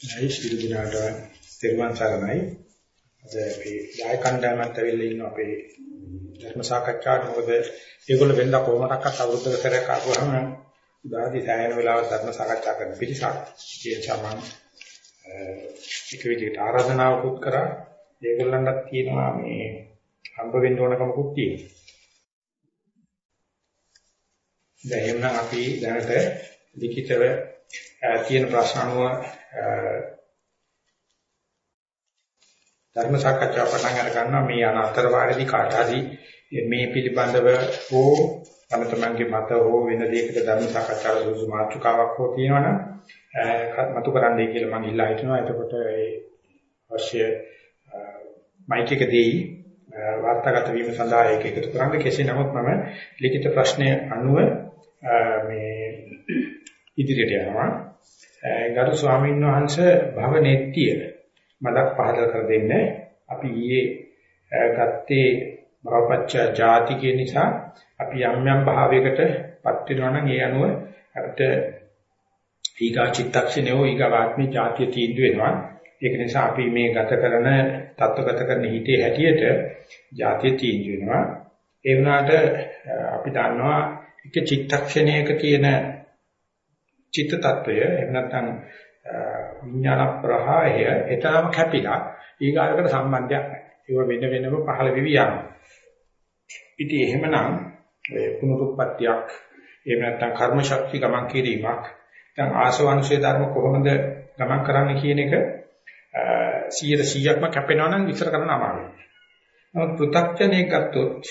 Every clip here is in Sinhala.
නයි ශිරු දිනාට තෙරුවන් සරණයි. අද අපි යාය කණ්ඩායමත් ඇවිල්ලා ඉන්න අපේ ධර්ම සාකච්ඡාවට මොකද ඒගොල්ලෝ වෙනද කොහොමඩක්වත් අවුරුද්දක සැරයක් ආපුවම උදාදී සෑහෙන වෙලාවක් ධර්ම සාකච්ඡා කරන පිළිසක්. ඒ නිසා මම එක විදිහට ආරාධනාවකුත් කරා ඒගොල්ලන්ටත් කියනවා මේ හම්බ වෙන්න ඕනකමකුත් තියෙනවා. දැන් එහෙනම් අපි දැනට ලිඛිතව තියෙන ප්‍රශ්න අනුව ධර්ම සාකච්ඡා පටන් අර ගන්නවා. මේ අන අතර වාරදී කාට හරි මේ පිළිබඳව හෝ තම තමන්ගේ මත හෝ වෙන දෙයකට ධර්ම සාකච්ඡාවල සුසු මාතෘකාවක් හෝ තියෙනවනම් මතු කරන්නයි කියලා මම ඉල්ලා හිටිනවා. එතකොට ඒ අවශ්‍ය මයික් එක දෙයි. වාර්තාගත වීම සඳහා ඒක එකතු කරන්න. කෙසේ නමුත් මම ලිඛිත ප්‍රශ්නය අනුව මේ ඉදිරියට යනවා. ගරු ස්වාමීන් වහන්සේ භවනෙට්ටිය මතක් පහදලා කර දෙන්න. අපි ඊයේ ගත්තේ බරපච්ච ಜಾති කියන නිසා අපි යම් යම් භාවයකටපත් වෙනවා නම් ඒ අනුව අපිට ඊගා චිත්තක්ෂණය හෝ ඊගා ආත්මී ಜಾතිය තීන්දුව වෙනවා. ඒක නිසා අපි මේ ගත කරන தත්වගත කරන හිතේ හැටියට ಜಾතිය තීන්දුව වෙනවා. ඒ වුණාට අපි දන්නවා එක චිත්තක්ෂණයක තියෙන චිත්ත tattවය එහෙම නැත්නම් විඥාන ප්‍රහාය එතරම් කැපිලා ඊගාලකට සම්බන්ධයක් නැහැ. ඒක වෙන වෙනම පහළ වෙවි යනවා. ඉතින් එහෙමනම් පුනරුත්පත්තියක් එහෙම නැත්නම් කර්ම ශක්තිය ගමන් කිරීමක් දැන් ආසවංශයේ ධර්ම කොහොමද ගමන් කරන්න කියන එක 100%ක්ම කැපෙනවා නම් විස්තර කරන්න අමාරුයි. නමුත් පෘථග්ජනයේ ගත්තොත්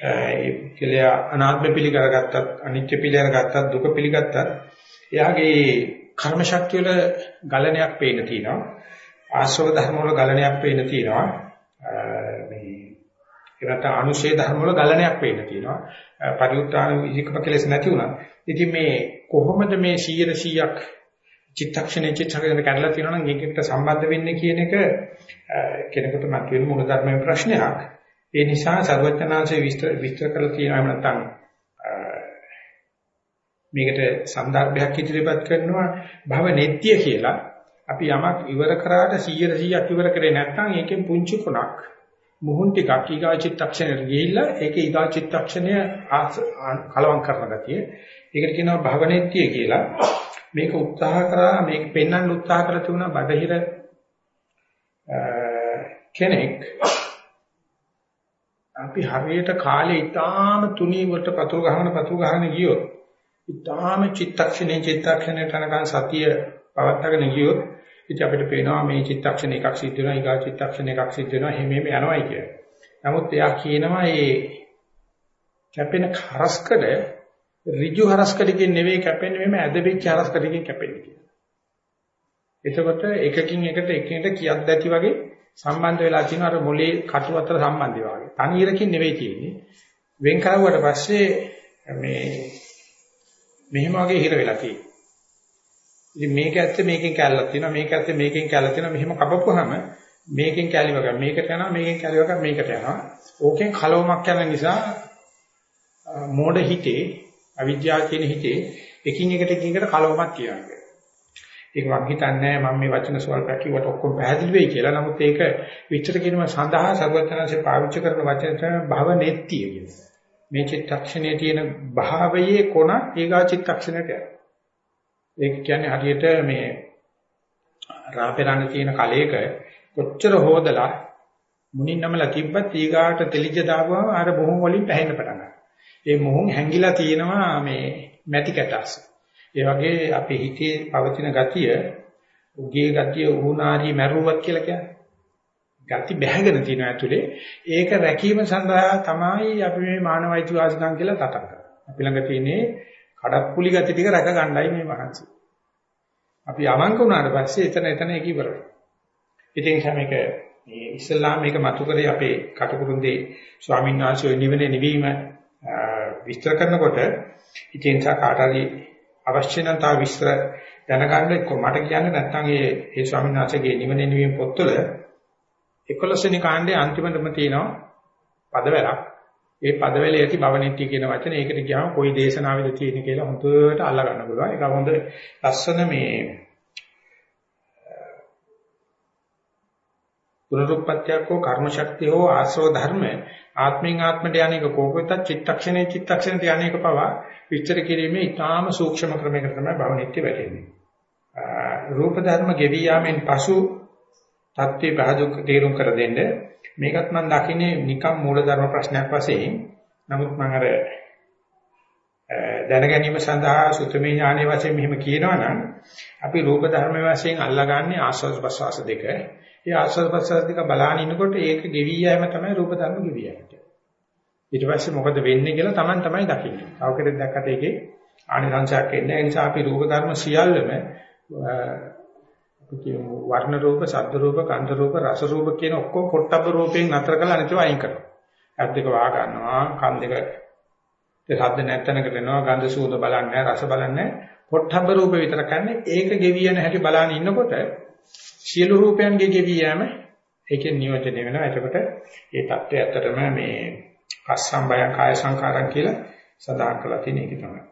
ඒ කියලා අනාත්ම පිළිගරගත්තත් අනිත්‍ය පිළිගරගත්තත් දුක පිළිගත්තත් එයාගේ කර්ම ශක්තිය වල ගලණයක් පේන්න තියෙනවා. ආශ්‍රව ධර්ම වල ගලණයක් පේන්න තියෙනවා. මේ ඒකට අනුශේ ධර්ම වල ගලණයක් පේන්න තියෙනවා. පරිඋත්තාන විචිකප කෙලස් නැති වුණා ඉතින් මේ කොහොමද මේ 100 100ක් චිත්තක්ෂණේ චිත්තක්ෂණේ කඩලා තියෙනවා නම් ඒකට සම්බන්ධ වෙන්නේ කියන එක කෙනෙකුට මතුවෙන මූල ධර්මයේ ප්‍රශ්නයක්. ඒ නිසා සර්වඥාන්සේ විස්තර විස්තර කරලා තියෙනවා නැත්නම් මේකට සන්දර්භයක් ඉදිරිපත් කරනවා භව නෙත්‍ය කියලා. අපි යමක් ඉවර කරාට 100 100ක් ඉවර කරේ නැත්නම් ඒකෙන් පුංචි කොනක් මුහුන් ටිකක් ඊගා චිත්තක්ෂණයට ගිහිල්ලා ඒකේ ඊගා චිත්තක්ෂණය කලවම් කරන ගතිය. ඒකට කියනවා භව නෙත්‍ය කියලා. මේක උත්සාහ කරා මේක පෙන්වන්න උත්සාහ කරලා තිබුණා බඩහිර කෙනෙක් අපි හරියට කාලේ ඊටාම තුනී වලට පතුරු ගහන පතුරු ගහන ගියොත් ඊටාම චිත්තක්ෂණේ චිත්තක්ෂණේ තනකන් සතිය පවත්වාගෙන ගියොත් ඉතින් අපිට පේනවා මේ චිත්තක්ෂණ එකක් සිද්ධ වෙනවා ඊගා චිත්තක්ෂණ එකක් සිද්ධ වෙනවා එහෙම එහෙම යනවායි කියලා. නමුත් එයා කියනවා මේ කැපෙන හරස්කඩ ඍජු හරස්කඩකින් නෙවෙයි කැපෙන්නේ මෙමෙ ඇද වෙච්ච හරස්කඩකින් කැපෙන්නේ කියලා. එතකොට එකකින් එකට එකිනෙකට කියක් දැති වගේ සම්බන්ධ වෙලා තියෙන අර මොලේ කටු අතර සම්බන්ධය වගේ. තනියරකින් නෙවෙයි තියෙන්නේ. වෙන් කරුවට පස්සේ මේ මෙහෙම වගේ හිර වෙලා තියෙන්නේ. ඉතින් මේක ඇත්තේ මේකෙන් කැල්ලක් තියෙනවා මේක ඇත්තේ මේකෙන් කැල්ලක් තියෙනවා මෙහෙම කපපුවාම මේකෙන් කැලි වගේ මේකට යනවා මේකෙන් කැලි වගේ මේකට යනවා. ඕකෙන් කලවමක් යන නිසා මෝඩ හිතේ අවිද්‍යාව කියන හිතේ එකින් එකට එකින් එකට කලවමක් කියනවා. ඒක මම හිතන්නේ මම මේ වචන ස්වල්පයක් කිව්වට ඔක්කොම පැහැදිලි වෙයි කියලා. නමුත් ඒක විස්තර කිරීම සඳහා සර්වඥාන්සේ පාවිච්චි කරන වචන තමයි භව නෙත්‍ය කියන්නේ. මේ චිත්තක්ෂණයේ තියෙන භාවයේ කොන ඒගා චිත්තක්ෂණයට යනවා. ඒක කියන්නේ හරියට මේ රාපෙරන්න තියෙන කලයක කොච්චර හොදලා මුණින් නමලා තිබ්බත් ඊගාට තෙලිජ දාපුවම අර බොහොම වලින් පැහෙන්න පටන් ගන්නවා. ඒ මොහොන් හැංගිලා තියෙනවා මේ මැටි කැටස්. ඒ වගේ අපේ හිතේ පවතින ගතිය උගේ ගතිය උහුනාරි මරුවක් කියලා කියන්නේ. ගති බැහැගෙන තියෙන ඇතුලේ ඒක රැකීම සඳහා තමයි අපි මේ මානවයිති වාසිකම් කියලා තටක් කරන්නේ. අපි ළඟ තියෙන්නේ කඩප්පුලි ගති ටික රැක ගන්නයි මේ මහන්සි. අපි අවංක වුණාට පස්සේ එතන එතන ඒක ඉවරයි. ඉතින් මේක මේ ඉස්ලාම් මේක මතු කරේ අපේ කටුකුරුන්දේ ස්වාමීන් වහන්සේ නිවනේ නිවීම විස්තර කරනකොට ඉතින් කාට හරි අවශ්‍ය නම් තා විශ්ව දැනගන්න එක්ක මට කියන්නේ නැත්නම් ඒ ඒ ස්වාමීන් වහන්සේගේ නිවන නිවීම පොත්වල 11 වෙනි කාණ්ඩේ අන්තිමටම තියෙනවා පදවැලක්. ඒ පදවැලේ ඇති භවනිට්ඨිය කියන වචනේ ඒකට ගියාම කොයි දේශනාවෙද තියෙන්නේ කියලා හොඳට අල්ලා ගන්න පුළුවන්. ඒක හොඳ ලස්සන මේ පුනරුත්පත්තියක් හෝ කර්ම ශක්තිය හෝ ආශ්‍රව ධර්ම ආත්මෙන් ආත්මට යන්නේක කෝපිත චිත්තක්ෂණේ චිත්තක්ෂණට යන්නේක පවා විස්තර කිරීමේ ඊටාම සූක්ෂම ක්‍රමයකට තමයි භවනිත්‍ය වැටෙන්නේ. රූප ධර්ම ගෙවි යාමෙන් පසු தත්ත්වේ පහදුක් තේරුම් කර දෙන්න මේකත් මම දකින්නේ නිකම් මූලධර්ම ප්‍රශ්නයක් වශයෙන්. නමුත් මම අර දැන ගැනීම සඳහා සුතමේ ඥානයේ වශයෙන් මෙහෙම කියනවා නම් අපි රූප ධර්ම වශයෙන් අල්ලගන්නේ ආස්වාද ප්‍රසවාස දෙක. ඒ ආස්වාද ප්‍රසවාස දෙක බලාගෙන ඉනකොට ඒක ගෙවි යෑම තමයි රූප ධර්ම ගෙවි යෑම. ඊට පස්සේ මොකද වෙන්නේ කියලා Taman තමයි දකින්නේ. තව කෙනෙක් දැක්කට ඒකේ ආනිසංශයක් එන්නේ. ඒ නිසා අපි රූප ධර්ම සියල්ලම කියමු වර්ණ රූප, ශබ්ද රූප, ගන්ධ රූප, රස රූප කියන ඔක්කොම පොට්ටබ්බ රූපයෙන් නතර කරලා අනිතව අයින් කරනවා. ඇස් දෙක වා ගන්නවා, කන් දෙක ඒ ශබ්ද නැත්තනකට එනවා, ගන්ධ සූද බලන්නේ රස බලන්නේ පොට්ටබ්බ රූප විතර කන්නේ. ඒක ගෙවියන හැටි බලන ඉන්නකොට සියලු රූපයන්ගේ ගෙවි යෑම ඒකෙන් නියෝජනය වෙනවා. එතකොට ඒ தත්ත්වය ඇත්තටම මේ පස්සම්බය කාය සංකාරම් කියලා සඳහන් කරලා තියෙන එක තමයි.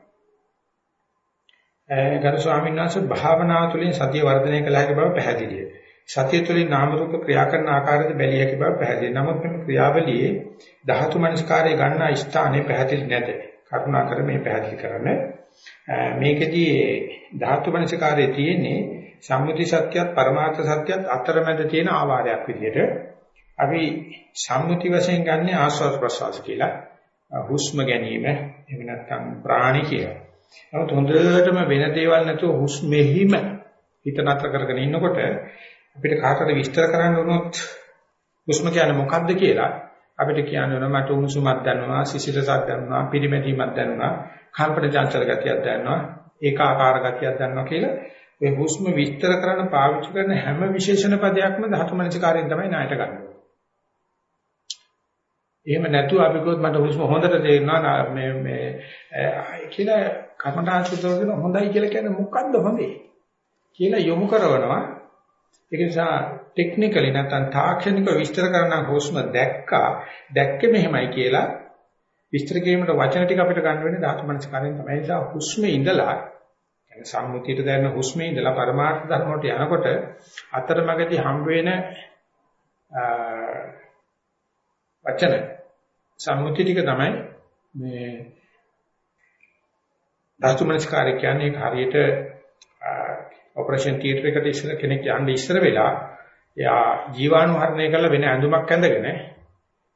ගරු ස්වාමීන් වහන්සේ භාවනා තුළින් සතිය වර්ධනය කළ හැකි බව පැහැදිලිය. සතිය තුළින් නාම රූප ක්‍රියා කරන ආකාරයට බැලිය හැකි බව පැහැදිලි. නමුත් මේ ක්‍රියාවලියේ ධාතු මනස්කාරය ගන්න ස්ථානේ පැහැදිලි නැත. කරුණාකර මේ පැහැදිලි කරන්න. මේකෙදී ධාතු මනස්කාරයේ තියෙන්නේ සම්මුති සත්‍යයත් පරමාර්ථ සත්‍යයත් අතරමැද තියෙන ආවාරයක් විදිහට අපි සම්මුති වශයෙන් ගන්න ආස්වාද ප්‍රසවාස කියලා හුස්ම ගැනීම එහෙම නැත්නම් ප්‍රාණි කියලා. නමුත් හොඳටම වෙන දේවල් නැතුව හුස්මෙහිම හිත නතර කරගෙන ඉන්නකොට අපිට කාටද විස්තර කරන්න වුණොත් හුස්ම කියන්නේ මොකක්ද කියලා අපිට කියන්න ඕන මට උණුසුමක් දැනෙනවා සිසිලසක් දැනෙනවා පිරිමැදීමක් දැනෙනවා කම්පන චංචල ගතියක් දැනෙනවා ඒකාකාර ගතියක් දැනෙනවා කියලා මේ හුස්ම විස්තර කරන්න පාවිච්චි කරන හැම විශේෂණ පදයක්ම ධාතු මනසිකාරයෙන් තමයි ණයට ගන්න. එහෙම නැතුව අපි කිව්වොත් මට හුස්ම හොඳට තේරෙනවා මේ මේ කියලා කර්මඨාන් සුද්ධව කියන හොඳයි කියලා කියන්නේ මොකද්ද හොඳේ? කියලා යොමු කරනවා. ඒක නිසා ටෙක්නිකලි නැත්නම් තාක්ෂණික විස්තර කරන හුස්ම දැක්කා. දැක්කේ මෙහෙමයි කියලා විස්තර කිරීමට වචන ටික අපිට ගන්න වෙන්නේ ධාතු මනස්කාරයෙන් තමයි. ඒ නිසා හුස්මේ ඉඳලා සම්මුතියට දැනෙන හුස්මේ ඉඳලා පරමාර්ථ ධර්ම වලට යනකොට අතරමැදි හම් වෙන වචන සම්මුති ටික තමයි මේ ධාතු මනස්කාරය කියන්නේ. හරියට ඔපරේෂන් තියටර් එකට ඉස්සර කෙනෙක් යන්න ඉස්සර වෙලා එයා ජීවාණු හරණය කරලා වෙන ඇඳුමක් ඇඳගෙන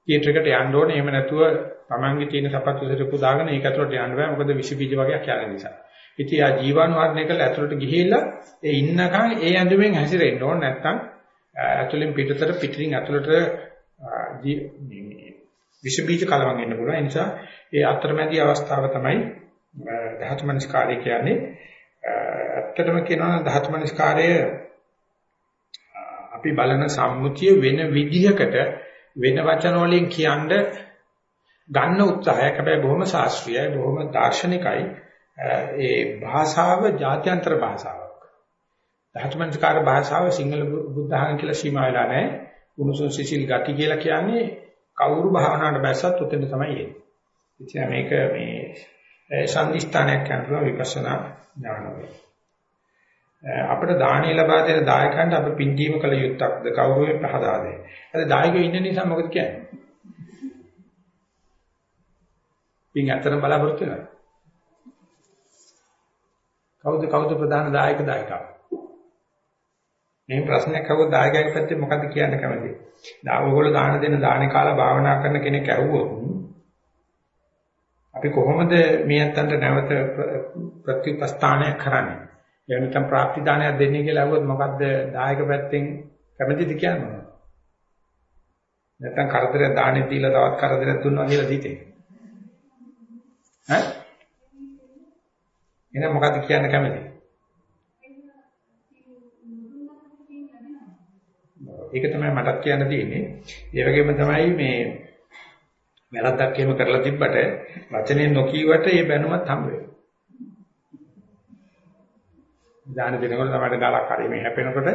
තියටර් එකට යන්න ඕනේ. එහෙම නැතුව Tamange තියෙන සපත්තු සෙරපු දාගෙන ඒක ඇතුළට යන්න බෑ. මොකද විස බීජ වගේක් යන නිසා. ඉතින් යා ජීවාණු හරණය කරලා ඇතුළට ගිහිල්ලා ඒ ඉන්නකන් ඒ ඇඳුමෙන් හැසිරෙන්න ඕනේ නැත්තම් ඇතුළෙන් පිටතට පිටින් ඇතුළට විස බීජ කලවම් වෙන්න පුළුවන්. ඒ නිසා ඒ අතරමැදි අවස්ථාව තමයි ධාතු මනස්කාරය කියන්නේ. ඇත්තටම කියනවා ධාතු මනස්කාරය අපි බලන සම්මුතිය වෙන විදිහකට වෙන වචන වලින් කියන්න ගන්න උත්සාහයක් හැබැයි බොහොම ශාස්ත්‍රීයයි බොහොම දාර්ශනිකයි ඒ භාෂාව ජාත්‍යන්තර භාෂාවක් ධාතු මනස්කාර භාෂාව සිංහල බුද්ධහන් කියලා සීමා වෙලා නැහැ උණුසුම් සිසිල් ගති කියලා කියන්නේ කවුරු භාවනාවට බැස්සත් උතෙන් තමයි එන්නේ. ඉතින් මේක මේ සංදිස්ථානයක් කරනවා විපස්සනා ඥානවල. අපිට දාණය ලබා දෙන දායකයන්ට අපි පින්දීම කළ යුත්තක්ද කවුරුවේ පහදා දෙන්නේ. අද දායකයෝ ඉන්න නිසා මොකද කියන්නේ? පින් අතර බලාපොරොත්තු වෙනවා. කවුද කවුද ප්‍රධාන දායක දායකයා? මේ ප්‍රශ්නයක් අහුවොත් දායකයාගේ පැත්තේ මොකද්ද කියන්න කැමතියි? දාවගොල්ල දාන දෙන දානේ කාලා භාවනා කරන කෙනෙක් ඇහුවොත් අපි කොහොමද මේ අතන්ට නැවත ප්‍රතිපස්ථානයක් කරන්නේ? එහෙම නැත්නම් ප්‍රාප්ති දානයක් දෙන්නේ කියලා අහුවොත් මොකද්ද දායක පැත්තෙන් කැමතිද කියන්නේ? නැත්නම් කරදරයක් දාන්නේ දීලා තවත් කරදරයක් දුන්නා කියලා දිතේ. ඈ? එහෙනම් මොකද්ද කියන්න කැමති? ඒක තමයි මටත් කියන්න තියෙන්නේ. ඒ වගේම තමයි මේ වැරද්දක් එහෙම කරලා තිබ්බට වචනේ නොකීවට ඒ බැනුමත් හම්බ වෙනවා. දාන දෙනකොට තමයි ගලක් හරි මේ හැපෙනකොට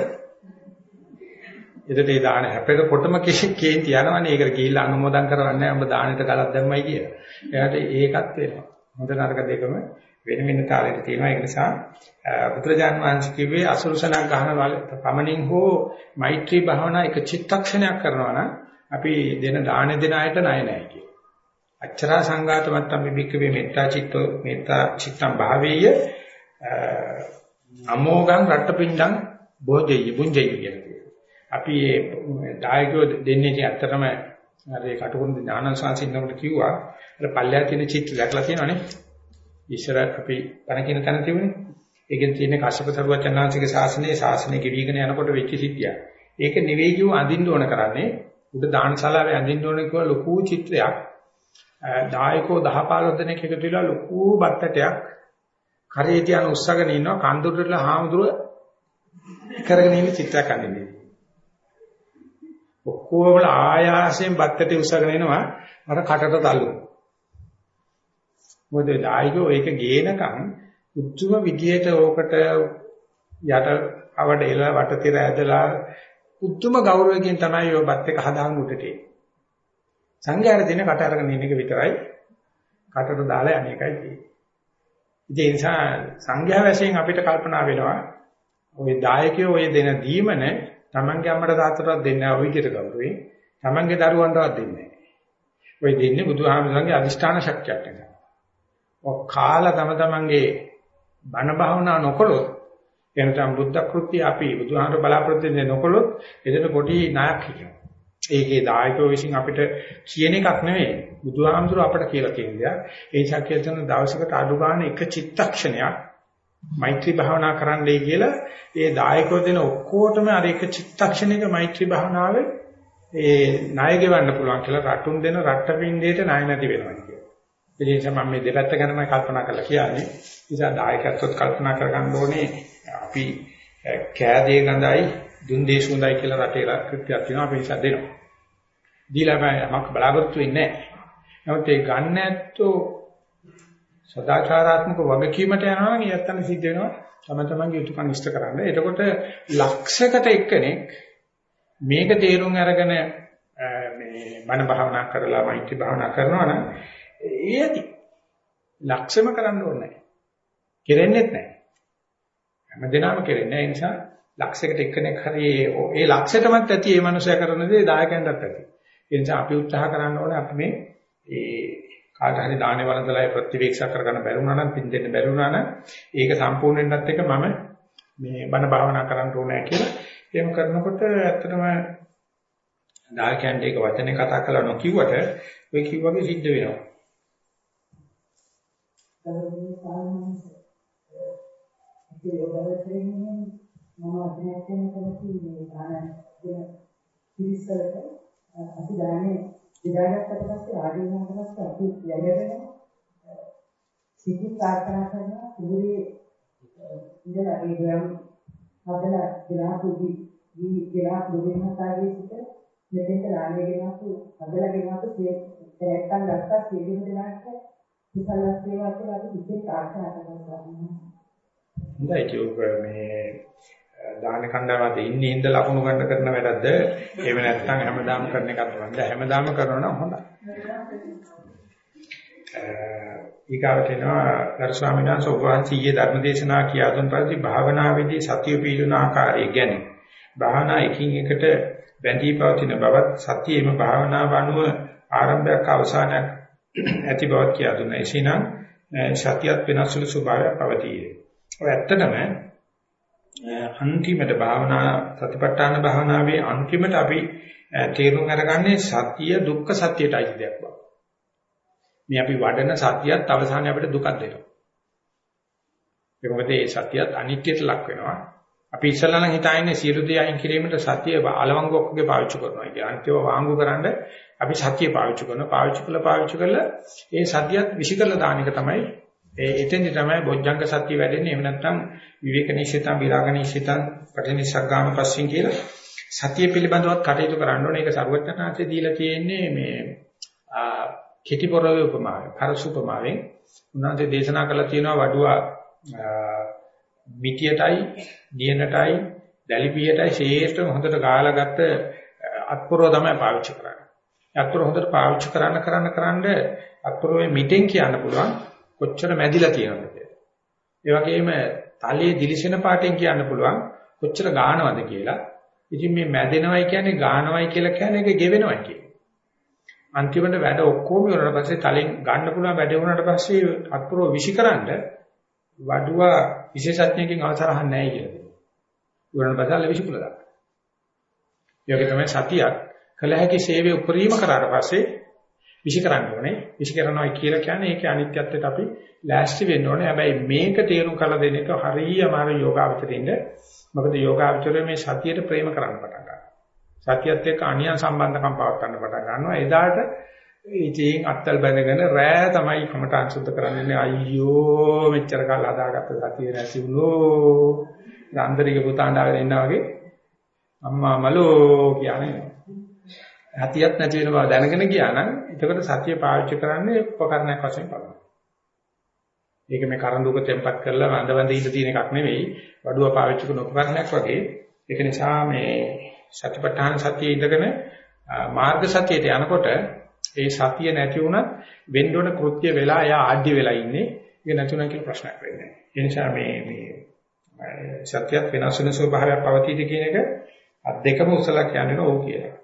එතකොට ඒ දාන හැපෙනකොටම කේන්ති යනවනේ ඒකට ගිහිල්ලා අනුමෝදන් කරවන්නේ නැහැ. ඔබ දානෙට ගලක් දැම්මයි කියලා. එයාට ඒකත් වෙනවා. හොඳ නරක දෙකම වෙන වෙන තාලෙට තියෙනවා ඒ නිසා බුදුරජාන් වහන්සේ කිව්වේ අසුරුසනක් ගහන වල පමණින් හෝ මෛත්‍රී භාවනා එක චිත්තක්ෂණයක් කරනවා නම් අපි දෙන දාන දෙන අයට ණය නැහැ කියන. අච්චරා සංඝාතමත් අපි බික්කවේ මෙත්තා චිත්තෝ මෙත්තා චිත්තම් භාවේය අමෝගං රට්ටපින්ඩං බෝධෙයි බුඤ්ජෙයි කියනවා. අපි මේ දායකයෝ දෙන්නේ ඉතින් ඇත්තටම අර ඒ කටුකුරුන් ඥානසංසින්නකට කිව්වා අර පල්ලෙහා තියෙන චිත්‍ර දැක්ලා තියෙනවනේ. ඉස්සර අපි පණ කියන තැන තිබුණේ. ඒකෙන් තියෙන කශ්‍යප සරුවචනාංශික ශාසනයේ ශාසනය ගෙවිගෙන යනකොට වෙච්ච සිද්ධියක්. ඒක නෙවෙයි කිව්ව අඳින්න ඕන කරන්නේ. උඩ දානශාලාවේ අඳින්න ඕන කිව්ව ලොකු චිත්‍රයක්. දායකෝ 10 15 දෙනෙක් එකතු වෙලා ලොකු බත්තටයක් කරේ තියන උස්සගෙන ඉන්නවා කන්දුරටලා හාමුදුරුව කරගෙන ඉන්න චිත්‍රයක් අඳින්නේ. ඔක්කොම ආයාසයෙන් බත්තට උස්සගෙන එනවා අර කටට තල්ලු. මොකද ඩායිකෝ ඒක ගේනකම් උච්චම විදියට ඕකට යට අවඩ එලා වටතිර ඇදලා උතුම ගෞරවයෙන් තමයි ඔය බත් එක හදාගෙන උඩට එන්නේ. සංඝයාට දෙන කට අරගෙන ඉන්න එක විතරයි කටට දාලා අනේකයි තියෙන්නේ. ඒ නිසා සංඝයා වශයෙන් අපිට කල්පනා වෙනවා ওই දායකයෝ ඔය දෙන දීමන තමන්ගේ අම්මට තාත්තටවත් දෙන්නේ නැහැ ඔය විදිහට ගෞරවයෙන්. තමන්ගේ දරුවන්ටවත් දෙන්නේ නැහැ. ඔය දෙන්නේ බුදුහාමුදුරන්ගේ අදිෂ්ඨාන ශක්තියට නිසා. ඔක් කාලා තම තමන්ගේ බණ භාවනා නොකළොත් එනතම් බුද්ධ කෘත්‍ය අපි බුදුහාමර බලාපොරොත්තු වෙන්නේ නොකළොත් එදින පොඩි ණයක් කියනවා. ඒකේ දායකයෝ විසින් අපිට කියන එකක් නෙවෙයි. බුදුහාමුදුර අපට කියලා කියන දෙයක්. ඒ ශක්තියතන දවසකට අඩු ගන්න එක චිත්තක්ෂණයක් මෛත්‍රී භාවනා කරන්නයි කියලා ඒ දායකයෝ දෙන ඔක්කොටම අර එක චිත්තක්ෂණයක මෛත්‍රී භාවනාවේ ඒ ණය ගෙවන්න පුළුවන් කියලා රටුන් දෙන රට්ටපින්දේට ණය නැති වෙනවා කියනවා. ඒ නිසා මම මේ දෙපැත්ත ගැනම කල්පනා කරලා කියන්නේ. නිසා දායකත්වත් කල්පනා කරගන්න ඕනේ අපි කෑදේ ගඳයි දුන් දේශ හොඳයි කියලා රටේ කෘත්‍යයක් තියෙනවා අපි නිසා දෙනවා. දීලා මම බලාපොරොත්තු වෙන්නේ නැහැ. නමුත් ඒ ගන්න ඇත්තෝ සදාචාරාත්මක වගකීමට යනවා නම් ඊයත්තන් සිද්ධ වෙනවා තම තමන්ගේ යුතුයකම් ඉෂ්ට කරන්න. එතකොට ලක්ෂයකට එක්කෙනෙක් මේක තේරුම් අරගෙන මේ මන භාවනා කරලා මෛත්‍රී භාවනා කරනවා නම් ඒ ඇති. ලක්ෂම කරන්න ඕනේ නැහැ. කෙරෙන්නේත් නැහැ. හැමදේනම කෙරෙන්නේ ඒ නිසා ලක්ෂයකට එක්කෙනෙක් හරි ඒ ලක්ෂයටමත් ඇති මේ මනුස්සයා කරන දේ දායකයන්ටත් ඇති. ඒ නිසා අපි උත්සාහ කරන්න ඕනේ අපි මේ ඒ කාට හරි දානේ වළඳලා ප්‍රතිවීක්ෂා කරගන්න බැරි වුණා නම් පින් දෙන්න බැරි වුණා නම් ඒක සම්පූර්ණ වෙන්නත් එක මම මේ බණ භාවනා කරන්න ඕනේ කියලා එහෙම කරනකොට ඇත්තටම දායකයන්ට ඒක වචනේ කතා කළා නොකියුවට ඔය කිව්වගේ සිද්ධ වෙනවා. ඒ ඔබවැටෙන්නේ මම අධ්‍යයනය කරපු මේ දාන පිළිසලට අපි දානේ ඉඳාගත්තට පස්සේ ආදී වුණාට පස්සේ අපි යැගෙන සිහි ප්‍රාර්ථනා කරනවා කුරුරේ ඉඳලා ඒ ග්‍රෑම් හදලා ග්‍රාහ කුඩි දී ග්‍රාහ කුඩි මතාවේ සිට මෙතෙන්ට ලාණය ගෙනතු හදලා ගෙනතු තැරැක්කන් දැක්කා සියලුම දෙනාට කුසල සේවා කියලා අපි සිහි ප්‍රාර්ථනා කරනවා හොඳයි ඒක මේ දාන කණ්ඩායමත් ඉන්නේ ඉඳ ලකුණු ගන්න කරන වැඩක්ද? එහෙම නැත්නම් හැමදාම කරන එකක්ද? වන්ද හැමදාම කරනවා නම් හොඳයි. ඊගාවට එනවා ගරු ස්වාමීන් වහන්සේ ඔබ වහන්සේගේ ධර්මදේශනා කියා දුන් පරිදි භාවනාවේදී සතිය පිළින ආකාරය ගැන. භාවනා එකින් එකට බැඳී පවතින බවත් සතියේම භාවනාව අනුව ආරම්භයක් අවසානයක් ඇති බවත් කියා දුන්නා. එසේනම් සතියත් වෙනස් සුළු ස්වභාවයක් පවතී. ඔය ඇත්තටම අන්තිමට භාවනා සතිපට්ඨාන භාවනාවේ අන්තිමට අපි තේරුම් අරගන්නේ සතිය දුක්ඛ සත්‍යයටයි දෙයක් බව. මේ අපි වඩන සතියත් අවසානයේ අපිට දුකක් දෙනවා. ඒ මොකද මේ සතියත් අනිත්‍යයට ලක් වෙනවා. අපි ඉස්සල්ලා නම් හිතාන්නේ සියලු දේ අයින් කිරීමට සතිය අලවංගුවක්ගේ පාවිච්චි කරනවා කියලා. අන්තිම වාංගු කරන්න අපි සතිය පාවිච්චි කරනවා. පාවිච්චි කළා පාවිච්චි කළා ඒ සතියත් විසිකලා දාන එක තමයි ඒ එතෙන්දි තමයි බොජ්ජංග සත්‍ය වැඩෙන්නේ. එහෙම නැත්නම් විවේක නිශ්චිතං විරාග නිශ්චිතං පටිනිස්සග්ගාම පස්සින් කියලා සතිය පිළිබඳවත් කටයුතු කරන්න ඕනේ. ඒක සර්වඥාන්සේ දීලා තියෙන්නේ මේ කෙටි පොරවේ උපමාවෙන්, පරස උපමාවෙන්. උන්වහන්සේ දේශනා කළා තියෙනවා වඩුවා මිටියටයි, දියනටයි, දැලිපියටයි ශේෂ්ඨ හොඳට ගාලා ගත්ත අත්පොරව තමයි පාවිච්චි කරන්නේ. අත්පොරව හොඳට පාවිච්චි කරන්න කරන්න කරන්න අත්පොරවේ මිටෙන් කියන්න පුළුවන් කොච්චර මැදිලා තියෙනවද කියලා. ඒ වගේම තලයේ දිලිසෙන පාටෙන් කියන්න පුළුවන් කොච්චර ගානවද කියලා. ඉතින් මේ මැදෙනවයි කියන්නේ ගානවයි කියලා කියන්නේ ඒක ගෙවෙනවයි කියන්නේ. අන්තිමට වැඩ ඔක්කොම ඉවරනට පස්සේ තලෙන් ගන්න පුළුවන් වැඩ වුණාට පස්සේ අත්පුරව විසිකරන්න වඩුව විශේෂඥයකින් අවසරහන් නැහැ කියලා කියනවා. ඉවරනට පස්සේ අල්ල විසිකුල දාන්න. ඒ වගේ තමයි සතියක් කළ හැකි සේවය උපරිම කරාට පස්සේ විශ් කරන්න ඕනේ. විශ් කරනවා කියලා කියන්නේ ඒකේ අනිත්‍යත්වයට අපි ලෑස්ති වෙන්න ඕනේ. හැබැයි මේක තේරුම් කරලා දෙන එක හරිය අමාරු යෝගාවචරින්ද. මොකද යෝගාවචරය මේ සතියට ප්‍රේම කරන්න පටන් ගන්නවා. සතියත් එක්ක අනියම් සම්බන්ධකම් පවත් ගන්න පටන් ගන්නවා. එදාට ඉතින් අත්තල් බැඳගෙන රෑ තමයි කමටහන් සුද්ධ කරන්නේ. අයියෝ මෙච්චර කාල හදාගත්ත සතිය නැති වුණෝ. ගන්දරික පුතාණ්ඩාගෙන ඉන්නා වගේ අම්මා මලෝ කියන්නේ. හතියක් නැති වෙන බව දැනගෙන ගියා නම් එතකොට සතිය පාවිච්චි කරන්නේ උපකරණයක් වශයෙන් බලන්න. ඒක මේ කරඬුක තෙම්පත් කරලා වඳ වඳ ඉඳ තියෙන එකක් නෙවෙයි වඩුව පාවිච්චි කරන උපකරණයක් වගේ. ඒක නිසා මේ සතිපට්ඨාන සතියේ ඉඳගෙන මාර්ග සතියට යනකොට ඒ සතිය නැති වුණත් වෙන්න ඕන කෘත්‍ය වෙලා එයා ආඩ්‍ය වෙලා ඉන්නේ. ඒක නැතුණා කියලා ප්‍රශ්නයක් වෙන්නේ නැහැ. ඒ නිසා මේ මේ සත්‍යයක් වෙනස් වෙන ස්වභාවයක් පවතීද කියන එක අත් දෙකම උසලා කියන්නේ ඕක කියලා.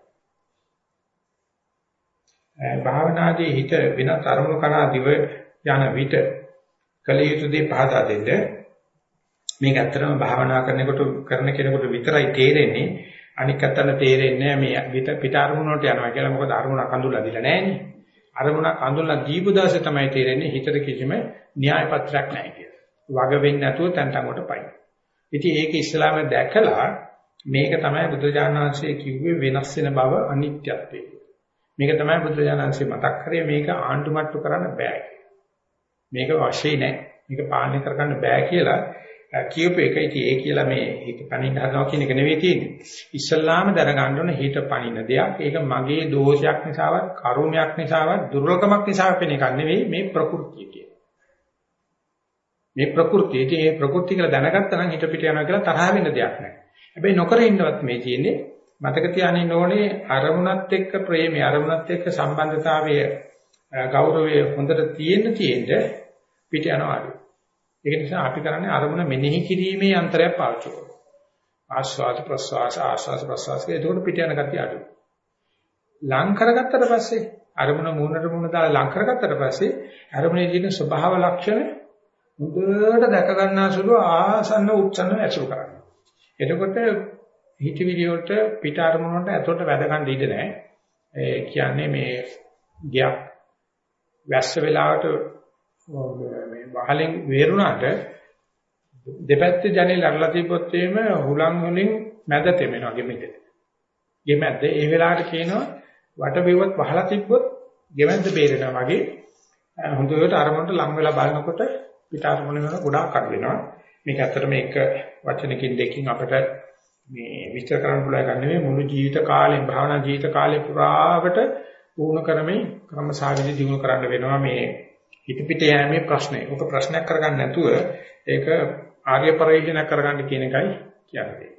භාවනාදී හිත වෙනත් අරමුණු කරා දිව යන විට කල යුතු දේ පහදා දෙන්න මේක ඇත්තටම භාවනා කරනකොට කරන කෙනෙකුට විතරයි තේරෙන්නේ අනික් අතන තේරෙන්නේ මේ පිට පිට අරමුණ වලට යනවා කියලා මොකද අරමුණක් අඳුල්ලා දීලා නැහැනේ අරමුණක් අඳුල්ලා දීපු දාසේ තමයි තේරෙන්නේ හිතට කිසිම න්‍යාය පත්‍රයක් නැහැ කියලා. වග වෙන්නේ නැතුව තැන් තැන් වලට පයින්. ඉතින් ඒක ඉස්ලාම දැකලා මේක තමයි බුදුජානක වහන්සේ කිව්වේ වෙනස් වෙන බව අනිත්‍යත්වය. මේක තමයි බුදුරජාණන්සේ මතක් කරේ මේක ආණ්ඩු මට්ටු කරන්න බෑ මේක වශේ නෑ. මේක පාලනය කරගන්න බෑ කියලා කියූප එක ඉතින් ඒ කියලා මේ හිත පණින්න හදනවා කියන එක නෙවෙයි තියෙන්නේ. ඉස්සල්ලාම දැනගන්න ඕන හිත පණින්න දෙයක්. ඒක මගේ දෝෂයක් නිසාවත්, කර්මයක් නිසාවත්, දුර්වලකමක් නිසා වෙන එකක් නෙවෙයි මේ ප්‍රകൃතිය කියන්නේ. මේ ප්‍රകൃතිය, ඒ ප්‍රകൃතිය කියලා දැනගත්තා නම් හිත පිට යනවා කියලා තරහ වෙන්න දෙයක් නැහැ. හැබැයි නොකර ඉන්නවත් මේ තියෙන්නේ මතක තියාගන්න ඕනේ අරමුණත් එක්ක ප්‍රේමය අරමුණත් එක්ක සම්බන්ධතාවය ගෞරවය හොඳට තියෙන්න තියෙන්න පිට යනවා. ඒක නිසා අපි කරන්නේ අරමුණ මෙනෙහි කිරීමේ අන්තරයක් පාවිච්චි කරනවා. ආස්වාද ප්‍රස්වාස ආස්වාද ප්‍රස්වාස ඒක උඩ පිට යන ගතිය අඩුයි. ලං කරගත්තට පස්සේ අරමුණ මූණට මූණ දාලා ලං කරගත්තට පස්සේ අරමුණේ තියෙන ස්වභාව ලක්ෂණ මුදට දැක ගන්නාසුළු ආසන්න උච්චන්න ඇසුරු කරනවා. එතකොට හිතවිලි වලට පිට අරමුණ වලට ඇතුළට වැද ගන්න ඉඩ නැහැ. ඒ කියන්නේ මේ ගියක් වැස්ස වෙලාවට මේ වහලෙන් වේරුණාට දෙපැත්තේ ජනෙල් අරලා තිබ්බොත් එහෙම හුලං වලින් මැද තෙමෙනවා ගෙමෙද. ගෙමැද්ද ඒ වෙලාවට කියනවා වට බෙව්වත් වහලා තිබ්බොත් ගෙමැද්ද බේරෙනවා වගේ හොඳට අරමුණට ලං වෙලා බලනකොට පිට අරමුණ වෙන ගොඩාක් අඩු වෙනවා. මේක ඇත්තට මේක වචනකින් දෙකකින් අපිට මේ විස්තර කරන්න පුළුවන් ගන්න නෙවෙයි මුළු ජීවිත කාලෙම භාවනා ජීවිත කාලේ පුරාවට වුණ කරමින් ක්‍රමසාවිදි දිනු කරන්න වෙනවා මේ හිත පිට යෑමේ ප්‍රශ්නේ. ඔක ප්‍රශ්නයක් කරගන්න නැතුව ඒක ආර්ය පරිශ්‍රණයක් කරගන්න කියන එකයි කියන්නේ.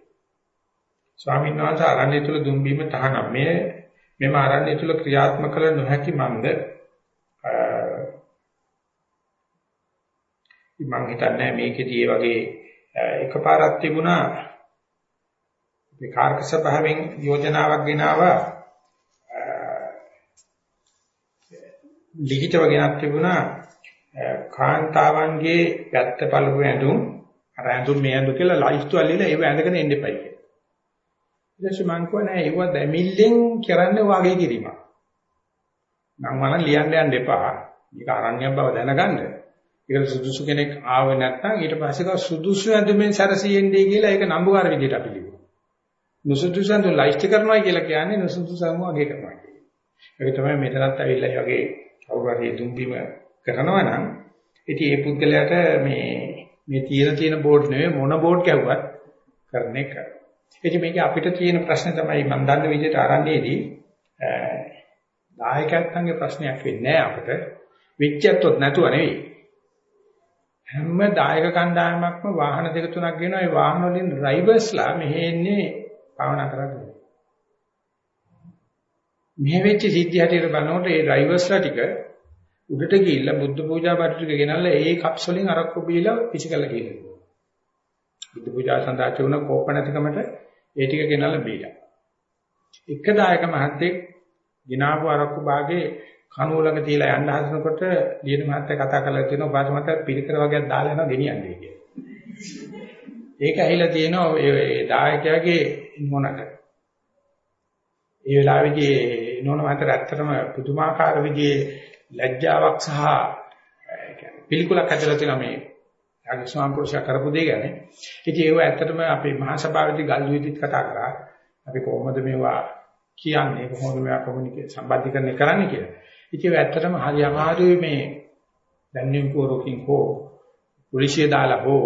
ස්වාමීන් වහන්සේ ආරණ්‍ය තුල දුම්බීම තහනම් මේ මෙම ආරණ්‍ය තුල ක්‍රියාත්මක කළ නොහැකි මන්ද මම හිතන්නේ මේකෙදී වගේ එකපාරක් තිබුණා මේ කාර්ක සභාවෙන් යෝජනාවක් ගෙනාවා ලිඛිතව ගෙනත් තිබුණා කාන්තාවන්ගේ පැත්ත පළපු ඇඳුම් අර ඇඳුම් මේ ඇඳුම් කියලා ලයිස්තු අල්ලලා ඒව ඇඳගෙන එන්න එපයි කියලා. ඊට පස්සේ මං කිව්වා නෑ ඒව දෙමිල්ලෙන් කරන්නේ වාගේ කිරීමක්. නම් වන ලියන්න යන්න එපා. මේක අරණ්‍යයක් බව දැනගන්න. ඒකට සුදුසු කෙනෙක් ආව නැත්නම් ඊට පස්සේ සුදුසු ඇඳුමෙන් සැරසීෙන්නේ කියලා ඒක නම්බුකාර විදිහට අපි ලියුවා. නුසුදුසුසන්තු ලයිස්ට් කරනවා කියලා කියන්නේ නුසුදුසුසන්ව අගය කරනවා කියන්නේ. ඒක තමයි මෙතනත් ඇවිල්ලා වගේ කවුරු හරි දුම්බිම කරනවා නම් ඉතින් ඒ පුද්ගලයාට මේ මේ තියෙන තියෙන බෝඩ් නෙවෙයි මොන බෝඩ් කැවුවත් කරන එක. ඉතින් මේක අපිට තියෙන ප්‍රශ්න තමයි මම දන්න විදිහට ආරණ්‍යයේදී දායකයන්ගේ ප්‍රශ්නයක් වෙන්නේ නැහැ අපිට. විච්ඡත්වත් නැතුව නෙවෙයි. හැම දායක කණ්ඩායමක්ම වාහන දෙක තුනක් ගෙනවා. ඒ වාහන වලින් ඩ්‍රයිවර්ස්ලා මෙහෙ එන්නේ භාවනා කරන්නේ. මෙහෙ වෙච්ච සිද්ධිය හැටියට බලනකොට ඒ ඩ්‍රයිවර්ස්ලා ටික උඩට ගිහිල්ලා බුද්ධ පූජා පත්‍රික ගෙනල්ලා ඒ කප්ස් වලින් අරක්කු බීලා පිසිකලා ගිහිල්ලා. බුද්ධ පූජා සඳහා චුණ කෝප නැතිකමට ඒ ටික ගෙනල්ලා බීලා. එක දායක මහත්තයෙක් ගිනාපු අරක්කු භාගේ කණුව ළඟ තියලා යන්න හදනකොට ලියන මහත්තයා කතා කරලා තියෙනවා වාස මහත්තයා පිළිකර වගේක් දාලා යනවා ගෙනියන්නේ කියලා. ඒක ඇහිලා තියෙනවා ඒ දායකයාගේ මොනකට. ඒ වෙලාවේදී නෝන මහත්තයා ඇත්තටම පුදුමාකාර විදිහේ ලැජ්ජාවක් සහ පිළිකුලක් ඇදලා තියෙනවා මේ යාගේ ස්වාම පුරුෂයා කරපු දේ ගැන. ඉතින් ඒව ඇත්තටම අපේ මහා සභාවේදී ගල් විදිහට කතා කරා. අපි කොහොමද මේවා කියන්නේ කොහොමද මේවා කොමියුනිකේට් සම්බන්ධීකරණය කරන්නේ කියලා. ඉතින් ඒක ඇත්තටම හරි අමාරුයි මේ දැන්වීම පූර්වකින් හෝ පොලිසිය දාලා හෝ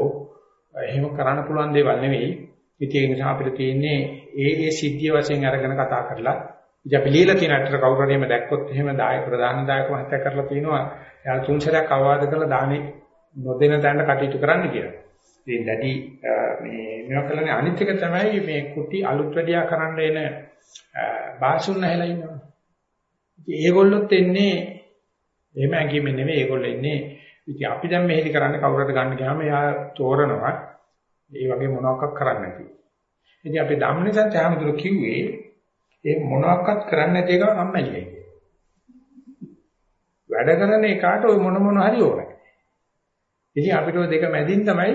එහෙම කරන්න පුළුවන් දේවල් නෙවෙයි. ඉතින් ඒ නිසා අපිට තියෙන්නේ ඒ ඒ සිද්ධිය වශයෙන් අරගෙන කතා කරලා ඉතින් අපි লীලා තියෙන අතර කවුරු හරි එහෙම දැක්කොත් එහෙම දායක ප්‍රධාන දායක මහත්තයා කරලා තිනවා එයා තුන් සැරයක් අවවාද කරලා දානේ නොදෙන තැනට කටයුතු කරන්න කියලා. ඉතින් දැඩි මේ මේවා කළනේ අනිත් එක තමයි මේ කුටි අලුත් වැඩියා කරන්න එන බාසුන් නැහැලා ඉන්නවා. ඉතින් ඒගොල්ලොත් එන්නේ එහෙම ඇඟීමෙන් නෙමෙයි ඒගොල්ලෝ එන්නේ ඉතින් අපි දැන් මෙහෙදි කරන්න කවුරුහට ගන්න ගියාම එයා තෝරනවා ඒ වගේ මොනවාක් කරන්න නැති. ඉතින් අපි ධම්මනිසත් ආමතුරු කිව්වේ ඒ මොනවාක්වත් කරන්න නැති එක අම්මැලියි. වැඩ කරන එකාට ওই මොන මොන හරි ඕනේ. ඉතින් අපිට ওই දෙක මැදින් තමයි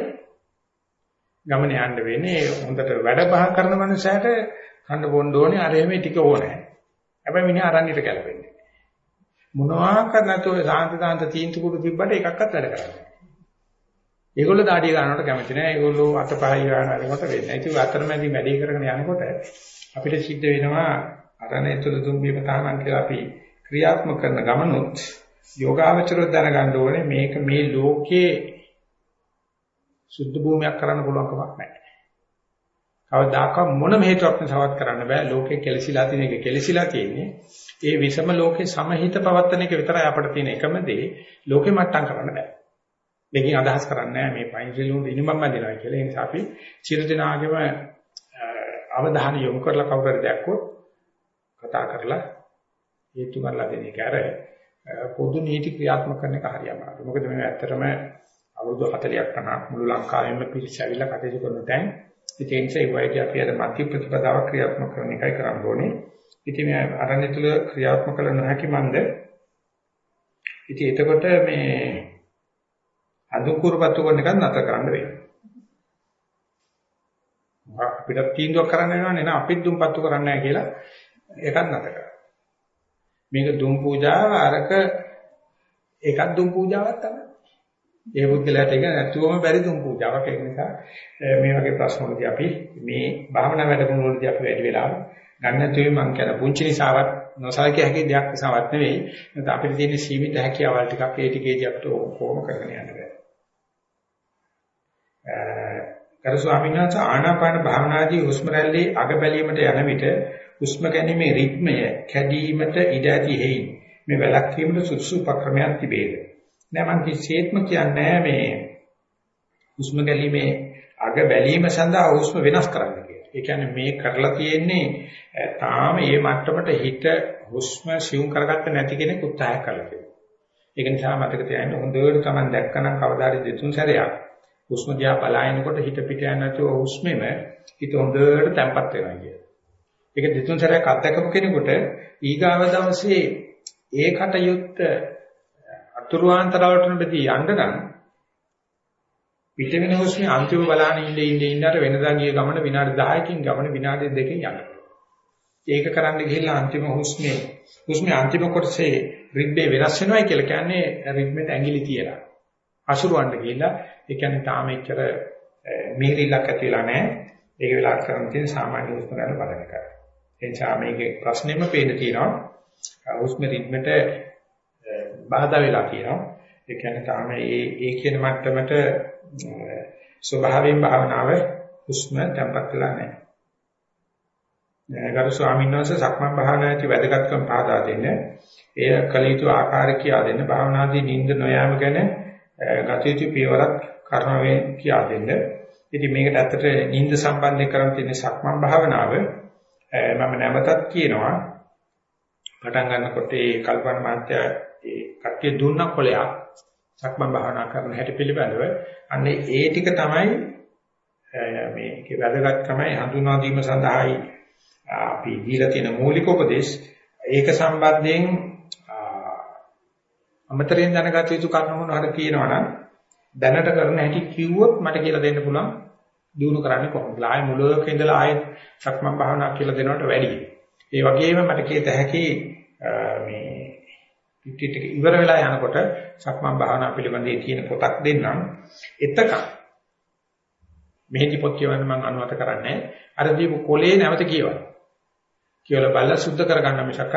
ගමන යන්න වෙන්නේ. හොඳට වැඩ බහ කරන මනුස්සයට කන්න බොන්න ඕනේ අර එමේ ටික ඕනේ. හැබැයි මිනිහා අරන්නට ගැලපෙන්නේ. මොනවාක්වත් නැතුව සාන්ති දාන්ත තීන්තු කුඩු තිබ්බට එකක්වත් වැඩ කරන්නේ නැහැ. ඒගොල්ලෝ දාඩිය ගන්නවට කැමති නැහැ. ඒගොල්ලෝ අතපහයි ගන්නකොට වෙන්නේ. ඒක අතරමැදි වැඩි කරගෙන යනකොට අපිට සිද්ධ වෙනවා අරණේ තුල දුම්බීම තහනම් කියලා අපි ක්‍රියාත්මක කරන ගමනොත් යෝගාවචරය දැනගන්න ඕනේ මේක මේ ලෝකයේ සුද්ධ භූමියක් කරන්න පුළුවන් කමක් නැහැ. කවදාකවත් මොනම හේතුවක් නිසාවත් කරන්න බෑ. ලෝකේ කෙලසිලා තියෙන එක කෙලසිලා තියෙන්නේ. ඒ විසම ලෝකේ සමහිත පවත්තන එක විතරයි අපිට තියෙන එකම දේ. ලෝකේ මට්ටම් කරන්න බෑ. මේකෙන් අදහස් කරන්නේ මේ පයින් රිලුන් ඉනිමම් බඳිනවා කියලා. ඒ නිසා අපි සියලු දෙනාගේම අවධානය යොමු කරලා කවුරු හරි දැක්කොත් කතා කරලා හේතු කරලා දෙන එක අර පොදු නීති ක්‍රියාත්මක කරන එක හරියම අමාරුයි. මොකද මේ ඇත්තටම අවුරුදු 40ක් 50ක් මුළු ලංකාවෙම පිරිස ඇවිල්ලා කටයුතු කරන තැන් ඒ නිසා ඒ වගේ අපි අර මධ්‍ය ප්‍රතිපදාවක් ක්‍රියාත්මක කරන එකයි කරන්න ඕනේ. ඉතින් මේ අරණ්‍ය තුල ක්‍රියාත්මක කළ නොහැකි මන්ද ඉතින් එතකොට මේ අදුකුරුපත්තු කරන එකත් නැතර කරන්න වෙනවා. අපිට තීන්දුවක් කරන්න වෙනවනේ නේ අපිත් දුම්පත්තු කරන්නේ නැහැ කියලා ඒකත් නැතර කරා. මේක දුම් පූජාව අරක ඒකත් දුම් පූජාවක් තමයි. ඒ පුද්ගලයාට ඒක නැතුවම බැරි දුම් පූජාවක් ඒක නිසා මේ වගේ ප්‍රශ්න වලදී අපි මේ භාවනා වැඩමුළු වලදී අපි වැඩි වෙලා ගන්න තුයි මම කියන පුංචි නිසාවත් නොසලකිය හැකි දෙයක් නිසාවත් නෙවෙයි නැත්නම් අපිට තියෙන සීමිත හැකියාවල් ටිකක් ඒ ටිකේදී අපිට කොහොම කරගෙන යන්න බෑ. කර ස්වාමීන් වහන්සේ ආනාපාන භාවනාදී හුස්ම රැල්ලේ අග බැලීමට යන විට හුස්ම ගැනීමේ රිද්මය කැඩීමට ඉඩ ඇති හේයි. මේ වැලක්වීමට සුදුසු උපක්‍රමයක් තිබේද? නෑ මම කිසිසේත්ම කියන්නේ මේ හුස්ම ගැනීමේ අග බැලීම සඳහා හුස්ම වෙනස් කරන්න කියලා. ඒ කියන්නේ මේ කරලා තියෙන්නේ තාම මේ මට්ටමට හිත හුස්ම සියුම් කරගත්ත නැති කෙනෙක් උත්සාහ කරලා තියෙනවා. ඒක නිසා මතක තියාගන්න හොඳට Taman දැක්කනම් කවදාද දෙතුන් සැරයක් හුස්ම දිහා බලනකොට හිත පිට යන නැතුව හුස්මෙම හිත හොඳට තැම්පත් වෙනවා කියන. ඒක දෙතුන් සැරයක් අත්දකපු කෙනෙකුට ඊගාව දවසේ ඒකට යුක්ත අතුරුාන්තරවලට බෙදී යන්න නම් පිටවෙන හුස්මේ අන්තිම බලාන ඉඳින් ඉඳින් ඉන්නතර වෙනදා ගිය ගමන විනාඩි 10කින් ගමන විනාඩි 2කින් යනවා. ඒක කරන්න ගිහිල්ලා අන්තිම හුස්මේ හුස්මේ අන්තිම කොටසේ රිද්මේ වෙනස් වෙනවයි කියලා කියන්නේ රිද්මෙට ඇඟිලි තියලා. අසුරවන්න ගිහිල්ලා ඒ කියන්නේ තාම එච්චර මිහිරිලක් ඇති වෙලා නැහැ. ඒක වෙලා කරන්න තියෙන සාමාන්‍ය හුස්ම ගන්න බලන එක. ඒ නිසා මේකේ ප්‍රශ්නෙම පේන්න තියෙනවා. හුස්ම රිද්මෙට බාධා වෙලා තියෙනවා. ඒ කියන්නේ තාම ඒ ඒ කියන මට්ටමට ස්වභාවයෙන් භාවනාව හුස්ම tempat වෙලා නැහැ. ගරු ස්වාමීන් වහන්සේ සක්මන් භාවනාවේ වැදගත්කම් පහදා දෙන්න. එය කල යුතු ආකාරය කියා දෙන්න. භාවනාදී නිින්ද නොයාම ගැන ගත යුතු පියවරක් කරනවෙන් කියා දෙන්න. ඉතින් මේකට ඇත්තට නිින්ද සම්බන්ධයෙන් කරන් තියෙන සක්මන් භාවනාව මම නැවතත් කියනවා. පටන් ගන්නකොට ඒ කල්පන මාත්‍ය ඒ කට්ටිය දුන්න කොලයක් සක්මන් භාවනා කරන හැටි පිළිබඳව අන්නේ ඒ ටික තමයි මේකේ වැදගත්කමයි හඳුනා දීම සඳහායි අපි දීලා තියෙන මූලික උපදේශ ඒක සම්බන්ධයෙන් අමතරින් දැනගත යුතු කරුණු මොනවා හරි තියෙනවා නම් දැනට කරන හැටි කිව්වොත් මට කියලා දෙන්න පුළුවන් දිනු කරන්නේ කොහොමද? ආයෙ මුලක ඉඳලා ආයෙ සක්මන් භාවනා කියලා දෙනවට වැඩියි. ඒ වගේම මට කියත හැකි මේ පිටිට ඉවර වෙලා යනකොට සක්මන් භාවනා පිළිබඳව තියෙන පොතක් දෙන්නම්. එතක මෙහෙදි පොත් කියවන්න මම අනුමත කරන්නේ අර දීපු කොලේ නැවත කියවන්න. කියලා බලලා සුද්ධ කරගන්න මිසක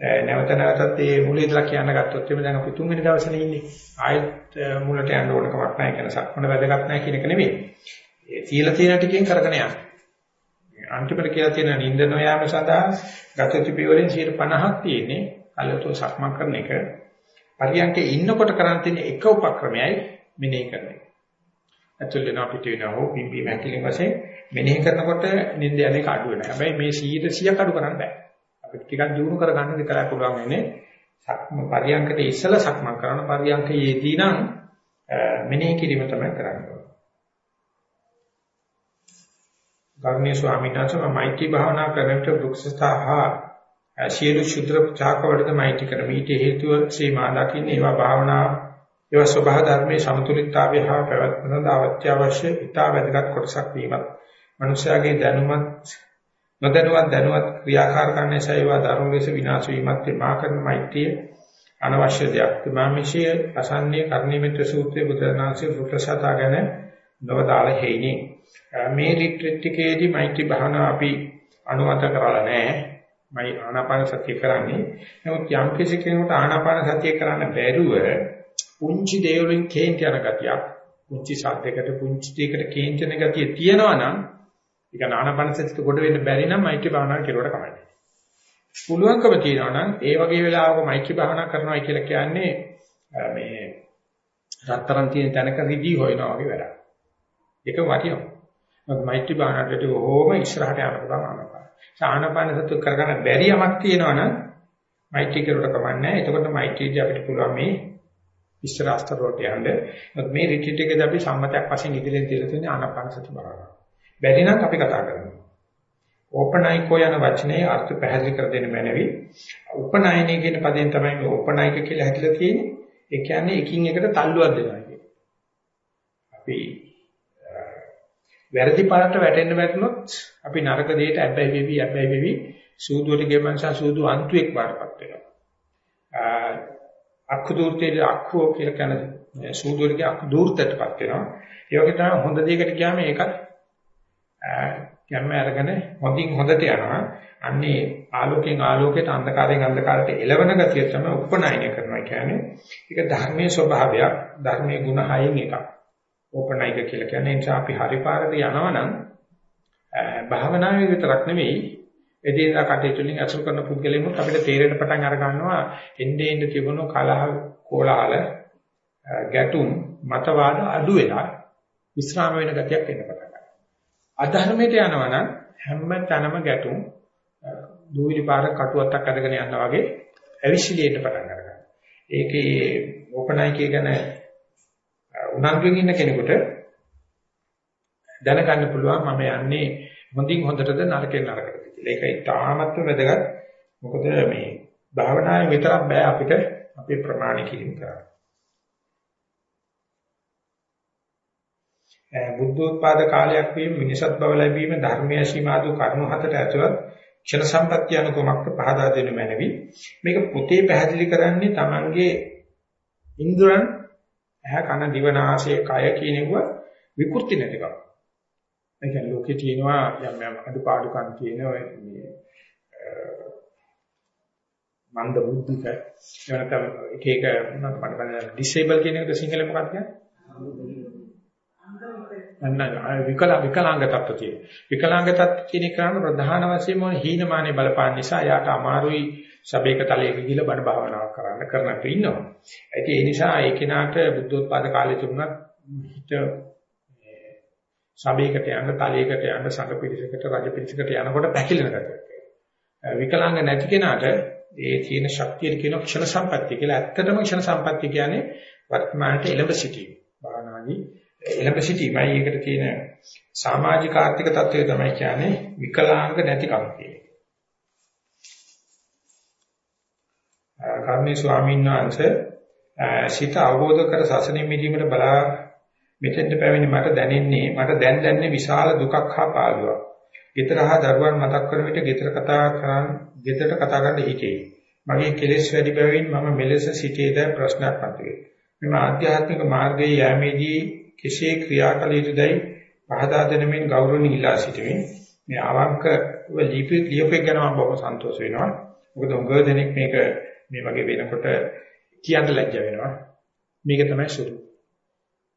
නැවත නැවතත් මේ මුලේ ඉඳලා කියන්න ගත්තොත් එimhe දැන් අපි තුන්වෙනි දවසේ ඉන්නේ. ආයෙත් මුලට යන්න ඕන කමක් නැහැ කියන සක්මන වැදගත් නැහැ කියන එක නෙමෙයි. ඒ තියලා තියෙන ටිකෙන් කරගෙන යන්න. අන්තිමට කියලා තියෙන නිින්ද නොයාම සඳහා ගත යුතු පියවරෙන් 50ක් තියෙන්නේ කලතෝ සක්මන් කරන එක. පරියන්කේ ඉන්නකොට කරන් තියෙන එක උපක්‍රමයයි මෙනෙහි කරන එක. ඇතුල් වෙන අපිට වෙනවෝ පිම්බි මැකිලින් වශයෙන් මෙනෙහි කරනකොට නිින්ද යන එක අඩු වෙනවා. හැබැයි මේ 100 100ක් අඩු කරන්න බෑ. අපිට ටිකක් දිනු කරගන්න විතරයි පුළුවන් වෙන්නේ. සක්ම පරියන්කට ඉස්සලා සක්මන් කරන පරියන්කයේදී නම් මෙනෙහි කිරීම තමයි කරන්නේ. ගර්ණීය ස්වාමීන් වහන්සේ මෛත්‍රී භාවනා කරනකොට වෘක්ෂස්ථාහා සියලු ශුද්‍ර චාකවලද මෛත්‍රී කරමි. ඊට හේතුව සීමා දකින්න ඒවා භාවනා ඒවා ස්වභාව ධර්මයේ සමතුලිතතාවය හා පැවැත්ම සඳහා අවශ්‍ය ඉතා වැදගත් කොටසක් වීමත්. මනුෂ්‍යයාගේ දැනුමත් නොදැනුවත් දැනුවත් ක්‍රියාකාරකම් නිසා ඒවා ධර්ම ලෙස විනාශ වීමත් මා කරන මෛත්‍රිය අනවශ්‍ය දෙයක්. මාමිෂය අසන්නේ කර්ණීමිත සූත්‍රයේ බුදුරණාහි වෘක්ෂසතා ගැන නවදාල හේිනේ. මේ රිට්‍රීට් එකේදී මෛත්‍රී භාවනාව අපි අනුමත කරලා නැහැ. මයි ආනාපාන සතිය කරන්නේ. නමුත් යම් කිසි කෙනෙකුට ආනාපාන සතිය කරන්න බැරුව පුංචි දේවලින් කේන්ති යන ගතියක්, පුංචි සද්දයකට පුංචි දෙයකට කේන්ති යන ගතිය තියෙනවා නම් ඒක ආනාපාන සතියට කොට වෙන්න බැරි නම් මෛත්‍රී භාවනාව කෙරුවට කමයි. පුළුවන්කම තියෙනවා නම් ඒ වගේ වෙලාවක මෛත්‍රී භාවනා කරනවා කියලා කියන්නේ මේ රත්තරන් තියෙන තැනක රිදී හොයනවා වගේ වැඩක්. ඒක වටිනවා. මොකද මෛත්‍රී භාවනාවට ඕම ඉස්සරහට යන්න පුළුවන් ආනපාන. ආනපාන සතු කරගන්න බැරි යමක් තියෙනවනම් මෛත්‍රී කරුවට කමන්නේ. එතකොට මෛත්‍රීදී අපිට පුළුවන් මේ ඉස්සර අස්තර වලට යන්න. මොකද මේ රිට්‍රීට් එකේදී අපි සම්මතයක් වශයෙන් ඉදිරියෙන් තියලා තියෙන ආනපාන සති භාවනාව. බැරි නම් අපි කතා කරනවා. ඕපනයිකෝ යන වචනේ අර්ථ පැහැදිලි කර දෙන්න මැනවි. උපනයනය කියන පදයෙන් තමයි මේ ඕපනයික කියලා හැදලා තියෙන්නේ. ඒ කියන්නේ එකින් එකට තල්ලුවක් දෙනවා කියන්නේ. අපි වැරදි පාරට වැටෙන්න වැටුනොත් අපි නරක දෙයට ඇබ්බැහි වෙවි ඇබ්බැහි වෙවි සූදුවට ගෙමන්සා සූදු අන්තුෙක් බාරපත් වෙනවා. අක්ඛු දූර්තයේ අක්ඛෝ කියලා කියන සූදුවලගේ අක්ඛු දූර්තයටපත් වෙනවා. ඒ වගේ තමයි හොඳ දෙයකට ගියාම ඒකත් ගැම්ම අරගෙන හොඳින් හොඳට යනවා. අන්නේ ආලෝකයෙන් ආලෝකයට අන්ධකාරයෙන් අන්ධකාරයට එළවෙන ගතිය තමයි උපනායනය කරනවා කියන්නේ. ඒක ධර්මයේ ස්වභාවයක්, ධර්මයේ ගුණ හයෙන් එකක්. ඕපනයික කියලා කියන්නේ නිසා අපි හරි පාරට යනවනම් භාවනාවේ විතරක් නෙවෙයි එදිනදා කටයුතු වලින් අසුර කරන පුද්ගලයෙකුත් අපිට තේරෙන්න පටන් අර ගන්නවා එන්නේ එන්නේ තිබුණු කලහ කෝලාහල ගැටුම් මතවාද අඩු වෙලා විස්්‍රාම වෙන ගතියක් එන්න පටන් ගන්නවා. අධර්මයට යනවනම් හැම තැනම ගැටුම් දූවිලි පාර කටුවත්තක් අදගෙන යනවා වගේ ඇවිසිලියට පටන් ගන්නවා. ඒකේ ඕපනයිකේ ගැන උනන්දුවෙන් ඉන්න කෙනෙකුට දැනගන්න පුළුවන් මම යන්නේ හොඳින් හොඳටද නරකෙන් නරකටද කියලා. ඒක ඉතාමත්ම වැදගත්. මොකද මේ භාවනාවේ විතරක් බෑ අපිට අපේ ප්‍රමාණ කිරීම කරන්න. බුද්ධෝත්පාද කාලයක් වීම මිනිසත් බව ලැබීම ධර්මයේ සීමාදු කරුණු හතට ඇතුළත් ක්ෂණ සම්පත්‍ය අනුකමක්ක පහදා දෙනු මැනවි. මේක පොතේ පැහැදිලි කරන්නේ Tamange ඉන්ද්‍රයන් ඇහ කන දිව නාසය කය කියනෙව විකෘති නැතිකම. ඒ කියන්නේ ලෝකේ තියෙනවා යම් යම් අඩුපාඩුකම් තියෙනවා මේ මන්ද බුද්ධික එවනතම එක එක මොනවද මට බලන්න ඩිසේබල් කියන එකට සිංහලෙන් මොකක්ද කියන්නේ? අන්න විකල විකලාංග තත්ත්ව තියෙන. විකලාංග තත්ත්ව කියන එක කරන ප්‍රධාන වශයෙන් මොන හීනමානේ බලපාන නිසා යාට අමාරුයි සබේක තලයක ගිහිල්ලා බණ භාවනාවක් කරන්න කරන්නට ඉන්නවා. ඒ නිසා ඒ කෙනාට බුද්ධෝත්පාද කාලේ තිබුණත් හිත සබේකට යන්න තලයකට යන්න සංඝ පිරිසකට රජ පිරිසකට යනකොට පැකිලෙන ගතියක්. විකලාංග නැති කෙනාට ඒ තියෙන ශක්තිය කියන ක්ෂණ සම්පත්තිය කියලා. ඇත්තටම ක්ෂණ සම්පත්තිය කියන්නේ වර්තමානයේ එළඹ සිටීම. භාවනාදී එළඹ සිටීමයි ඒකට තියෙන සමාජික ආර්ථික තත්ත්වය තමයි කියන්නේ විකලාංග නැතිකම කියන්නේ. කර්ණී ස්වාමීන් වහන්සේ සිත අවබෝධ කර සසනින් මිදීමට බලා මෙතෙන්ට පැමිණි මට දැනෙන්නේ මට දැන් දැනෙන්නේ විශාල දුකක් හා පාළුවක්. ගෙදර හා දරුවන් මතක් කරන විට ගෙදර කතා කරන් ගෙදරට කතා කරන්න හිතේ. මගේ කෙලෙස් වැඩි බැවින් මම මෙලෙස සිටේද ප්‍රශ්නයක් මතුවේ. මෙම ආධ්‍යාත්මික මාර්ගයේ යෑමේදී කෙසේ ක්‍රියා කළ යුතුදයි පහදා දෙනමින් ගෞරවණීය ඉල්ලා සිටිමින් මේ අවංක ලිපි ලියපෙක් ගැන මම බොහොම සන්තෝෂ වෙනවා. මොකද උගව දෙනෙක් මේක මේ වගේ වෙනකොට කියන්න ලැජ්ජ වෙනවා. මේක තමයි සුළු.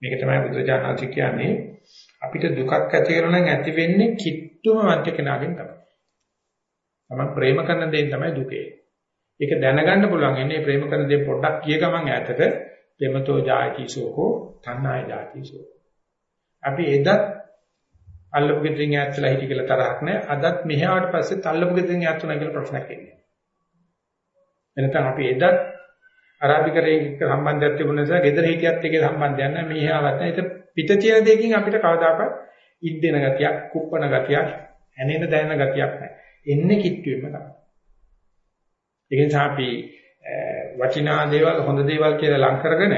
මේක තමයි බුදුජානක කියන්නේ අපිට දුකක් ඇති කරන නම් ඇති වෙන්නේ කිට්ටුම මන්ත්‍ය කෙනාගෙන් තමයි. තමයි ප්‍රේම කරන දෙයින් තමයි දුකේ. ඒක දැනගන්න පුළුවන් ඉන්නේ ප්‍රේම කරන දේ පොඩ්ඩක් කිය ගමන් ඈතට ප්‍රේමතෝ ජායති සෝකෝ තණ්හාය ජාති සෝකෝ. අපි එදත් අල්ලපු ගෙදරින් ඈත්ලා හිටි කියලා තරහක් නැහැ. අදත් මෙහාට පස්සේ තල්ලපු ගෙදරින් ඈත් වුණා කියලා ප්‍රශ්නයක් එන්නේ. එනතන අපි එදත් අරාබිකරේ එක්ක සම්බන්ධයක් තිබුණ නිසා ගෙදර හිටියත් එක්ක සම්බන්ධයක් නැහැ. මෙහාවත් නැහැ. ඒක පිට තියෙන දෙයකින් අපිට කවදාකවත් ඉද්දෙන ගතියක්, කුප්පන ගතියක්, ඇනෙන දැනෙන ගතියක් නැහැ. එන්නේ කිට්ටුවෙම තමයි. ඒ නිසා අපි වටිනා දේවල් හොඳ දේවල් කියලා ලං කරගෙන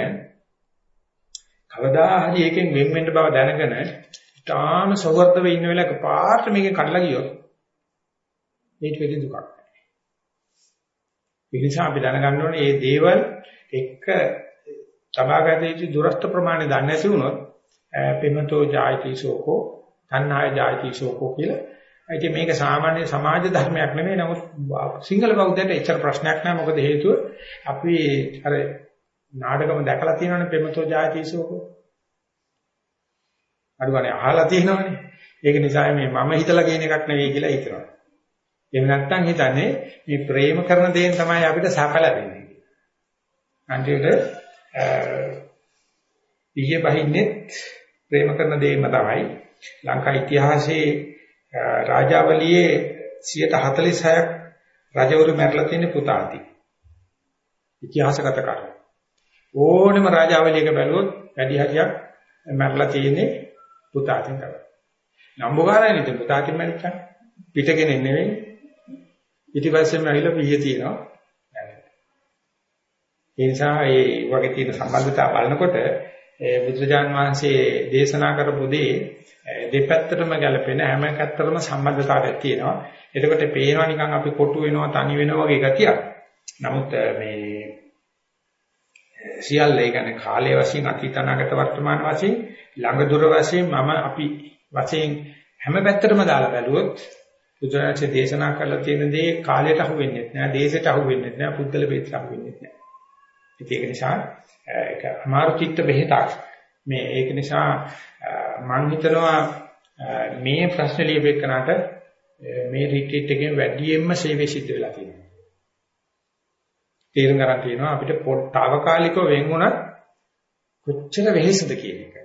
කවදා හරි එකෙන් වෙන් වෙන්න බව දැනගෙන ඊටාම සවර්ධව ඉන්න වෙලාවක පාට මේකෙන් කඩලා ගියොත් ඊට වෙඩි දුකක් නැහැ. ඒ නිසා අපි දැනගන්න ඕනේ මේ දේවල් එක්ක තබාගත යුතු දුරස්ත ප්‍රමාණය දන්නේ නැති වුණොත් පිමතෝ ජායති සෝකෝ තණ්හාය ජායති සෝකෝ කියලා ඉතින් මේක සාමාන්‍ය සමාජ ධර්මයක් නෙමෙයි. නමුත් සිංහල බෞද්ධයට එච්චර ප්‍රශ්නයක් නෑ මොකද හේතුව අපි අර නාටකම දැකලා තියෙනවනේ ප්‍රේමතෝ ජාතිසෝකෝ අඩුවනේ අහලා තියෙනවනේ. ඒක නිසා මේ මම හිතලා කියන එකක් නෙවෙයි කියලා හිතනවා. එහෙම නැත්නම් හිතන්නේ මේ ප්‍රේම කරන දේෙන් තමයි අපිට සකල වෙන්නේ අන්තිමට ඊයේ බහින්නේ ප්‍රේම කරන දේම තමයි ලංකා ඉතිහාසයේ රාජාවලියේ 146ක් රජවරු මැරලා තියෙන පුතාති. ඉතිහාසගත කරුණු. ඕනම රාජාවලියක බැලුවොත් වැඩි හරියක් මැරලා තියෙන්නේ පුතාතින් තමයි. නම්බුකාරයන් ඉතින් පුතාතින් මැරිච්චා. පිටගෙන නෙවෙයි. ඊටපස්සෙම ඇවිල්ලා පිය තියෙනවා. ඒ නිසා ඒ වගේ තියෙන සම්බන්ධතාව බලනකොට බුදුරජාන් වහන්සේ දේශනා කරපු දේ දෙපැත්තටම ගැලපෙන හැම පැත්තටම සම්බන්ධතාවයක් තියෙනවා. එතකොට පේනවා නිකන් අපි කොටු වෙනවා තනි වෙනවා වගේ ගතියක්. නමුත් මේ සියල්ල ඒ කියන්නේ කාලය වශයෙන් අතීත අනාගත වර්තමාන වශයෙන් ළඟ දුර වශයෙන් මම අපි වශයෙන් හැම පැත්තටම දාලා බැලුවොත් බුදුරජාණන් දේශනා කරලා තියෙන දේ කාලයට අහු වෙන්නේ නැහැ, දේශයට අහු වෙන්නේ නැහැ, පුද්ගල බේතට අහු වෙන්නේ නැහැ. ඒක නිසා ඒක අමාරු චිත්ත බෙහෙතක්. මේ ඒක නිසා මම හිතනවා මේ ප්‍රශ්න ලියපෙන්නට මේ රිට්‍රීට් එකෙන් වැඩියෙන්ම සේවය සිද්ධ වෙලා තියෙනවා. තේරුම් ගන්න තියෙනවා අපිට తాවකාලිකව වෙන් වුණත් කොච්චර වෙහෙසද කියන එක.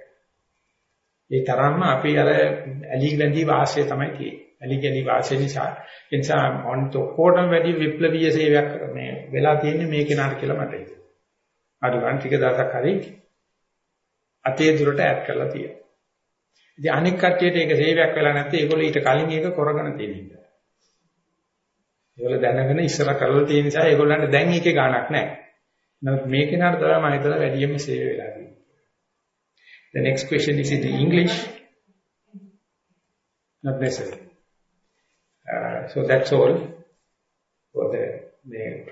ඒ තරම්ම අපි අර ඇලි ගලඳි වාසය තමයි තියෙන්නේ. ඇලි ගලි වාසය නිසා ඒ නිසා මොන්ට කොටම් වැඩි විප්ලවීය සේවයක් මේ වෙලා තියෙන්නේ මේ කෙනාට කියලා මට හිතෙනවා. අර ගන්න ටික දවසක් හරි අතේ දුරට ඈඩ් කරලා තියෙනවා. ඉතින් අනෙක් කට්ටියට ඒක සේවයක් වෙලා නැත්නම් ඒගොල්ලෝ ඊට කලින් ඒක කරගෙන තියෙන නිසා. ඒගොල්ලෝ දැනගෙන ඉස්සර කරලා තියෙන නිසා ඒගොල්ලන්ට දැන් ඒකේ ගාණක් නැහැ. නමුත් මේ කෙනාට තමයි මම හිතලා වැඩියෙන්ම සේව වෙලා තියෙන්නේ. The next question is in English. Not necessary. Uh, so that's all for the මේ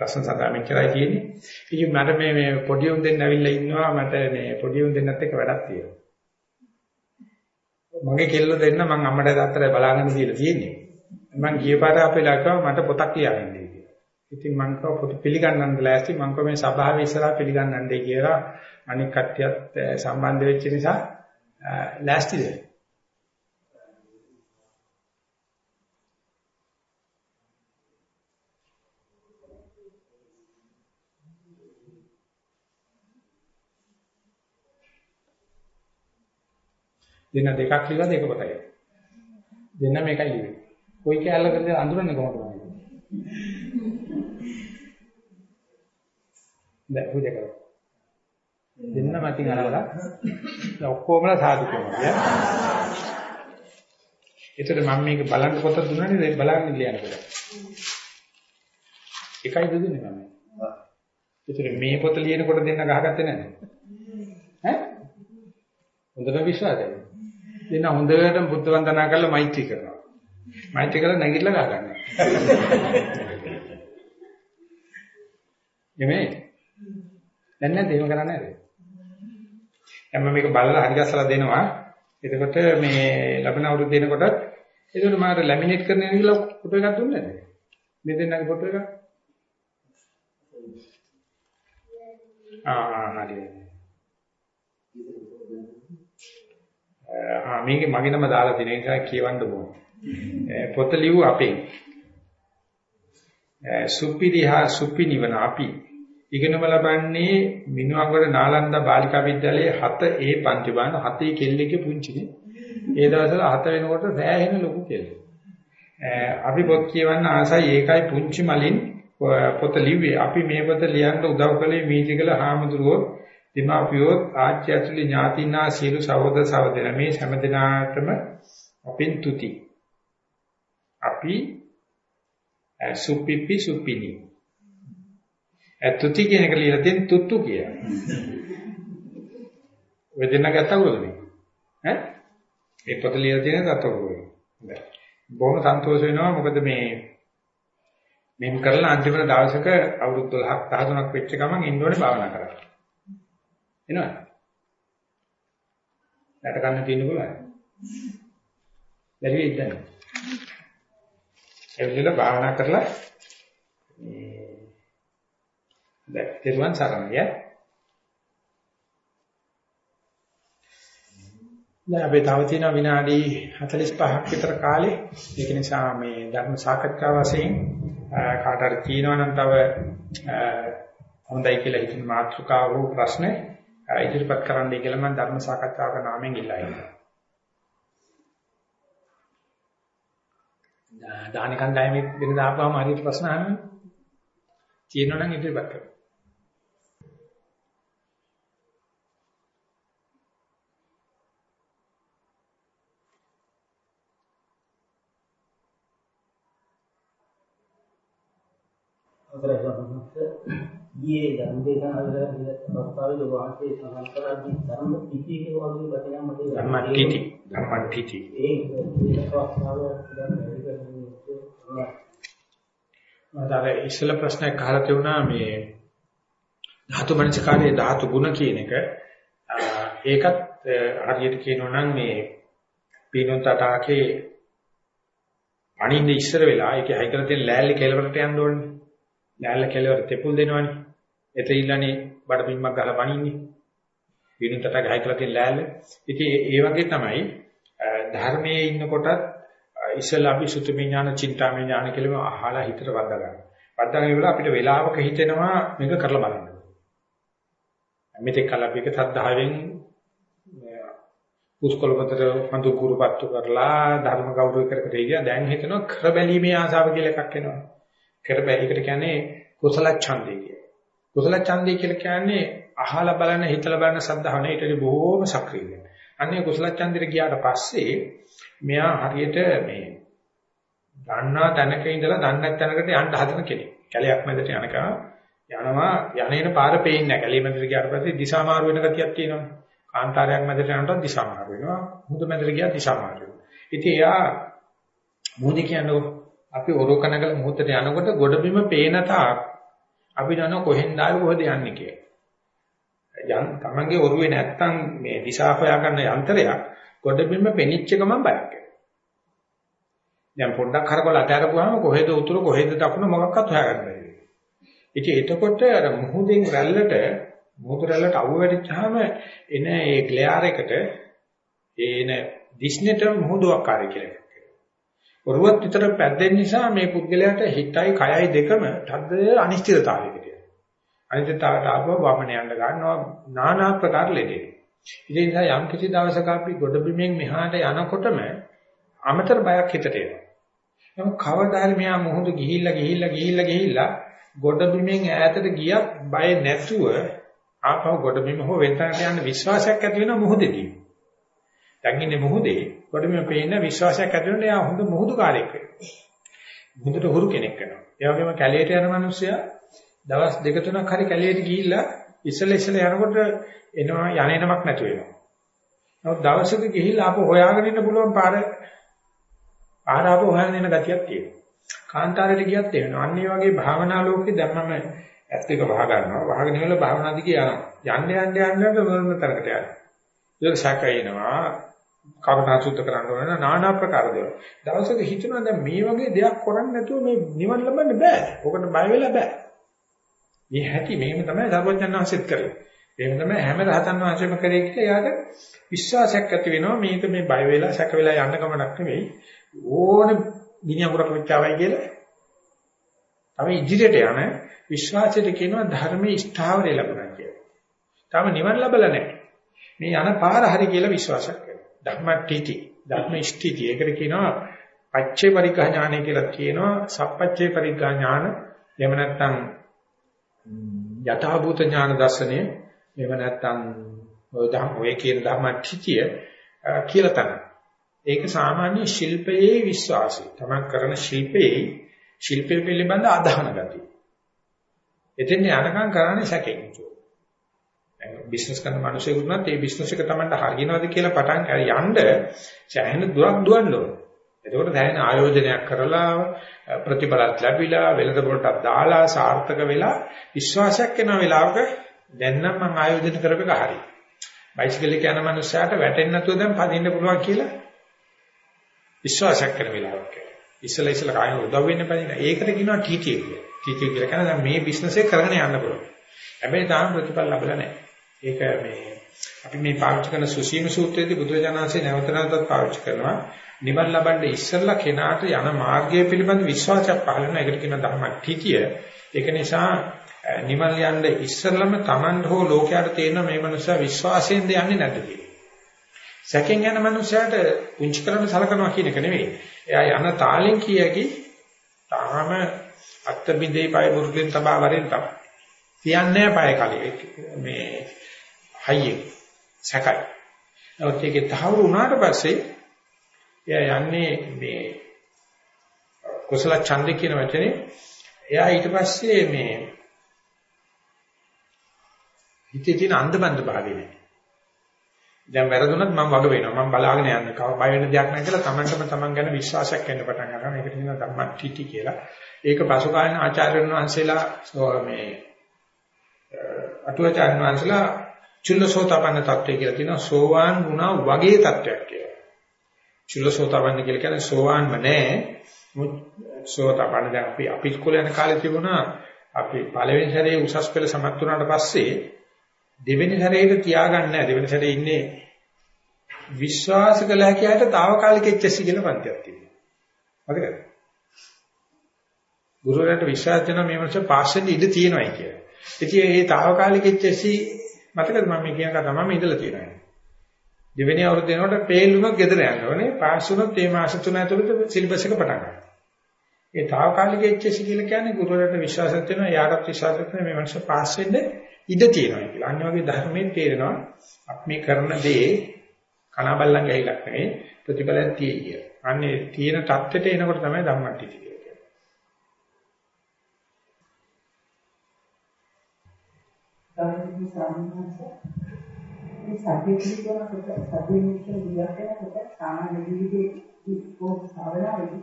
ප්‍රශ්න සඳහා මෙච්චරයි තියෙන්නේ. ඉතින් මට මේ මේ පොඩි උන් දෙන්න ඇවිල්ලා ඉන්නවා මට මේ පොඩි උන් දෙන්නත් එක්ක වැඩක් තියෙනවා. මගේ කෙල්ල දෙන්න මම අම්මට තාත්තට බලාගෙන දීලා තියෙන්නේ. මම ගිය පාර අපේ ළඟ මට පොතක් ලියන්න කියලා. ඉතින් මම කව පොත පිළිගන්නන්න ලෑස්ති මම කව මේ සභාවේ ඉස්සරහා පිළිගන්නන්නයි කියලා අනික් කට්ටියත් සම්බන්ධ වෙච්ච නිසා ලෑස්තිද? දෙන්න දෙකක් ලියලා දෙක පොතයි. දෙන්න මේකයි ලියුවේ. කොයි කැලලකද අඳුරන්නේ කොහොමද? දැන් පූජා කරමු. දෙන්න මතින් අරවලා ඔක්කොමලා සාදු කියනවා. ඒතර මම මේක බලන්න පොත දුන්නානේ බලන්න ලියන්න බෑ. එකයි දුන්නේ මම. ඒතර මේ පොත ලියනකොට දෙන්න ගහගත්තේ නැහැ. ඈ? හොඳට විශ්වාසයි. දෙන්න හොඳට බුද්ධ වන්දනා කරලා මෛත්‍රී කරනවා. මෛත්‍රී කරලා නැගිටලා ගහ ගන්නවා. එමේ දැන් නැද්ද එහෙම කරන්නේ නැද්ද? දැන් මම මේක බලලා හරි ගස්සලා දෙනවා. එතකොට මේ ලබන අවුරුද්ද දෙනකොටත් එතකොට මම ලැමිනේට් කරන්න කියලා ෆොටෝ එකක් දුන්නේ නැද්ද? මේ දෙන්නගේ ෆොටෝ එකක්. ආ හරි. ආ මේක මගේ නම දාලා තියෙන නිසා කියවන්න ඕන. පොත ලිව්ව අපේ. සුපිරිහා සුපිනිවන අපි ඉගෙනම ලබන්නේ මිනුවන්ගොඩ නාලන්දා බාලිකා විද්‍යාලයේ 7A පන්ති බාන 7 කෙල්ලෙක්ගේ පුංචිනේ. ඒ දවස්වල 7 වෙනකොට සෑහෙන ලොකු කෙල්ල. අපි පොත් කියවන්න ආසයි ඒකයි පුංචි මලින් පොත ලිව්වේ. අපි මේ පොත ලියන්න උදව් කළේ මීතිකල හාමුදුරුවෝ දීමාපියෝ ආච්චි ඇතුළේ ඥාතිනා සියලු සහෝදර සහෝදර මේ හැම දිනාටම අපෙන් තුති. අපි සුපිපි සුපිනි ඇතුති කියන එක ලියලා තියෙන තුත්තු කියලා. ඔය දෙන්න ගත්තවද මේ? ඈ? ඒ පොත ලියලා තියෙන තත්ත්වකෝ. බොහොම සන්තෝෂ වෙනවා මොකද මේ මෙම් කරලා අන්තිම දවසක අවුරුදු 12ක් 13ක් වෙච්ච ගමන් ඉන්න ඕනේ භාවනා කරන්න. එනවද? නැට ගන්න තියෙන කොලයි. බැරි වෙයිද? එවිල භාවනා කරලා දැන් තෙරුවන් සරණයි. දැන් අපි තව තියෙන විනාඩි 45ක් විතර කාලේ ඒක නිසා මේ ධර්ම සාකච්ඡා වශයෙන් කාට හරි කියනවා නම් තව හොඳයි කියලා හිතන මාතෘකාව වූ ප්‍රශ්න ඉදිරිපත් කරන්නයි කියලා මම ධර්ම සාකච්ඡාවක නාමයෙන් ඉල්ලා හිටියා. දානිකන් ඩයිමේ වෙන දාපුවාම හරියට ප්‍රශ්න අහන්න තියෙනවා නම් ඉදිරිපත් කරන්න. සමහත් ඊයේ ධර්ම දේශනාවල අවස්ථාවේ වාසේ සඳහන් කරන්නේ ධර්ම පිටි කියන වගේ වචනයක් මත ධර්ම පිටි ධර්ම පිටි. ඒ අවස්ථාව දැන් මම ඉස්සෙල්ලා ප්‍රශ්නයක් අහලා තියුණා මේ ධාතු මනසකාරයේ ධාතු ගුණ කියන එක. ඒකත් හරියට කියනවා නම් මේ පීනොත් අටාකේ අනින්නේ ඉස්සර වෙලා ඒකේ හයි කරලා තියෙන ලෑල්ලේ කෙලවරට යන්න ඕනේ. ලෑල්ල කෙලවර තෙපුල් දෙනවනේ. එතන ඉල්ලන්නේ බඩ පිම්මක් ගහලා පනින්නේ. විනුතට ගහයි කියලා තියෙන ලෑල්ල. ඉතින් ඒ වගේ තමයි ධර්මයේ ඉන්නකොටත් ඉස්සෙල්ලා අපි සුතුමි ඥාන, චින්තාමය ඥාන කියලා අහලා හිතට වද්දා ගන්න. වද්දා ගන්න අපිට වෙලාවක හිතෙනවා මේක කරලා බලන්න. මෙතෙක් කල අපි ඒක සද්ධාවෙන් පුස්කොළපතර හඳු කුරුපත්තු කරලා ධර්ම ගෞරව කර කර ඉතියා දැන් හිතනවා කර බැලීමේ ආසාව කියලා එකක් එනවා. කරබැලීකට කියන්නේ කුසල ඡන්දය කියලා. කුසල ඡන්දය කියලා කියන්නේ අහලා බලන හිතලා බලන සද්ධාව නේ ඊට බොහෝම සක්‍රීය. අන්නේ කුසල ඡන්දෙට ගියාට පස්සේ මෙයා හරියට මේ දන්නා තැනක ඉඳලා දන්නේ නැත් තැනකට යන්න හදන කෙනෙක්. කැලයක් මැදට යනකම් යනවා යන්නේන පාර පේන්නේ නැහැ. කැලේ මැදට ගියාට පස්සේ දිශා මාරු වෙන ගතියක් තියෙනවා. කාන්තාරයක් මැදට යනකොට දිශා මාරු වෙනවා. මුහුද මැදට ගියා දිශා මාරු වෙනවා. ඉතින් එයා මුහුද කියන්නේ අපි ඔරකනගල මොහොතට යනකොට ගොඩබිම පේන තාක් අපි දන්න කොහෙන්ද ආවේ කොහෙද යන්නේ කියලා. යන් තමන්ගේ ඔරුවේ නැත්තම් මේ දිශා හොයා ගන්න යන්ත්‍රයක් ගොඩබිම පෙනිච්ච ගමන් බයක් එනවා. දැන් පොඩ්ඩක් හරකවල අතහැරපුවාම කොහෙද උතුර කොහෙද දකුණ මොකක්වත් හොයාගන්න බැහැ. ඉතින් එතකොට අර මුහුදෙන් රැල්ලට මුහුද රැල්ලට අවු වැඩිච්චාම එන ඒ ග්ලෙයාර් එකට එන දිස්නෙට මුහුදුවක් කාර්ය කියලා. ඔරුවත් විතර පැද්දෙන නිසා මේ පුද්ගලයාට හිතයි කයයි දෙකම තද්ද අනිශ්චිතතාවයකට යනවා. අනිශ්චිතතාවට ආපුව වමන යන්න ගන්නවා নানা ආකාර ලෙඩේ. ඉතින් නිසා යම් කිසි දවසක අපි ගොඩබිමෙන් මෙහාට යනකොටම අමතර බයක් හිතට එනවා. නමුත් කවදා හරි මෙහා මුහුදු ගිහිල්ලා ගිහිල්ලා ගිහිල්ලා ගිහිල්ලා ගොඩ බිමෙන් ඈතට ගියත් බය නැතුව ආපහු ගොඩ බිම හෝ වෙනතකට යන්න විශ්වාසයක් ඇති වෙන මොහොතේදී. දැන් ඉන්නේ මොහොතේ ගොඩ බිම පේන විශ්වාසයක් ඇති වෙන එයා හොඳ මොහොදුකාරයෙක් වෙනවා. මුහුදට හුරු කෙනෙක් වෙනවා. ඒ වගේම කැලේට යන මිනිස්සයා දවස් දෙක තුනක් හරි කැලේට ගිහිල්ලා ඉස්සල ඉස්සල යනකොට එනවා යන්නේනමක් නැතු වෙනවා. නමුත් දවසක ගිහිල්ලා ආපහු හොයාගෙන ඉන්න පුළුවන් පාර පාර ආපහු හොයන්න යන ගතියක් තියෙනවා. කාන්තාරයට ගියත් එහෙම. අන්න ඒ වගේ භාවනා ලෝකේ දැන් මම ඇත්ත එක වහ ගන්නවා. වහගෙන ඉවරලා භාවනා දිගේ යනවා. යන්න යන්න යන්න වර්ණ තරකට යනවා. ඒක සැකේනවා. කවදාසුත් කරන්න ඕන নানা ප්‍රකාර දේවල්. දවසක හිතනවා දැන් මේ වගේ දෙයක් කරන්නේ නැතුව මේ නිවන් ලබන්න බෑ. ඔකට බය වෙලා බෑ. මේ හැටි මේක තමයි සර්වඥාන්සෙත් කරේ. එහෙම තමයි හැම රහතන් වහන්සේම කරේ කියලා එයාට විශ්වාසයක් ඇති වෙනවා මේක මේ බය වෙලා සැක වෙලා යන්න ගමනක් නෙවෙයි ඕනේ ගිනි අඟුරක් වෙච්චාවයි කියලා. තමයි ඉදිරියට යන විශ්වාසයට කියනවා ධර්මයේ ස්ථාවරය ලැබුණා කියලා. තාම නිවන් ලැබලා නැහැ. මේ යන පාර හරි කියලා විශ්වාසයක් කරනවා. ධම්මට්ඨිති ධර්ම ස්ථಿತಿ. ඒකට කියනවා පච්චේ පරිග්‍රහ ඥානය කියලා කියනවා. සප්පච්චේ පරිග්‍රහ ඥාන. එහෙම නැත්නම් යථාභූත ඥාන දර්ශනය. එහෙම නැත්නම් ඔය ධම් ඔය කියන ධම්මට්ඨිතිය කියලා තමයි. ඒක සාමාන්‍ය ශිල්පයේ විශ්වාසය. තමන් කරන ශිල්පයේ ශිල්පය පිළිබඳ අදහන ගතිය. එතෙන් යනකම් කරන්නේ සැකෙන්. බිස්නස් කරන මිනිසෙකුට නම් ඒ බිස්නස් එක Tamanට හරියනවද කියලා පටන් යන්න සෑහෙන දුරක් දුවන්න ඕනේ. එතකොට දැනෙන ආයෝජනයක් කරලා ප්‍රතිඵලත් ලැබිලා වෙළඳ පොලටත් දාලා සාර්ථක වෙලා විශ්වාසයක් වෙන වෙලාවක දැන් නම් මම ආයෝජන කරපේක හරි. බයිසිකල් එක යන මනුස්සයාට වැටෙන්නේ නැතුව දැන් පදින්න පුළුවන් කියලා විශ්වාසයක් කරන වෙලාවක්. ඉස්සලා ඉස්සලා කායන උදව් වෙන්න බැරිද? ඒකට කියනවා TTA කියලා. TTA කියලා කියන්නේ දැන් මේ බිස්නස් එක කරගෙන යන්න පුළුවන්. හැබැයි තාම ප්‍රතිඵල ලැබලා නැහැ. ඒක මේ අපි මේ පාවිච්චි කරන සුසීම සූත්‍රයේදී බුදුරජාණන්සේ නැවත නැවතත් පාවිච්චි කරනවා. නිවන් ලබන්න ඉස්සලා කෙනාට යන මාර්ගය පිළිබඳ විශ්වාසයක් පහළ වෙනවා. ඒකට කියනවා ධම්මටිතිය. ඒක නිසා නිවන් යන්න ඉස්සලම Taman හෝ ලෝකයට තේරෙන මේ මනුස්සයා විශ්වාසයෙන්ද යන්නේ නැද්ද කියලා. සැකෙන් යන මනුස්සයාට පුංචි කරන්න සලකනවා කියන එක නෙවෙයි. එයා යන තාලෙන් කියකි තාම අත්ත බින්දේ පය මුරුලෙන් තබා වරෙන් තමයි. තියන්නේ පය කලිය මේ හයියෙන් සැකයි. නමුත් ඒකේ තහවුරු වුණාට පස්සේ එයා යන්නේ මේ කුසල ඡන්ද කියන වචනේ එයා ඊට පස්සේ මේ හිතේ තියෙන අන්ධබන්ද භාවය නෑ. දැන් වැරදුනත් මම වග වෙනවා. මම බලාගෙන යන්න. කව බය වෙන දෙයක් නැහැ කියලා Tamanටම Taman ගැන විශ්වාසයක් එන්න පටන් ගන්නවා. මේකට කියනවා ධම්මටිටි කියලා. ඒක පසුකාලීන ආචාර්යයන් වහන්සේලා මේ අටුවාචාර්යන් වහන්සේලා චුල්ලසෝතපන්න තත්වය කියලා කියනවා. සෝවාන් වුණා වගේ තත්වයක් කියලා. චුල්ලසෝතපන්න කියලා කියන්නේ සෝවාන්ම නැහැ. සෝතපන්න දැන් අපි අපි ඉස්කෝලේ යන කාලේ තිබුණා අපි පළවෙනි සැරේ උසස් පෙළ සමත් වුණාට පස්සේ දෙවෙනි සැරේට තියාගන්න නැහැ. දෙවෙනි සැරේ ඉන්නේ විශ්වාස කළ හැකියට తాවකාලික HSC කියලා පන්තියක් තියෙනවා. හරිද? ගුරුවරයාට විශ්වාස කරන මේ වගේ පාස් වෙන්න ඉඩ තියෙනවායි කියලා. ඉතින් මේ తాවකාලික HSC මතකද මම මේ කියන කතාව මම ඉඳලා තියෙනවා. දෙවෙනි අවුරුද්ද වෙනකොට ෆේල් වුණොත් ගෙදර යන්න ඕනේ. පාස් වුණොත් මේ මාස තුන ඇතුළත සිලබස් එක පටන් ගන්නවා. ඒ తాවකාලික HSC කියලා කියන්නේ ගුරුවරයාට විශ්වාසයක් වෙනවා. යාට විශ්වාසයක් වෙනවා මේ මනුස්ස පාස් වෙන්න ඉඩ තියෙනවා කියලා. අන්න වගේ ධර්මයෙන් තේරෙනවා අපි මේ කරන දේ කනබල්ලන් ගහිලක් නෙවෙයි ප්‍රතිඵලයක් තියෙයි. අන්නේ තියෙන தත්ත්වයට එනකොට තමයි ධම්මට්ටි කියන්නේ. සාමාන්‍ය සාමාන්‍ය මේ සතිය පිළිබඳව සතිය මිශ්‍ර විද්‍යාවට සාමාන්‍ය ජීවිතයේ පොත් සාවලාවේදී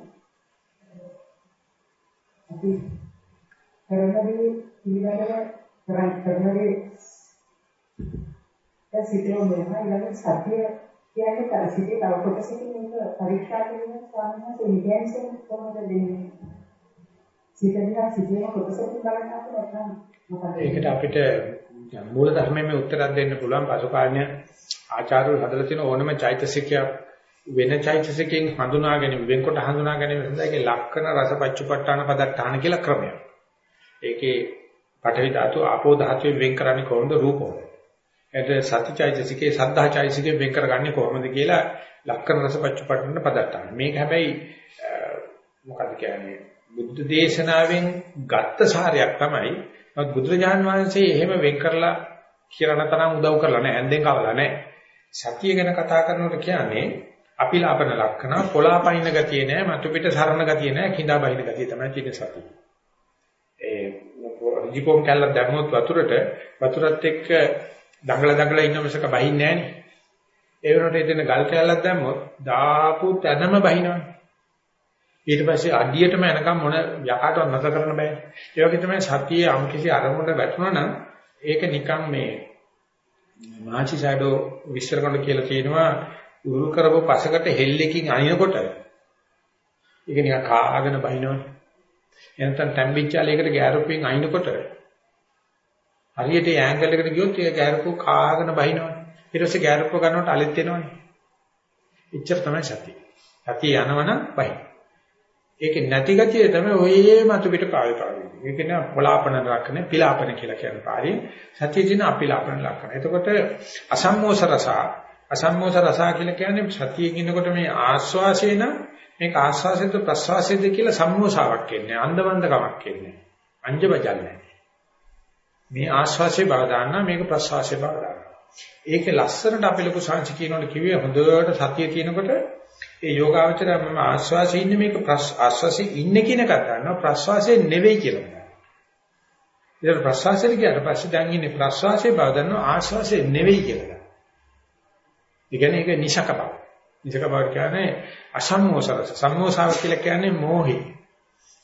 අපි කරන්නේ පිළිබඳව කරන් කරනගේ දැන් සිතේ මොනවා ඊළඟ සතිය කියන්නේ තර සිතේ තව කොටසකින් මේක පරීක්ෂා කිරීම ස්වාමීන් වහන්සේ කොහොමද දෙන්නේ සිතේලා සිතේම කොටසකින් බලන්න අපිට නැත්නම් මොකද ඒකට අපිට මූල ධර්මයේ උත්තරයක් දෙන්න පුළුවන් පසුකාලීන ආචාර්යවරු හදලා තියෙන ඕනම චෛතසිකයක් වෙන චෛතසිකයෙන් හඳුනා ගැනීම වෙන්කොට හඳුනා ගැනීම සඳහා ඒකේ ලක්කන රසපච්චුපට්ඨාන පදට්ඨාන කියලා ක්‍රමයක්. ඒකේ පඨවි ධාතු ආපෝ ධාතුවෙන් වෙන් කරන්නේ කොහොමද රූපෝ. එතන සතිචෛතසිකේ සද්ධාචෛතසිකේ වෙන් කරගන්නේ කොහොමද කියලා ලක්කන රසපච්චපට්ඨන පදත්තාන. මේක හැබැයි මොකද කියන්නේ බුද්ධ දේශනාවෙන් ගත්ත සාරයක් තමයි නමුත් බුදුරජාන් වහන්සේ එහෙම වෙන් කරලා කියන තරම් උදව් කරලා නැහැ. ඇන්දෙන් කවලා නැහැ. සතිය ගැන කතා කරනකොට කියන්නේ අපිලාපන ලක්ෂණ පොලාපයින් ගතිය නැහැ මතු පිට සරණ ගතිය නැහැ කිඳා බහින ගතිය තමයි තියෙන සතිය. ඒ රිජිපොම් කැල්ලක් දැම්මොත් වතුරට වතුරත් එක්ක දඟල දඟල ඉන්න මිසක බහින්නේ නැහනේ ඒ වුණාට එතන ගල් කැල්ලක් දැම්මොත් දාපු තැනම බහිනවනේ. ඊට පස්සේ අඩියටම එනකම් මොන යකාටවත් නැතර කරන්න බෑ. ඒ වගේ තමයි සතියේ යම් කිසි අරමුණකට වැටුණා නම් ඒක නිකන් මේ මාචි ෂැඩෝ විස්තර කරන කියලා කියනවා උරු කරපු පසකට හෙල්ලකින් අනිනකොට ඒක නිකන් කාගෙන බහිනවනේ. එනතන් ටැම්බිච්චාලයකට ගෑරුප්පෙන් අනිනකොට හරියට ඒ ඇන්ගල් එකට ගියොත් ඒ ගෑරුප්ප කාගෙන බහිනවනේ. ඊට පස්සේ ගෑරුප්ප ගන්නකොට අලෙත් එනවනේ. එච්චර තමයි සතිය. සතිය යනවනම් බහින. ඒකේ නැති ගතිය තමයි ඔයේ මතු පිට පාවි පාවි. ඒක නේ පොලාපන ලක්ෂණ, පිලාපන කියලා කියන පාරේ සතිය දින අපිලාපන ලක්ෂණ. එතකොට අසම්මෝස රස අසම්මෝස රස කියලා කියන්නේ සතියෙන් ඉන්නකොට මේ ආස්වාසේ නම් මේක ආස්වාසෙද ප්‍රස්වාසෙද කියලා සම්මෝසාවක් එන්නේ. අන්දවන්දකමක් එන්නේ. අංජබජල් නැහැ. මේ ආස්වාසේ බව දාන්න මේක ප්‍රස්වාසේ බව දාන්න. ඒකේ ලස්සනට අපි ලොකු සංච කියනකොට කිව්වේ හොඳට සතිය තියෙනකොට ඒ යෝගාවචරය මම ආශ්වාසයේ ඉන්නේ මේක ආශ්වාසයේ ඉන්නේ කියන එක ගන්නවා ප්‍රශ්වාසයේ නෙවෙයි කියලා ගන්නවා. ඒක ප්‍රශ්වාසයේ කියන පස්සේ දැන් ඉන්නේ ප්‍රශ්වාසයේ බව දන්නවා ආශ්වාසයේ නෙවෙයි කියලා ගන්නවා. ඒ කියන්නේ ඒක නිසක බව. නිසක බව කියන්නේ අසම්මෝසරස. සම්මෝසාව කියලා කියන්නේ මෝහි.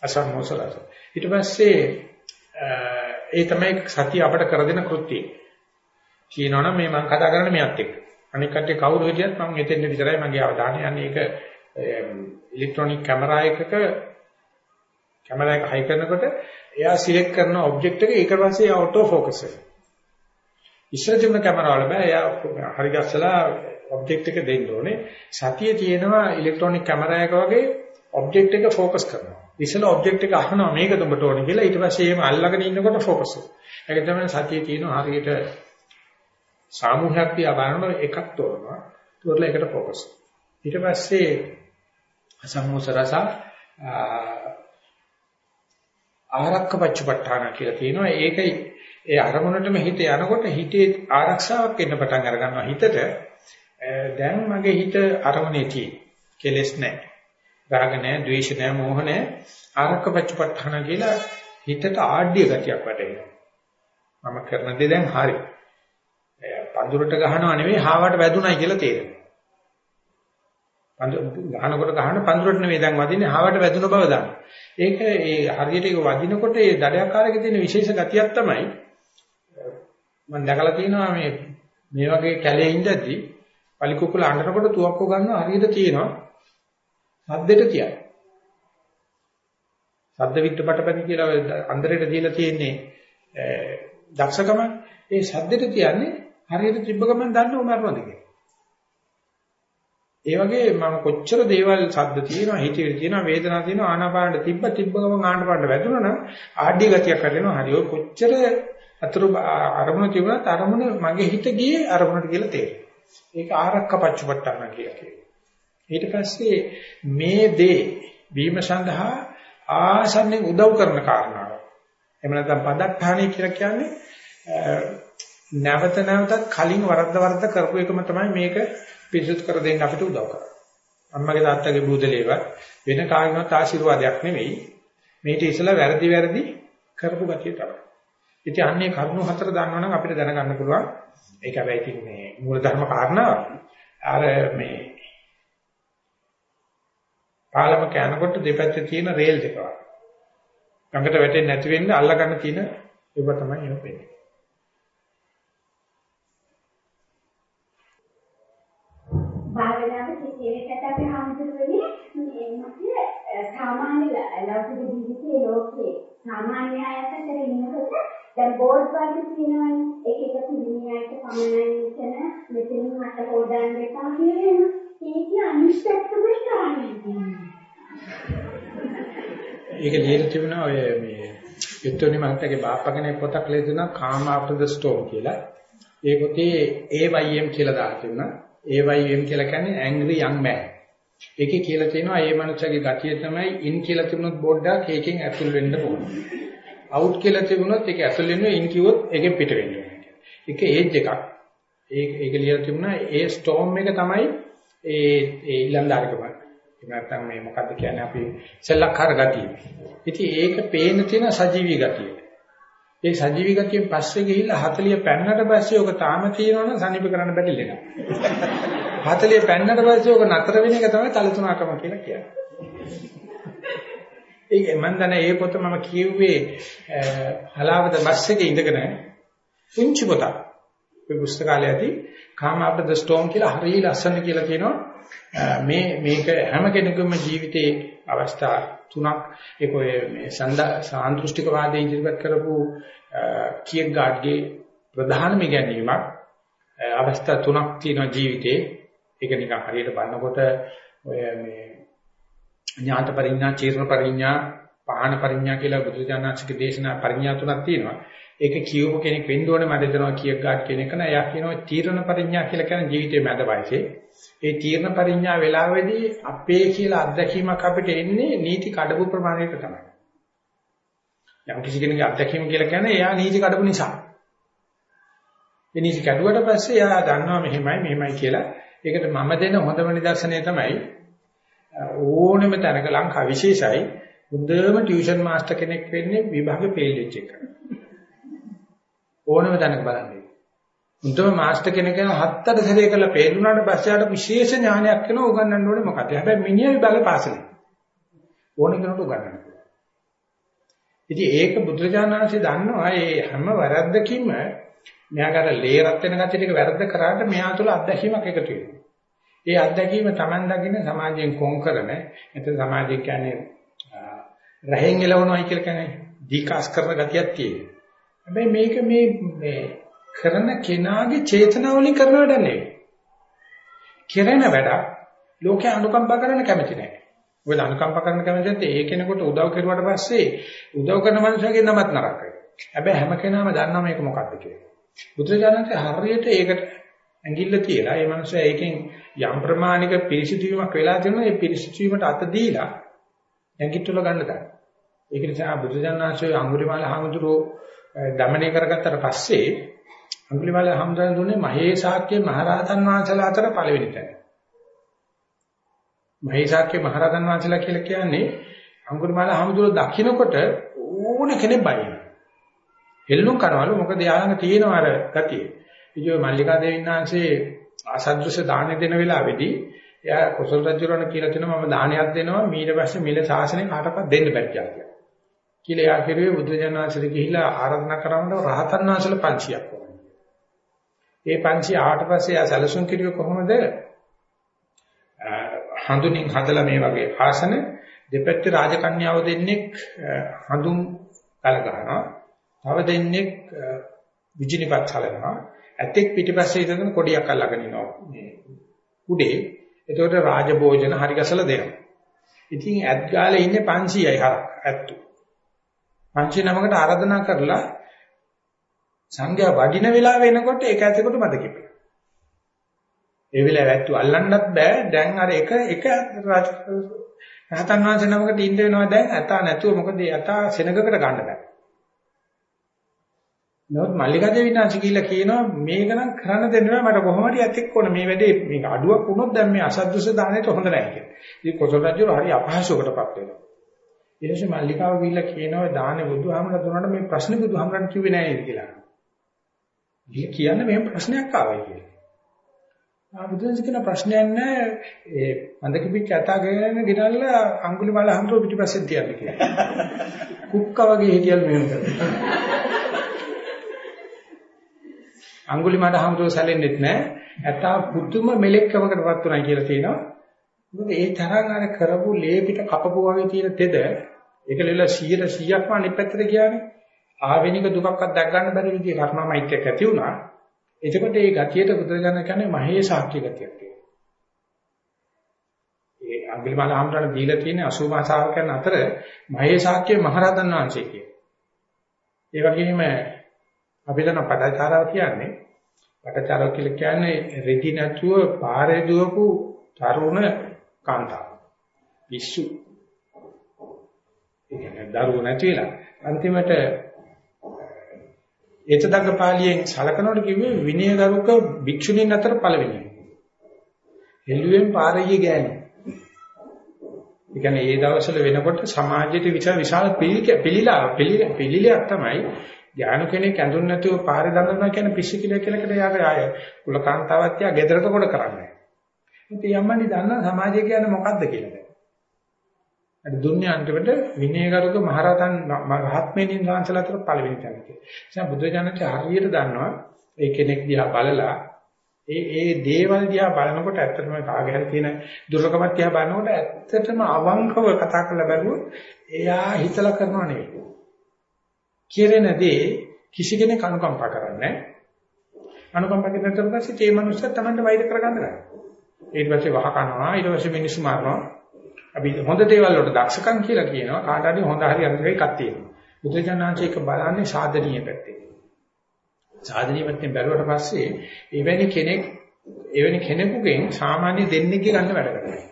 අසම්මෝසරස. ඊට පස්සේ ඒ තමයි සතිය අපට කර දෙන කෘත්‍යය. කියනවනම් මේ මම කතා කරන්නේ මෙයත් එක්ක. අනික කට්ටිය කවුරු හිටියත් මම එතෙන් විතරයි මගේ අවධානය යන්නේ. ඒක ඉලෙක්ට්‍රොනික කැමරා එකක කැමරා එක හයි කරනකොට එයා සිලෙක්ට් කරන ඔබ්ජෙක්ට් එක ඊට පස්සේ එයා ඔටෝ ફોකස් වෙනවා. ඉස්සර තිබුණ කැමරා වල බෑ එයා හරි ගස්සලා ඔබ්ජෙක්ට් එක දෙන්න ඕනේ. සතිය තියෙනවා ඉලෙක්ට්‍රොනික කැමරා එක වගේ ඔබ්ජෙක්ට් එක ફોකස් කරනවා. ඉස්සෙල්ලා ඔබ්ජෙක්ට් එක අහනවා මේක උඹට ඕනේ කියලා ඊට පස්සේ එහෙම අල්ලගෙන ඉන්නකොට ફોකස් වෙනවා. ඒක තමයි සතිය තියෙනවා හරියට සාමූහයක් දිහා බලනකොට එකක් තෝරනවා. තෝරලා එකට ફોකස්. ඊට පස්සේ අසම්මෝස රස ආරක්ක පච්චපට්ඨාන කියලා තියෙනවා. ඒකයි ඒ අරමුණටම හිත යනකොට හිතේ ආරක්ෂාවක් එන්න පටන් අර ගන්නවා හිතට. දැන් මගේ හිත අරමුණේ තියෙයි. කෙලස් නැහැ. රාග නැහැ, ද්වේෂ නැහැ, මෝහ නැහැ. ආරක්ක පච්චපට්ඨාන කියලා හිතට ආඩ්‍ය ගතියක් වැටෙනවා. මම කරන දේ දැන් හරි. පඳුරට ගහනවා නෙවෙයි හාවට වැදුනයි කියලා තේරෙනවා. ගහනකොට ගහන පඳුරට නෙවෙයි දැන් වදින්නේ හාවට වැදුන බව දාන්න. ඒක ඒ හරියට ඒක වදිනකොට ඒ දඩයක්කාරකේ තියෙන විශේෂ ගතියක් තමයි මම දැකලා තියෙනවා මේ මේ වගේ කැලේ ඉඳද්දි පලි කුකුල අඬනකොට තුවක්කු ගන්නවා හරියට තියෙනවා සද්දෙට තියයි. සද්ද විත්පටපැති කියලා අන්දරේට දීලා තියෙන්නේ දක්ෂකම ඒ සද්දෙට තියන්නේ හරියට තිබ්බ ගමන් දන්නව මරනවද කියලා. ඒ වගේ මම කොච්චර දේවල් ශබ්ද තියෙනවා හිතේ තියෙනවා වේදනාවක් තියෙනවා ආනාපානෙ තිබ්බ තිබ්බ ගමන් ආනාපානෙ වැදුනා නම් ආඩ්‍ය ගතියක් කරගෙනවා හරි ඔය කොච්චර අතුරු අරමුණ තිබුණත් අරමුණ මගේ හිත ගියේ අරමුණට කියලා තේරෙනවා. ඒක ආරක්ක පච්චපට්ටන කියලා කියනවා. ඊට පස්සේ මේ දේ වීම සඳහා ආසන්නෙන් උදව් කරන කාරණාව. එහෙම නැත්නම් පදත්තාණේ කියලා කියන්නේ නැවත නැවතත් කලින් වරද්ද වරද්ද කරපු එකම තමයි මේක පිරිසුදු කර දෙන්න අපිට උදව් කරන්නේ. අම්මගේ තාත්තගේ බුදලේවත් වෙන කාගෙවත් ආශිර්වාදයක් නෙමෙයි. මේක ඉස්සලා වැරදි වැරදි කරපු ගතිය තමයි. ඉතින් අන්නේ කරුණු හතර දන්නවනම් අපිට දැනගන්න පුළුවන්. ඒක හැබැයි ඉතින් මේ මූලධර්ම කාරණාව. අර මේ පාලම කනකොට දෙපැත්තේ තියෙන රේල් දෙක වගේ. ගඟට වැටෙන්නේ නැති වෙන්න අල්ලගන්න තියෙන ඒව තමයි එහෙම වෙන්නේ. භාවනාව සිටිනකට අපි හඳුන්වන්නේ මේ මොකද සාමාන්‍ය ලෞකික ජීවිතයේ ලෝකේ සාමාන්‍ය අයතට ඉන්නකොට දැන් බෝඩ් වර්ග තියෙනවනේ එක එක පිළිමියට පමණයි ඉතන මෙතන මට හොදන්න එපා කියලා ඒක අනිශ්චිතකමයි කරන්නේ ඒක ලියලා තිබුණා ඔය මේ වික්ටෝනි මහත්තයාගේ බාප්පගෙන පොතක් ලියදුනා කාම ආෆ්ටර් ද ස්ටෝම් කියලා. ඒ පොතේ AYM කියලා දාලා තිබුණා. AYM කියලා කියන්නේ angry young man. ඒකේ කියලා තියෙනවා මේ මනුස්සයාගේ ගතිය තමයි ඉන් කියලා තිබුණොත් බෝඩ්ඩක් ඒකෙන් ඇතුල් වෙන්න ඕන. අවුට් කියලා තිබුණොත් ඒක ඇතුල් වෙන්න ඉන් කිව්වොත් ඒකෙන් පිට වෙන්න ඕන. ඒක ඒජ් එකක්. ඒක ඒක ලියලා තිබුණා ඒ ස්ටෝම් එක තමයි ඒ ඒ ඊළඳාරිකම. එහෙම නැත්නම් මේ මොකද්ද කියන්නේ අපි සෙල්ලක්කාර ගතිය. ඉතින් ඒක පේන තියෙන සජීවී ගතිය. ඒ සජීවී ගතියෙන් පස්සේ ගිහිල්ලා 40 පැන්නට පස්සේ ඔක තාම තියෙනවනම් සනීප කරන්න බැරි ලෙඩක්. 40 පැන්නට පස්සේ ඔක නතර වෙන එක තමයි තලතුණකම කියලා කියන්නේ. ඒ මම දන්නේ මේ පොත මම කියුවේ හලාවත බස් එකේ ඉඳගෙන පුංචි පොතක්. ඒ පුස්තකාලයේදී කාමාපද ස්ටෝම් කියලා හරිය ලස්සන කියලා කියනවා. මේ මේක හැම කෙනෙකුම ජීවිතේ අවස්ථා තුනක් ඒක ඔය මේ සාන්දෘෂ්ටික වාදයේ ඉදිරිපත් කරපු කියක් ගාඩ්ගේ ප්‍රධානම ගැනීමක් අවස්ථා තුනක් තියෙනවා ජීවිතේ ඒක නිකන් හරියට බලනකොට ඔය මේ ඥාත පරිඥා චීර්ණ පරිඥා පහන පරිඥා කියලා බුදුජානනාංශික දේශනා පරිඥා තුනක් තියෙනවා ඒක කියවපු කෙනෙක් වෙන්න ඕනේ මට දෙනවා කියක් ගාඩ් කෙනෙක් නෑ එයා කියනවා තීරණ පරිඥා කියලා කියන ජීවිතේ මැද වයසේ ඒ තීරණ පරිඥා වෙලාවේදී අපේ කියලා අත්දැකීමක් අපිට එන්නේ නීති කඩපු ප්‍රමාණයට තමයි. යම් කිසි කෙනෙකුගේ අත්දැකීම කියලා කියන්නේ එයා නීති කඩපු නිසා. ඒ නීති කඩුවට පස්සේ එයා දන්නවා මෙහෙමයි මෙහෙමයි කියලා. ඒකට මම දෙන හොඳම නිදර්ශනය තමයි ඕනෙම තැනක ලංකා විශේෂයි හොඳම ටියුෂන් මාස්ටර් කෙනෙක් වෙන්නේ විභාගෙ ෆේල් වෙච්ච එක. ඕනෙම තැනක බලන්න. උන්ටම මාස්ටර් කෙනෙක් යන හත්තට සැරේ කරලා පෙළුණාට පස්සේ ආට විශේෂ ඥානයක් වෙනවා උගන්වන්න ඕනේ මොකද? හැබැයි මිනිහා විභාගේ පාස් වෙනවා. ඕන කෙනෙකුට උගන්වන්න. ඉතින් ඒක බුදුරජාණන්සේ දන්නවා මේ හැම වැරද්දකින්ම මෙයාකට ලේරත් වෙන ගැටි ටික වැරද්ද කරාට මෙයා තුළ අත්දැකීමක් එකතු වෙනවා. ඒ අත්දැකීම Taman දකින්න සමාජයෙන් කොන් කරන එතන සමාජය කියන්නේ රහෙන් එලවනවායි කියලා කියන්නේ දීකාස් කරන ගතියක් තියෙනවා. හැබැයි මේක මේ මේ කරන කෙනාගේ චේතනාව වලින් කරන වැඩ නෙවෙයි. කෙරෙන වැඩ ලෝකේ අනුකම්පා කරන්න කැමති නැහැ. ඔය අනුකම්පා කරන්න කැමති නැත්නම් ඒ කෙනෙකුට උදව් කරුවාට පස්සේ උදව් කරන මනුස්සයගේ නමත් නරකයි. හැබැයි හැම කෙනාම දන්නවා මේක මොකක්ද කියලා. බුදුරජාණන්සේ හරියට ඒකට ඇඟිල්ල තියලා ඒ මනුස්සයා ඒකෙන් යම් ප්‍රමාණික පිරිසිදු වීමක් වෙලා තියෙනවා ඒ පිරිසිදු වීමට අත දීලා ඇඟිට්ටුල ගන්න ගන්න. ඒක නිසා බුදුරජාණන්සේ අඟුලිමාල හාමුදුරුවෝ දමනය කරගත්තට පස්සේ අඟුලිමාල හම්දන් දුන්නේ මහේසාක්‍ය මහරහතන් වහන්සේලා අතර පළවෙනි තැන. මහේසාක්‍ය මහරහතන් වහන්සේලා කියලා කියන්නේ අඟුලිමාල හම්දුර දකින්නකොට ඕන කෙනෙක් බයි. එල්ලුම් කරවලු මොකද යාළඟ තියෙන අර ගතිය. ඉතින් මල්ලිකා දෙවියන් වහන්සේ අසද්දෘශ දාන දෙන වෙලාවේදී එයා කොසල් රජුරණ කියලා කියනවා මම දානයක් දෙනවා ඊට පස්සේ මිල සාසනේ කාටවත් දෙන්න බැහැ කියලා. කියලා එයා කිරුවේ බුදුජානනාංශයට ගිහිලා ආරාධනා කරනකොට රහතන් වහන්සේලා 500ක් වුණා. ඒ 500 ආවට පස්සේ ආ සැලසුම් කිරුවේ කොහොමද? හඳුනින් හදලා මේ වගේ ආසන දෙපැත්තේ රාජකන්‍යාව දෙන්නෙක් හඳුන් කල ගන්නවා. තව දෙන්නෙක් විජිනිපත් හලනවා. ඇතෙක් පිටිපස්සේ ඉඳන් කොඩියක් අල්ලගෙන ඉනවා. මේ උඩේ. එතකොට රාජභෝජන හරි ගසලා දෙනවා. ඉතින් ඇත් ගාලේ ඉන්නේ 500යි හරක් ඇත්තු. 500 නමකට ආරාධනා කරලා සංඝයා වඩින වෙලාව වෙනකොට ඒක ඇතෙකුට මතක කිපෙනවා. ඒ වෙලාව ඇත්තු අල්ලන්නත් බෑ. දැන් අර එක එක රහතන් වහන්සේ නමකට ඉන්න වෙනවා දැන් ඇතා නැතුව මොකද ඇතා සෙනගකට ගන්න බෑ. නමුත් මල්ලිකා දෙවියන්සි කියලා කියනවා මේක නම් කරන්න දෙන්න බෑ මට කොහොම හරි ඇතෙක් ඕන මේ වැඩේ මේක අඩුවක් වුණොත් දැන් මේ අසද්දස දාණයට හොඳ නැහැ කියලා. ඉතින් කොසල් රජු හරි අපහසුකටපත් වෙනවා. ඊට පස්සේ මල්ලිකාව ගිහිල්ලා කියනවා දානේ බුදුහාමර දුන්නාට මේ ප්‍රශ්නේ බුදුහාමරන් කිව්වේ නෑ නේද කියලා. ගිහින් කියන්නේ මෙහෙම ප්‍රශ්නයක් ආවයි කියලා. ආ බුදුන්සේ කියන ප්‍රශ්නයක් නෑ ඒ මන්ද කිපිච්ච අතගෙන ගෙනල්ලා අඟුලිමාල හඳුර පිටිපස්සෙන් තියන්න කියලා. කුක්කා වගේ හිටියල් මෙහෙම කරා. අඟුලිමාල හඳුර සැලෙන්නෙත් නෑ. ඇතා පුදුම මෙලෙක්කමකටපත් උනායි කියලා තියෙනවා. මොකද ඒ තරම් අර කරපු ලේ පිට කපපු වගේ තියෙන තෙද ඒකලෙල 100 100ක්ම අනිත් පැත්තට ගියානේ. ආවෙනික දුකක්වත් දැක් ගන්න බැරි විදිහේ කර්මමයිත්‍යයක් ඇති වුණා. එතකොට මේ ගතියට බුදුරජාණන් කියන්නේ මහේ ශාක්‍ය ගතියක් කියලා. ඒ අඟිලිමාල ආම්රණ දීලා තියෙන 80 ශාවකයන් අතර මහේ ශාක්‍ය මහරහතන් වහන්සේ කියන. ඒ වගේම අපි දන්න පටාචාරාව කියන්නේ පටාචාරාව කියලා කියන්නේ රෙදි නැතුව පාරේ දුවපු තරුණ කාන්තාව. පිස්සු. ඒ කියන්නේ දරුවෝ නැති වෙලා අන්තිමට ඒතදග්ග පාළියෙන් සලකනකොට කිව්වේ විනයගරුක භික්ෂුණීන් අතර පළවෙනි. හෙළුවෙන් පාරේ ගෑණි. ඒ කියන්නේ ඒ දවස්වල වෙනකොට සමාජයේ විශාල විශාල පිළිලා පිළිලයක් තමයි ඥාන කෙනෙක් ඇඳුන් නැතුව පාරේ දඟලනවා කියන්නේ පිස්සු කියලා කියලාකට යාගේ ආය කුලකාන්තාවත් යා ගෙදරට කොට කරන්නේ. ඉතින් යම්මනි දන්නා සමාජය කියන්නේ මොකද්ද කියලා. අර දුන්නේ අන්තිමට විනයගරුක මහරතන් මහත්මේනින් වහන්සේලා අතර පළවෙනි තැන කියලා. එනිසා බුද්ධ ජනක හරියට දන්නවා ඒ කෙනෙක් දිහා බලලා ඒ ඒ දේවල් දිහා බලනකොට ඇත්තටම කාගේ හරි තියෙන දුර්ලභමත් දිහා බලනකොට ඇත්තටම අවංකව කතා කරලා බලුවොත් එයා හිතලා කරනව නෙවෙයි. කියන දේ කිසි කෙනෙක් අනුකම්පා කරන්නේ නැහැ. අනුකම්පා කරනතර පස්සේ ඒ මනුස්සයා Tamanට වෛර කරගන්න ගන්නවා. ඊට පස්සේ වහ කනවා ඊට පස්සේ මිනිස්සු මාරනවා. අපි හොඳ දේවල් වලට දක්ෂකම් කියලා කියනවා කාට හරි හොඳ හරි අනිත් එකක් තියෙනවා. බුදුජානනාංශයක බලන්නේ සාධනීය පැත්තේ. සාධනීය පැත්තෙන් බැලුවට පස්සේ එවැනි කෙනෙක් එවැනි කෙනෙකුගෙන් සාමාන්‍ය දෙන්නෙක්ගේ ගන්න වැඩ කරනවා.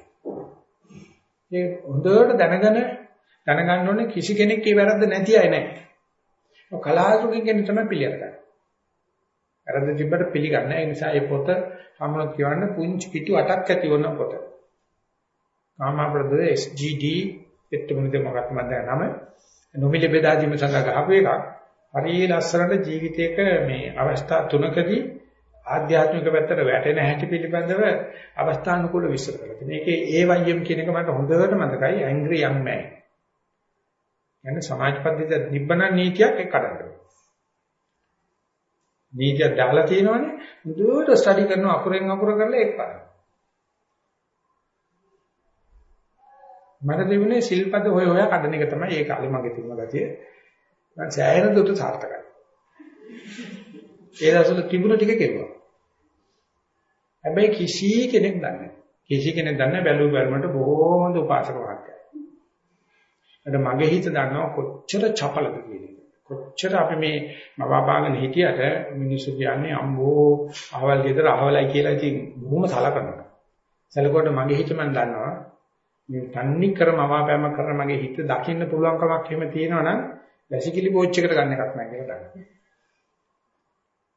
ඒ හොඳට දැනගෙන දැනගන්න ඕනේ කිසි කෙනෙක් ඒ වැරද්ද නැති අය නැහැ. කලාතුරකින් කෙනෙක් තමයි පිළිගන්නේ. වැරද්ද තිබ්බට පිළිගන්නේ නැහැ. ඒ නිසා මේ පොත හමුනොත් කියවන්න පුංචි පිටු 8ක් ඇති වුණ පොත. කාමාප්‍රද SGD එක්තමුද මොකක්ද මන්ද නම නොමිලේ බෙදා දීම සඳහා ගහපු එකක්. හරිය ලස්සනට ජීවිතයක මේ අවස්ථා තුනකදී ආධ්‍යාත්මික පැත්තට වැටෙන හැටි පිළිබඳව අවස්ථානුකූල විස්තර කරලා තියෙනවා. ඒකේ AYM කියන එක මට හොඳට මතකයි angry young man. කියන්නේ සමාජ පද්ධතිය නිබ්බන නීතියක් එක්ක කඩන්න. නීතිය දාලා තියෙනවනේ මුදුවට ස්ටඩි කරන අකුරෙන් අකුර කරලා එක් පාරක්. මට තිබුණේ ශිල්පද හොය හොය කඩන එක තමයි ඒ කාලේ මගේ තිබුණ ගතිය. මම සෑහෙන දුරට සාර්ථකයි. ඒ දවස්වල තිබුණ ටික කෙරුවා. හැබැයි කිසි කෙනෙක් දන්නේ නැහැ. කිසි කෙනෙක් දන්නේ බැලු බැලමට බොහෝම හොඳ උපාසක වාක්‍යයක්. අද මගේ හිත දන්නවා කොච්චර චපලද කියන එක. කොච්චර අපි මේ මවාපාගෙන හිටියට මිනිස්සු කියන්නේ අම්බෝ අහවල් ගෙදර අහවලයි කියලා ඉතින් බොහොම සලකනවා. සලකුවට මගේ හිත මන් දන්නවා මේ තන්නේ කර මවාපෑම කරන මගේ හිත දකින්න පුළුවන් කමක් එහෙම තියෙනවා නම් වැසිකිලි බෝච් එකට ගන්න එකක් නැහැ කියලා දන්නවා.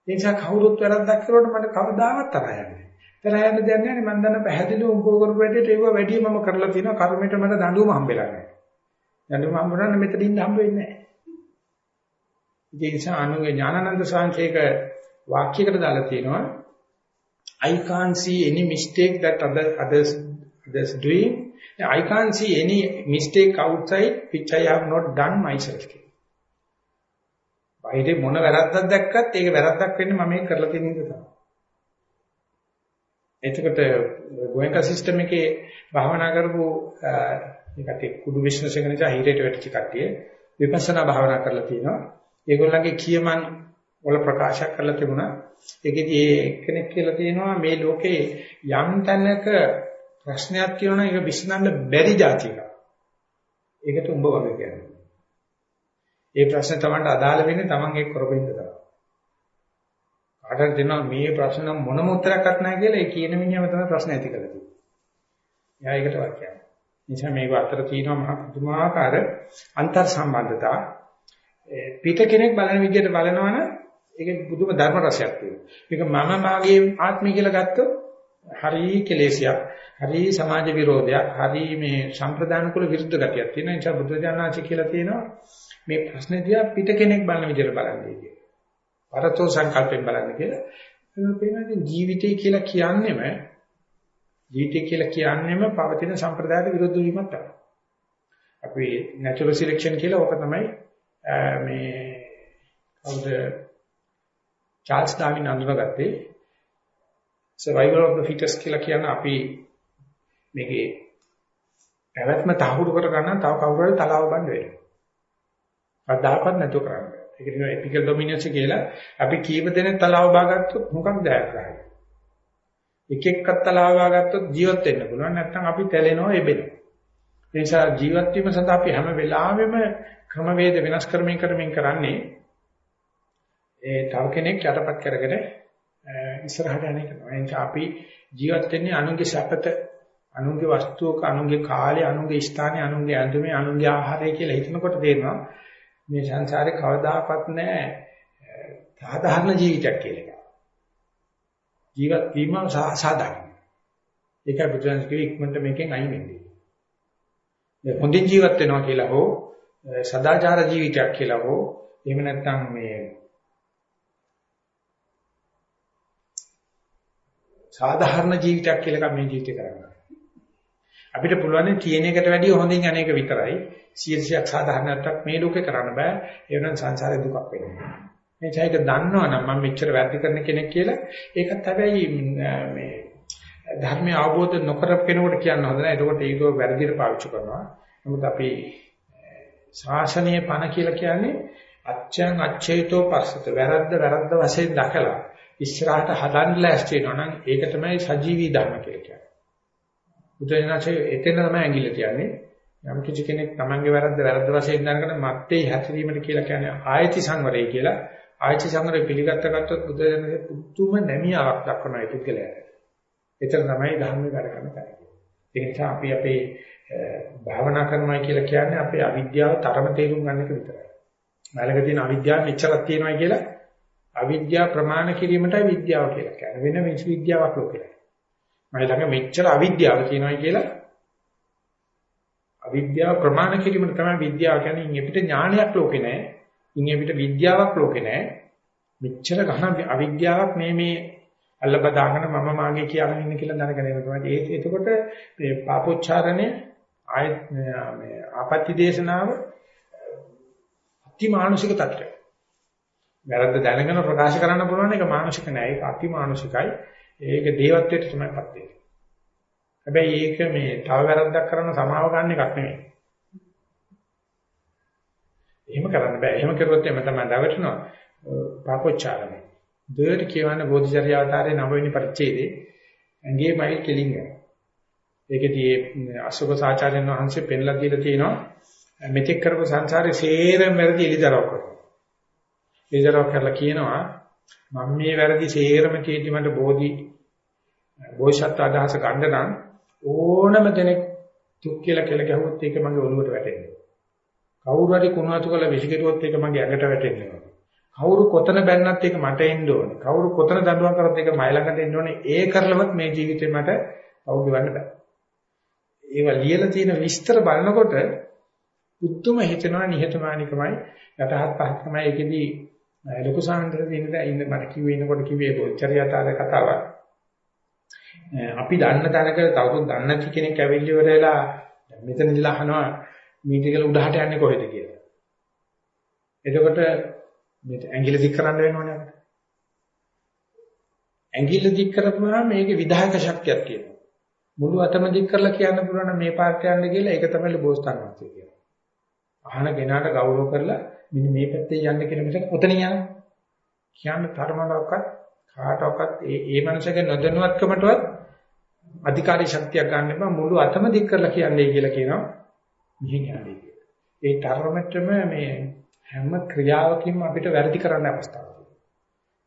ඒ නිසා කවුරුත් වැරද්දක් කරුවොත් මට කවදාවත් තරහ යන්නේ. තරහ යන්න දෙයක් නැහැ මම දන්න පැහැදිලිව උඹ කරපු වැඩේට ඒව වැඩි මම කරලා තියෙනවා කර්මයට මට දඬුවම හම්බෙලා නැහැ. දැනුම හම්බුනනම් මෙතන ඉන්න හම්බ වෙන්නේ නැහැ. ඒ නිසා අනුගේ ඥානানন্দ සංකේක වාක්‍යයකට දාලා තියෙනවා I can't see any mistake that other others others doing. I can't see any mistake outside which I have not done myself. බාහිර මොන වැරද්දක් දැක්කත් ඒක වැරද්දක් වෙන්නේ මම ඒක කරලා තියෙන නිසා. එතකොට ගෝයන්කා සිස්ටම් එකේ භාවනා කරපු ඒකට කුඩු බිස්නස් එක නිසා හිරේට වැටිච්ච කට්ටිය විපස්සනා භාවනා කරලා තියෙනවා. ඒගොල්ලන්ගේ කියමන් වල ප්‍රකාශ කරලා තිබුණා. ඒකෙදි ඒ එක්කෙනෙක් කියලා තියෙනවා මේ ලෝකේ යම් තැනක ප්‍රශ්නයක් කියනවා ඒක විසඳන්න බැරි જાතියක්. ඒකට උඹ වගේ කියන්නේ. ඒ ප්‍රශ්නේ Tamanට අදාළ වෙන්නේ Taman එක්ක කරපින්ද තමයි. කාටද දෙනවා මේ ප්‍රශ්න මොනම උත්තරයක්වත් නැහැ කියලා ඒ කියන මිනිහම තමයි ප්‍රශ්න ඇති කරලා තියෙන්නේ. එයා ඒකට වාක්‍යයක්. නිසා මේක අතර තියෙනවා මහ පුදුමාකාර අන්තර් සම්බන්ධතා. පිට කෙනෙක් බලන විදිහට බලනවනම් ඒක බුදුම ධර්ම රසයක් තියෙනවා. මේක මම මාගේ ආත්මය කියලා ගත්තොත් හරි කෙලෙසියක්, හරි සමාජ විරෝධයක්, හරි මේ සම්ප්‍රදාන කුල විරුද්ධ ගතියක් තියෙන නිසා බුද්ධ ඥානචි කියලා තියෙනවා. මේ ප්‍රශ්නේ දිහා පිට කෙනෙක් බලන විදිහට බලන්නේ කියලා. පරතෝ සංකල්පයෙන් බලන්න කියලා. ඒක පේනවා ජීවිතය කියලා කියන්නේම ජීවිතය කියලා කියන්නේම පවතින සම්ප්‍රදායට විරුද්ධ වීමක් තමයි. අපි natural selection කියලා ඕක තමයි මේ කවුද චාල්ස් ඩාවින් අඳුනගත්තේ survival of the fittest කියලා කියන අපි මේකේ පැවැත්ම තහවුරු කර ගන්න තව කවුරු හරි තලාව බඳ වෙනවා. අදාපත් නැතුව කරන්න. ඒක නිකන් ethical dominance කියලා අපි කීප දෙනෙක් තලාව බාගත්තොත් මොකක්ද දැක්කහයි. එක එක්ක තලාව බාගත්තොත් ජීවත් වෙන්න පුළුවන් නැත්නම් අපි තැලෙනවා එබෙනවා. ඒ නිසා ජීවත් වීම සඳහා අපි හැම වෙලාවෙම ක්‍රමවේද වෙනස් කරමින් කරමින් කරන්නේ ඒ තව කෙනෙක් යටපත් කරගෙන ඉස්සරහට යන එක තමයි. ඒ නිසා අපි ජීවත් වෙන්නේ අනුන්ගේ සැපත අනුන්ගේ වස්තුවක අනුන්ගේ කාලේ අනුන්ගේ ස්ථානේ අනුන්ගේ ඇඳුමේ අනුන්ගේ ආහාරය කියලා හිතනකොට තේරෙනවා මේ සංසාරේ කවදාකවත් නැහැ සාධාරණ ජීවිතයක් කියලා එකක්. ජීවත් වීම සාධාරණ. ඒකයි බුදුන් කිව්වේ ඉක්මනට මේකෙන් අයින් වෙන්නේ. මේ හොඳින් ජීවත් වෙනවා කියලා හෝ සදාචාර ජීවිතයක් කියලා හෝ එහෙම නැත්නම් මේ සාධාරණ ජීවිතයක් කියලා එකක් මේ ජීවිතේ කරන්න. අපිට පුළුවන් තියෙන එකට වැඩිය හොඳින් අනේක විතරයි 100ක් සාධාරණයක් මේ ලෝකේ කරන්න බෑ ඒ වෙනන් සංසාරේ දුකක් වෙනවා මේ ඡයක දන්නවනම් මම මෙච්චර වැරදි කරන කෙනෙක් කියලා. ඒකත් හැබැයි මේ ධර්මය අවබෝධ නොකර කෙනෙකුට කියන්න හොඳ නැහැ එතකොට ඒක වැරදිට පාවිච්චි කරනවා. නමුත් අපි ශාසනීය පණ කියලා කියන්නේ අච්ඡං අච්ඡේතෝ පස්සත. වැරද්ද වැරද්ද වශයෙන් දැකලා ඉස්සරහට හදන්න ලෑස්ති වෙනවා නම් ඒක තමයි සජීවී ධර්ම කියලා කියන්නේ. බුදුරජාණන්සේ එතන තමයි ඇඟිල්ල තියන්නේ. යම් කිසි කෙනෙක් තමන්ගේ වැරද්ද වැරද්ද වශයෙන් දැනගෙන මත්තේ හැසිරීමට කියලා කියන්නේ ආයති සංවරය කියලා. ආයති සංවරය පිළිගත්ත ගත්තොත් බුදුරජාණන්සේ පුදුම නැමියාවක් දක්වන ඒ පුද්ගලයාට. එතන තමයි ධර්මයේ වැඩ කරන තැන. ඒ නිසා අපි අපේ භාවනා කරනවා කියලා කියන්නේ අපේ අවිද්‍යාව තරම තේරුම් ගන්න එක විතරයි. මලක තියෙන අවිද්‍යාව මෙච්චරක් තියෙනවා කියලා අවිද්‍යාව ප්‍රමාණ කිරීමටයි විද්‍යාව කියලා කියන්නේ. වෙන විශ්වවිද්‍යාවක් ලෝකේ. මම ළඟ මෙච්චර අවිද්‍යාව තියෙනවා කියලා අවිද්‍යාව ප්‍රමාණ කිරීමට තමයි විද්‍යාව කියන්නේ. ඉන් එපිට ඥානයක් ලෝකේ නැහැ. ඉන් එපිට විද්‍යාවක් ලෝකේ නැහැ. මෙච්චර ගහන අවිද්‍යාවක් මේ මේ අල්ලබදාගෙන මම මාගේ කියගෙන ඉන්න කියලා දැනගෙන ඉන්නවා. ඒ එතකොට මේ පාපොච්චාරණය ආය මේ ආපත්‍ය දේශනාව අති මානසික තත්ත්වය. වැරද්ද දැනගෙන ප්‍රකාශ කරන්න පුළුවන් එක මානසික නෑ. ඒක අති මානසිකයි. ඒක දේවත්වයට තමයිපත් වෙන්නේ. හැබැයි ඒක මේ තව වැරද්දක් කරන සමාව ගන්න එකක් නෙමෙයි. එහෙම කරන්න බෑ. එහෙම කරුවොත් එම තමයි දවටනවා. පාපොච්චාරණය. දෙයට කියවන්නේ බෝධිචර්ය අවතාරයේ නවවෙනි පරිච්ඡේදයේ ඇඟේ මයිල් කෙලින් යනවා. ඒකදී අශෝක සාචාර්යයන් වහන්සේ පෙන්ලා දීලා තියෙනවා මෙතෙක් කරපු සංසාරේ සේරම වැරදි එලිදරව් කරනවා. එලිදරව් කරලා කියනවා මම මේ වැරදි සේරම කීටි මට බෝධි බෝසත් අදහස ගන්න නම් ඕනම කෙනෙක් දුක් කියලා කියලා ගැහුවොත් ඒක මගේ ඔළුවට වැටෙනවා. කවුරු හරි කුණාතු කරලා විසිකටුවොත් ඒක මගේ ඇඟට වැටෙනවා. කවුරු කොතන බැන්නත් ඒක මට එන්න ඕනේ. කවුරු කොතන දඬුවම් කරත් ඒක මයි ළඟට එන්න ඕනේ. ඒ කරලවත් මේ ජීවිතේ මට අවුල් ගන්න බෑ. ඒවා ලියලා තියෙන විස්තර බලනකොට උත්තුම හිතනවා නිහතමානිකමයි යටහත් පහත් තමයි ඒකෙදී ලොකු සාන්දර දිනද ඉන්න මට කිව්වේ ඉන්නකොට කිව්වේ බොච්චරියතාවද කතාවක්. අපි දන්න තැනක තවුරුත් දන්නේ නැති කෙනෙක් ඇවිල්ලි ඉවරලා මෙතන ඉඳලා අහනවා මීටිකල උඩහට යන්නේ කොහෙද කියලා. එතකොට මේ ඇඟිලි දික් කරන්න වෙනවනේ අපිට. ඇඟිල්ල දික් කරපුවාම මේකේ විධායක ශක්තියක් තියෙනවා. මුළු අතම දික් කරලා කියන්න පුළුවන් මේ පාර්ට යන්න කියලා ඒක තමයි බෝසතාණන් වහන්සේ කියන්නේ. අහන කෙනාට ගෞරව කරලා මෙන්න මේ පැත්තේ යන්න කියලා මිසක් ඔතන යන්න කියන්න තරමඩක්වත් කාටවත් ඒ ඒ මනසගේ නොදැනුවත්කමටවත් අධිකාරී ශක්තියක් ගන්න එපා මුළු අතම දික් කරලා කියන්නේ කියලා කියනවා මිහින් යන්නේ කියලා. ඒ තරමටම මේ හැම ක්‍රියාවකින්ම අපිට වැරදි කරන්න අවස්ථාවක්.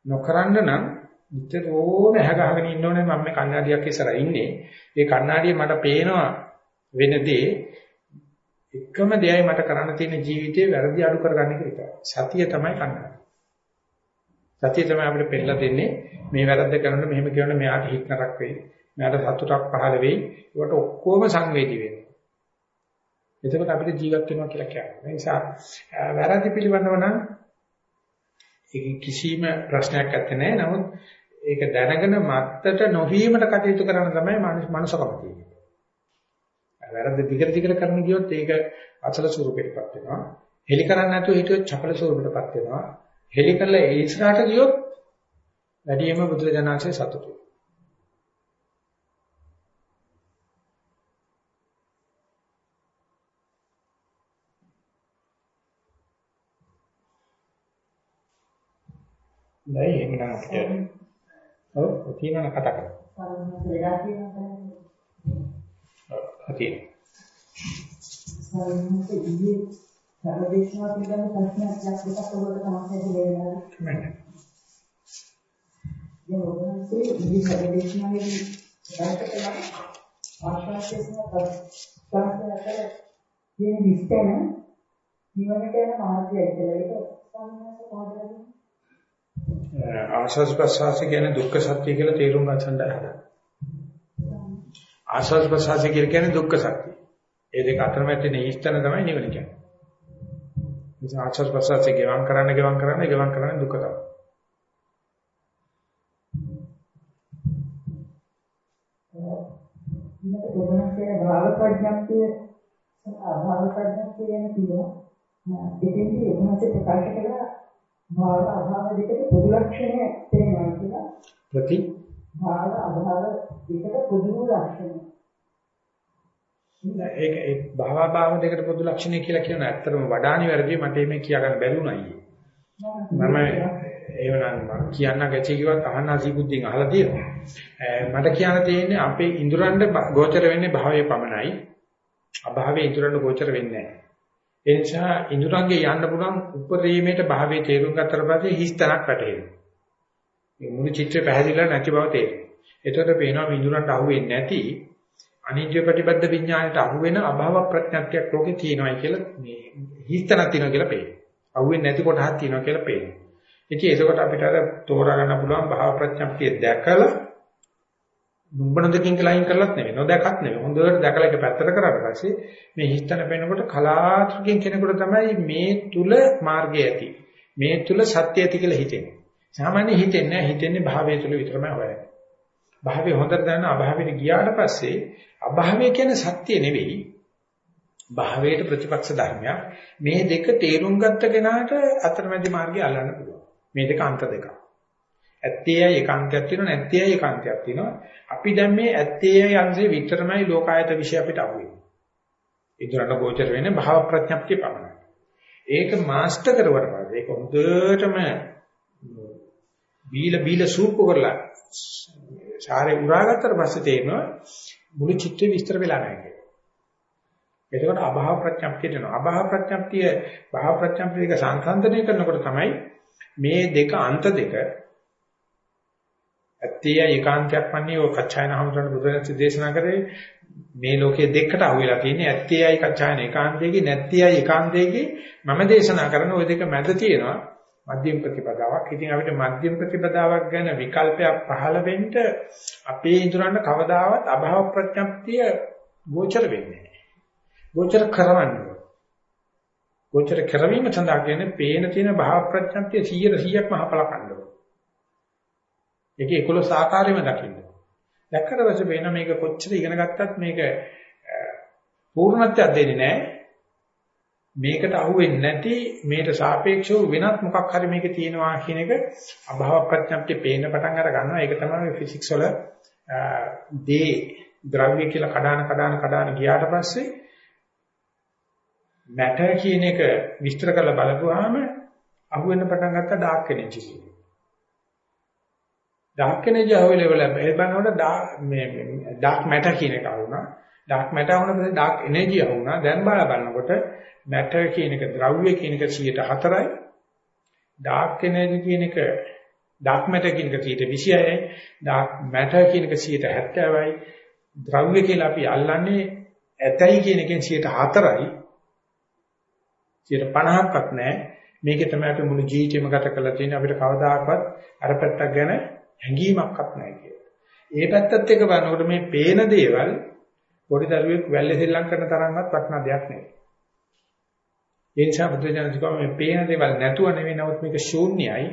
නොකරන්න නම් නිතරම හැගහගෙන ඉන්න ඕනේ මම මේ කණ්ණාඩියක් ඉස්සරහ ඉන්නේ. ඒ කණ්ණාඩිය මට පේනවා වෙන දේ එකම දෙයයි මට කරන්න තියෙන ජීවිතේ වැරදි අඩු කරගන්න එක විතරයි. සතිය තමයි කන්නන්නේ. සතිය තමයි අපිට පෙන්නලා දෙන්නේ මේ වැරද්ද කරනකොට මෙහෙම කියනකොට මෙයාට හික්නරක් වෙයි. මෙයාට සතුටක් පහළ වෙයි. ඒකට ඔක්කොම සංවේදී වෙනවා. එතකොට අපිට ජීවත් වෙනවා කියලා කියන්නේ. ඒ නිසා වැරදි පිළිබඳව නම් ඒක කිසිම ප්‍රශ්නයක් නැත්තේ නෑ. නමුත් ඒක දැනගෙන මත්තට නොවීමට කටයුතු කරන තමයි මනුස්සකම තියෙන්නේ. වැරද්ද දිගට දිගට කරන්න ගියොත් ඒක අචල ස්වරූපයකටපත් වෙනවා. හෙලි කරන්නේ නැතුව හිටියොත් චපල ස්වරූපයකටපත් වෙනවා. හෙලි කරලා ඒ ඉස්සරහට ගියොත් වැඩියෙන්ම බුදුරජාණන්සේ සතුටුයි. නෑ එහෙම නෑ. ඔව් තියෙනවා කතා කරමු. පරම ලෙඩා තියෙනවා. ඇති. සාමාන්‍යයෙන් ඉන්නේ සර්වදේශනා පිළිබඳ ප්‍රශ්නයක් දැක්කත් ඔබට තමයි දෙන්නේ. මම. දැන් ඔබන්සේ ඉන්නේ සර්වදේශනාවේ දැක්කම ආශ්වාසයේ සහ ප්‍රශ්වාසයේ අතර තියෙන විස්තර නිවනට යන මාර්ගයයි කියලා ඒක සම්මත පොඩ්ඩක් ආශාස ප්‍රසවාස කියන්නේ දුක්ඛ සත්‍ය කියලා තේරුම් ගන්න හදා. ආශාස ප්‍රසවාස කියන්නේ දුක්ඛ සත්‍ය. ඒ දෙක අතරමැද තියෙන ඊස්තන තමයි නිවන කියන්නේ. නිසා ආශාස ප්‍රසවාසයේ ගෙවම් කරන්න ගෙවම් කරන්න ගෙවම් කරන්න දුක තමයි. මේක පොඩ්ඩක් භාව ප්‍රඥාප්තිය අභාව ප්‍රඥාප්තිය ගැන කියනවා. දෙකෙන්දී උන්වහන්සේ ප්‍රකාශ කළා භාව අභාව දෙකේ පොදු ලක්ෂණය තේනවා කියලා. ප්‍රති භාව අභාව දෙකට පොදු ලක්ෂණය. ඒක ඒ භාව භාව දෙකට පොදු ලක්ෂණය කියලා කියන ඇත්තටම වඩානි වැරදි මට මේ කියා ගන්න ඊයේ. මම ඒවනම් මම කියන්න ගැචි කිව්වත් අහන්න අසීබුද්ධියෙන් අහලා තියෙනවා. මට කියන්න තියෙන්නේ අපේ ඉඳුරන්ඩ ගෝචර වෙන්නේ භාවයේ පමණයි. අභාවයේ ඉඳුරන්ඩ ගෝචර වෙන්නේ නැහැ. ඒ නිසා ඉඳුරංගේ යන්න පුළුවන් උපරිමයට භාවයේ තේරුම් ගත්තට පස්සේ හිස්තනක් වැටෙනවා. මේ මුළු චිත්‍රය පැහැදිලිලා නැති බව තේරෙනවා. එතකොට පේනවා ඉඳුරන්ට අහුවෙන්නේ නැති අනිත්‍ය ප්‍රතිබද්ධ විඥාණයට අහුවෙන අභාව ප්‍රඥාත්යක් ලෝකේ තියෙනවායි කියලා මේ හිස්තනක් තියෙනවා කියලා පේනවා. අහුවෙන්නේ නැති කොටහක් තියෙනවා කියලා පේනවා. ඉතින් ඒකකොට අපිට අර තෝරා ගන්න පුළුවන් භාව ප්‍රඥප්තිය දැකලා නුඹනදකින් ලයින් කරලත් නෙවෙයි නොදැකත් නෙවෙයි. හොඳට දැකලා එක පැත්තට කරාට පස්සේ මේ හිතන පෙනකොට කලාතුරකින් කෙනෙකුට තමයි මේ තුල මාර්ගය ඇති. මේ තුල සත්‍ය ඇති කියලා හිතෙන්නේ. සාමාන්‍ය හිතෙන්නේ නැහැ. හිතෙන්නේ භාවය තුල විතරමයි හොයන්නේ. භාවය හොඳට දන්න අභාවයට ගියාට පස්සේ අභාවය කියන්නේ සත්‍ය නෙවෙයි. භාවයට ප්‍රතිපක්ෂ ධර්මයක්. මේ දෙක තේරුම් ගත්ත කෙනාට අතරමැදි මාර්ගය අල්ලන්න පුළුවන්. මේ දෙක අන්ත දෙකක්. ඇත්තේයි ඒකාන්තයක් තියෙනවා නැත්තේයි ඒකාන්තයක් තියෙනවා. අපි දැන් මේ ඇත්තේයි අංශේ විතරමයි ලෝකායත විශ්ය අපිට අහුවෙන්නේ. ඉදරණ ගෝචර වෙන්නේ භාව ප්‍රඥප්තිය පමණයි. ඒක මාස්ටර් කරුවට පස්සේ ඒක හොඳටම බීල බීල සූප කරලා සාරේ උරාගත්තට පස්සේ තේරෙනවා මුළු චිත්‍රය විස්තර වෙලා නැහැ කියලා. එතකොට අභාව ප්‍රඥප්තියට යනවා. අභාව ප්‍රඥප්තිය භාව ප්‍රඥප්තියක සංසන්දනය කරනකොට තමයි මේ දෙක අන්ත දෙක ඇත්තේ ඒකාන්තයක් වන්නේ ඔය කච්චායන හමුරන බුදුරජාණන් දේශනා කරේ මේ ලෝකයේ දෙකට අහුවෙලා තියෙන්නේ ඇත්තේයි කච්චායන ඒකාන්තයේගේ නැත්තේයි ඒකාන්තයේගේ මම දේශනා කරන ওই දෙක මැද තියෙනවා මධ්‍යම ප්‍රතිපදාවක්. ඉතින් අපිට මධ්‍යම ප්‍රතිපදාවක් ගැන විකල්පයක් පහළ වෙන්න අපේ ඉදරන්න කවදාවත් අභාව ප්‍රඥප්තිය ගෝචර වෙන්නේ නැහැ. ගෝචර කරවන්න. ගෝචර කරවීම සඳහා කියන්නේ පේන තියෙන භාව ප්‍රඥප්තිය 100%ක්ම හපලා කන්න ඒකේ 11 ආකාරයෙන්ම දකින්න. දැක්කට පස්සේ වෙන මේක කොච්චර ඉගෙන ගත්තත් මේක පූර්ණත්වයක් දෙන්නේ නැහැ. මේකට අහුවෙන්නේ නැති මේට සාපේක්ෂව වෙනත් මොකක් හරි මේකේ තියෙනවා කියන එක අභාව ප්‍රඥප්තිය පේන්න පටන් අර ගන්නවා. ඒක තමයි ෆිසික්ස් වල දේ ද්‍රව්‍ය කියලා කඩාන කඩාන කඩාන ගියාට පස්සේ මැටර් කියන එක විස්තර කරලා බලපුවාම අහුවෙන්න පටන් ගත්ත ඩාර්ක් එනර්ජි කියන ඩාර්ක් එනර්ජි අහුවෙ ලෙවල් එක ඒ බලනකොට මේ ඩාර්ක් මැටර් කියන එක වුණා. ඩාර්ක් මැටර් වුණා ඩාර්ක් එනර්ජි වුණා. දැන් බල බලනකොට මැටර් කියන එක ද්‍රව්‍ය කියන එක 104යි. ඩාර්ක් එනර්ජි කියන එක ඩාර්ක් මැටර් කියන එක 26යි. ඩාර්ක් මැටර් කියන එක 70යි. ද්‍රව්‍ය කියලා අපි අල්ලන්නේ ඇතයි කියන එකෙන් 104යි. 50ක්වත් නැහැ. මේකේ තමයි අපි මුළු ජීවිතේම ගත කරලා තියෙන්නේ අපිට කවදාකවත් අර පැත්තක් ගැන හැඟීමක්වත් නැහැ කියලා. ඒ පැත්තත් එක බලනකොට මේ පේන දේවල් පොඩි දරුවෙක් වැල්ලේ සෙල්ලම් කරන තරම්වත් වටිනා දෙයක් නෙවෙයි. ඒ නිසා බුදුජානක මේ පේන දේවල් නැතුව නෙවෙයි නමුත් මේක ශූන්‍යයි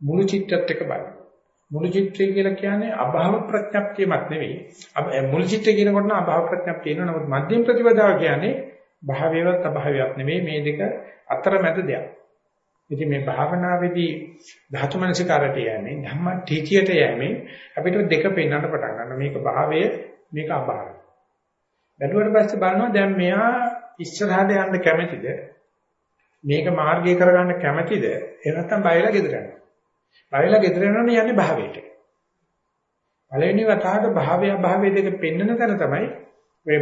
මුළු චිත්තත් එක බලන්න. මුළු චිත්‍රය කියලා කියන්නේ අභාව ප්‍රඥප්තියමත් නෙවෙයි. මුළු චිත්‍රය කියනකොට නම් අභාව ප්‍රඥප්තිය එනවා. නමුත් මධ්‍යම ප්‍රතිපදාව කියන්නේ භාවයවත් අභාවයක් නෙවෙයි මේ දෙක අතරමැද දෙයක්. ඉතින් මේ භාවනාවේදී ධාතු මනසිකාරට යන්නේ ධම්ම ටීචියට යන්නේ අපිට දෙක පෙන්වන්න පටන් ගන්නවා. මේක භාවය මේක අභාවය. බැලුවට පස්සේ බලනවා දැන් මෙයා ඉස්සරහට යන්න කැමැතිද? මේක මාර්ගය කරගන්න කැමැතිද? එහෙම නැත්නම් බයලා ගෙදර යනවා. බයලා ගෙදර යනවනේ යන්නේ භාවයට. පළවෙනි වතාවට භාවය අභාවය දෙක පෙන්වන තැන තමයි මේ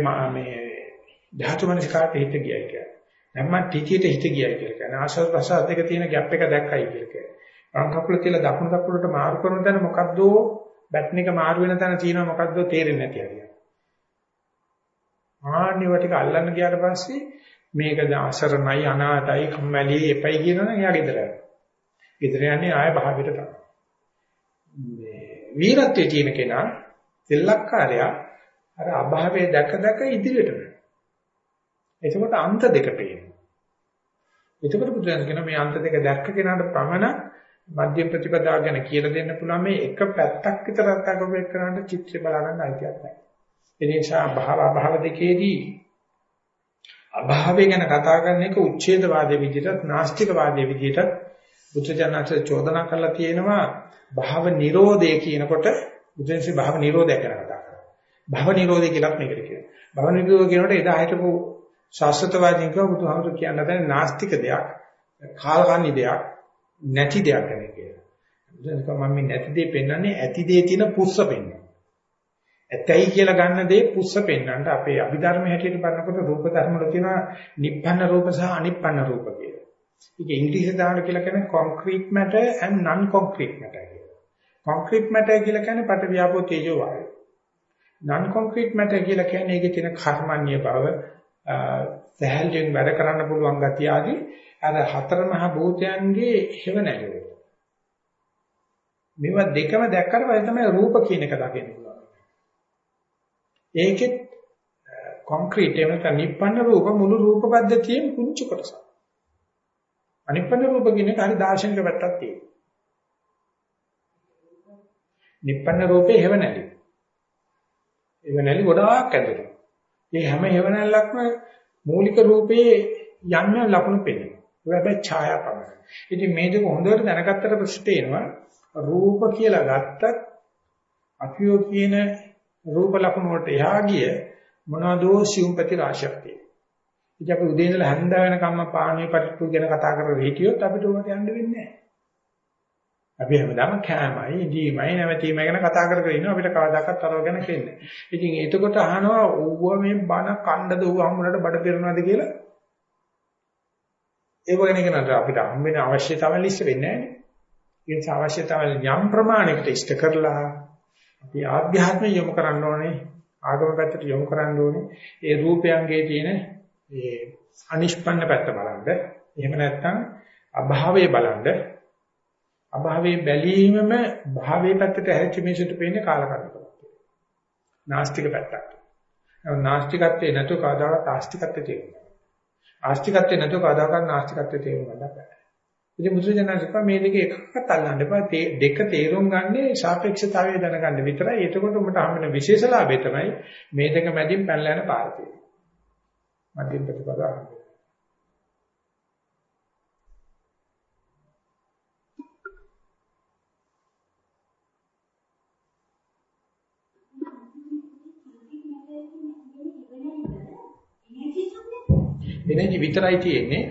ධාතු මනසිකාරට හිත ගියයි කියන්නේ. ධම්ම ටිකියට හිත ගියයි කියලා කියන්නේ. ආශ්වාස ප්‍රශ්වාස දෙක තියෙන ગેප් එක දැක්කයි කියලා කියන්නේ. වම් කකුල තියලා දකුණු කකුලට මාරු කරන තැන මොකද්ද බැට්න එක මාරු වෙන තැන තියෙනවා මොකද්ද තේරෙන්නේ නැති හරියට. ආන්නේව ටික අල්ලන්න ගියාට පස්සේ මේක අසරණයි අනාතයි කම්මැලි එපයි කියනවනම් එයා ගෙදර යනවා. ගෙදර යන්නේ ආය භාවයට තමයි. මේ වීරත්වයේ තියෙන කෙනා දෙල්ලක්කාරයා අර අභාවයේ දැක දැක ඉදිරියට යනවා. එතකොට අන්ත දෙක පේනවා. එතකොට බුදුන් කියන මේ අන්ත දෙක දැක්ක කෙනාට පමණ මධ්‍ය ප්‍රතිපදාව ගැන කියලා දෙන්න පුළුවන් මේ එක පැත්තක් විතර අත්දැකීමක් කරන්න චිත්‍රය බලන්න අයිතියක් නැහැ. ඒ නිසා භාව අභාව දෙකේදී අභාවය ගැන කතා කරන එක උච්ඡේදවාදයේ විදිහට නාස්තිකවාදයේ විදිහට බුදුජානක චෝදනා කරලා තියෙනවා භාව නිරෝධය කියනකොට බුදුන්සේ භාව නිරෝධය ගැන කතා කරා. භව නිරෝධය කියලාත් මේකට කියනවා. භව නිරෝධය කියනකොට එදා හිටපු ශාස්ත්‍රවාදීන් කියව බුදුහාමුදුරු කියන්න දැන් නාස්තික දෙයක්, කාලකන්ණි දෙයක්, නැති දෙයක් ගැන කියලා. බුදුන්සේ මම මේ නැති දේ පෙන්වන්නේ ඇති දේ තියෙන පුස්ස පෙන්වනවා. ඇතයි කියලා ගන්න දේ පුස්ස පෙන්වන්නට අපේ අභිධර්ම හැටියට බලනකොට රූප ධර්ම වල තියෙනවා නිප්පන්න රූප සහ අනිප්පන්න රූප කියලා. ඒක ඉංග්‍රීසි දාන කියලා කියන්නේ concrete matter and non concrete matter කියලා. concrete matter කියලා කියන්නේ පට ව්‍යාපෝ තේජෝ වායු. non concrete matter කියලා කියන්නේ ඒකේ තියෙන කර්මන්‍ය බව සහැල්ලෙන් වැඩ කරන්න පුළුවන් ගතිය ආදී අර හතර මහ භූතයන්ගේ හේව නැගෙන්නේ. මේවා දෙකම දැක්කට පස්සේ තමයි රූප කියන එක දකින්න පුළුවන්. ඒකෙත් කොන්ක්‍රීට් එහෙම නැත්නම් නිප්පන්න රූප මුළු රූප පද්ධතියෙන් කුංචු කොටසක්. අනිප්පන්න රූප කියන එක හරි දාර්ශනික පැත්තක් තියෙනවා. නිප්පන්න රූපේ හේව නැලි. හේව නැලි ගොඩාක් ඇතුළේ. මේ හැම හේව නැල්ලක්ම මූලික රූපේ යන්න ලකුණු පෙන්නනවා. ඒ හැබැයි ඡායා පමණයි. ඉතින් මේ දෙක හොඳට දැනගත්තට පස්සේ එනවා රූප කියලා ගත්තත් අපියෝ කියන රූප ලක්ෂණ වලට එහා ගිය මොනවදෝ සිව්පති රාශියක් තියෙනවා. ඉතින් අපි උදේ ඉඳලා හැන්ද වෙනකම්ම පාණිය පරිප්පු ගැන කතා කරලා හිටියොත් අපිට උකට යන්න වෙන්නේ නැහැ. අපි හැමදාම කෑමයි, දීමයි, නැවතීමයි ගැන කතා කර කර ඉන්නවා අපිට කවදාකවත් අරව ගැන කියන්නේ. ඉතින් එතකොට අහනවා ඌව මේ බන කණ්ඩද ඌ හම්බුනට බඩ පිරනවාද කියලා. ඒක ගැන කියනකොට අපිට හම් වෙන අවශ්‍යතාවය ලිස්ස වෙන්නේ නැහැ. ඒ නිසා අවශ්‍යතාවය යම් ප්‍රමාණයකට ඉෂ්ට කරලා අපි ආධ්‍යාත්මය යොමු කරන්න ඕනේ ආගම පැත්තට යොමු කරන්න ඕනේ ඒ රූපයන්ගේ තියෙන ඒ අනිෂ්පන්න පැත්ත බලන්න එහෙම නැත්නම් අභාවයේ බලන්න අභාවයේ බැලීමම භාවයේ පැත්තට හැරිච්ච මිනිසුන්ට පේන්නේ කාලකන්නිකමක් නාස්තික පැත්තක් නාස්තිකත්වේ නැතු කවදාවත් ආස්තිකත්වයේ තියෙනවා ආස්තිකත්වේ නැතු කවදාකවත් නාස්තිකත්වයේ තේරුම් ගන්න බෑ ඉතින් බුදුසසුන මේ දෙක එකක්වත් අල්ලන්න එපා. දෙක තේරුම් ගන්නේ සාපේක්ෂතාවය දැනගන්න විතරයි. එතකොට උඹට හම්බෙන විශේෂ ලාභය තමයි මේ දෙක මැදින් පැනලා යන පාර තියෙන්නේ. මධ්‍යම ප්‍රතිපදාව. එනර්ජි විතරයි තියෙන්නේ.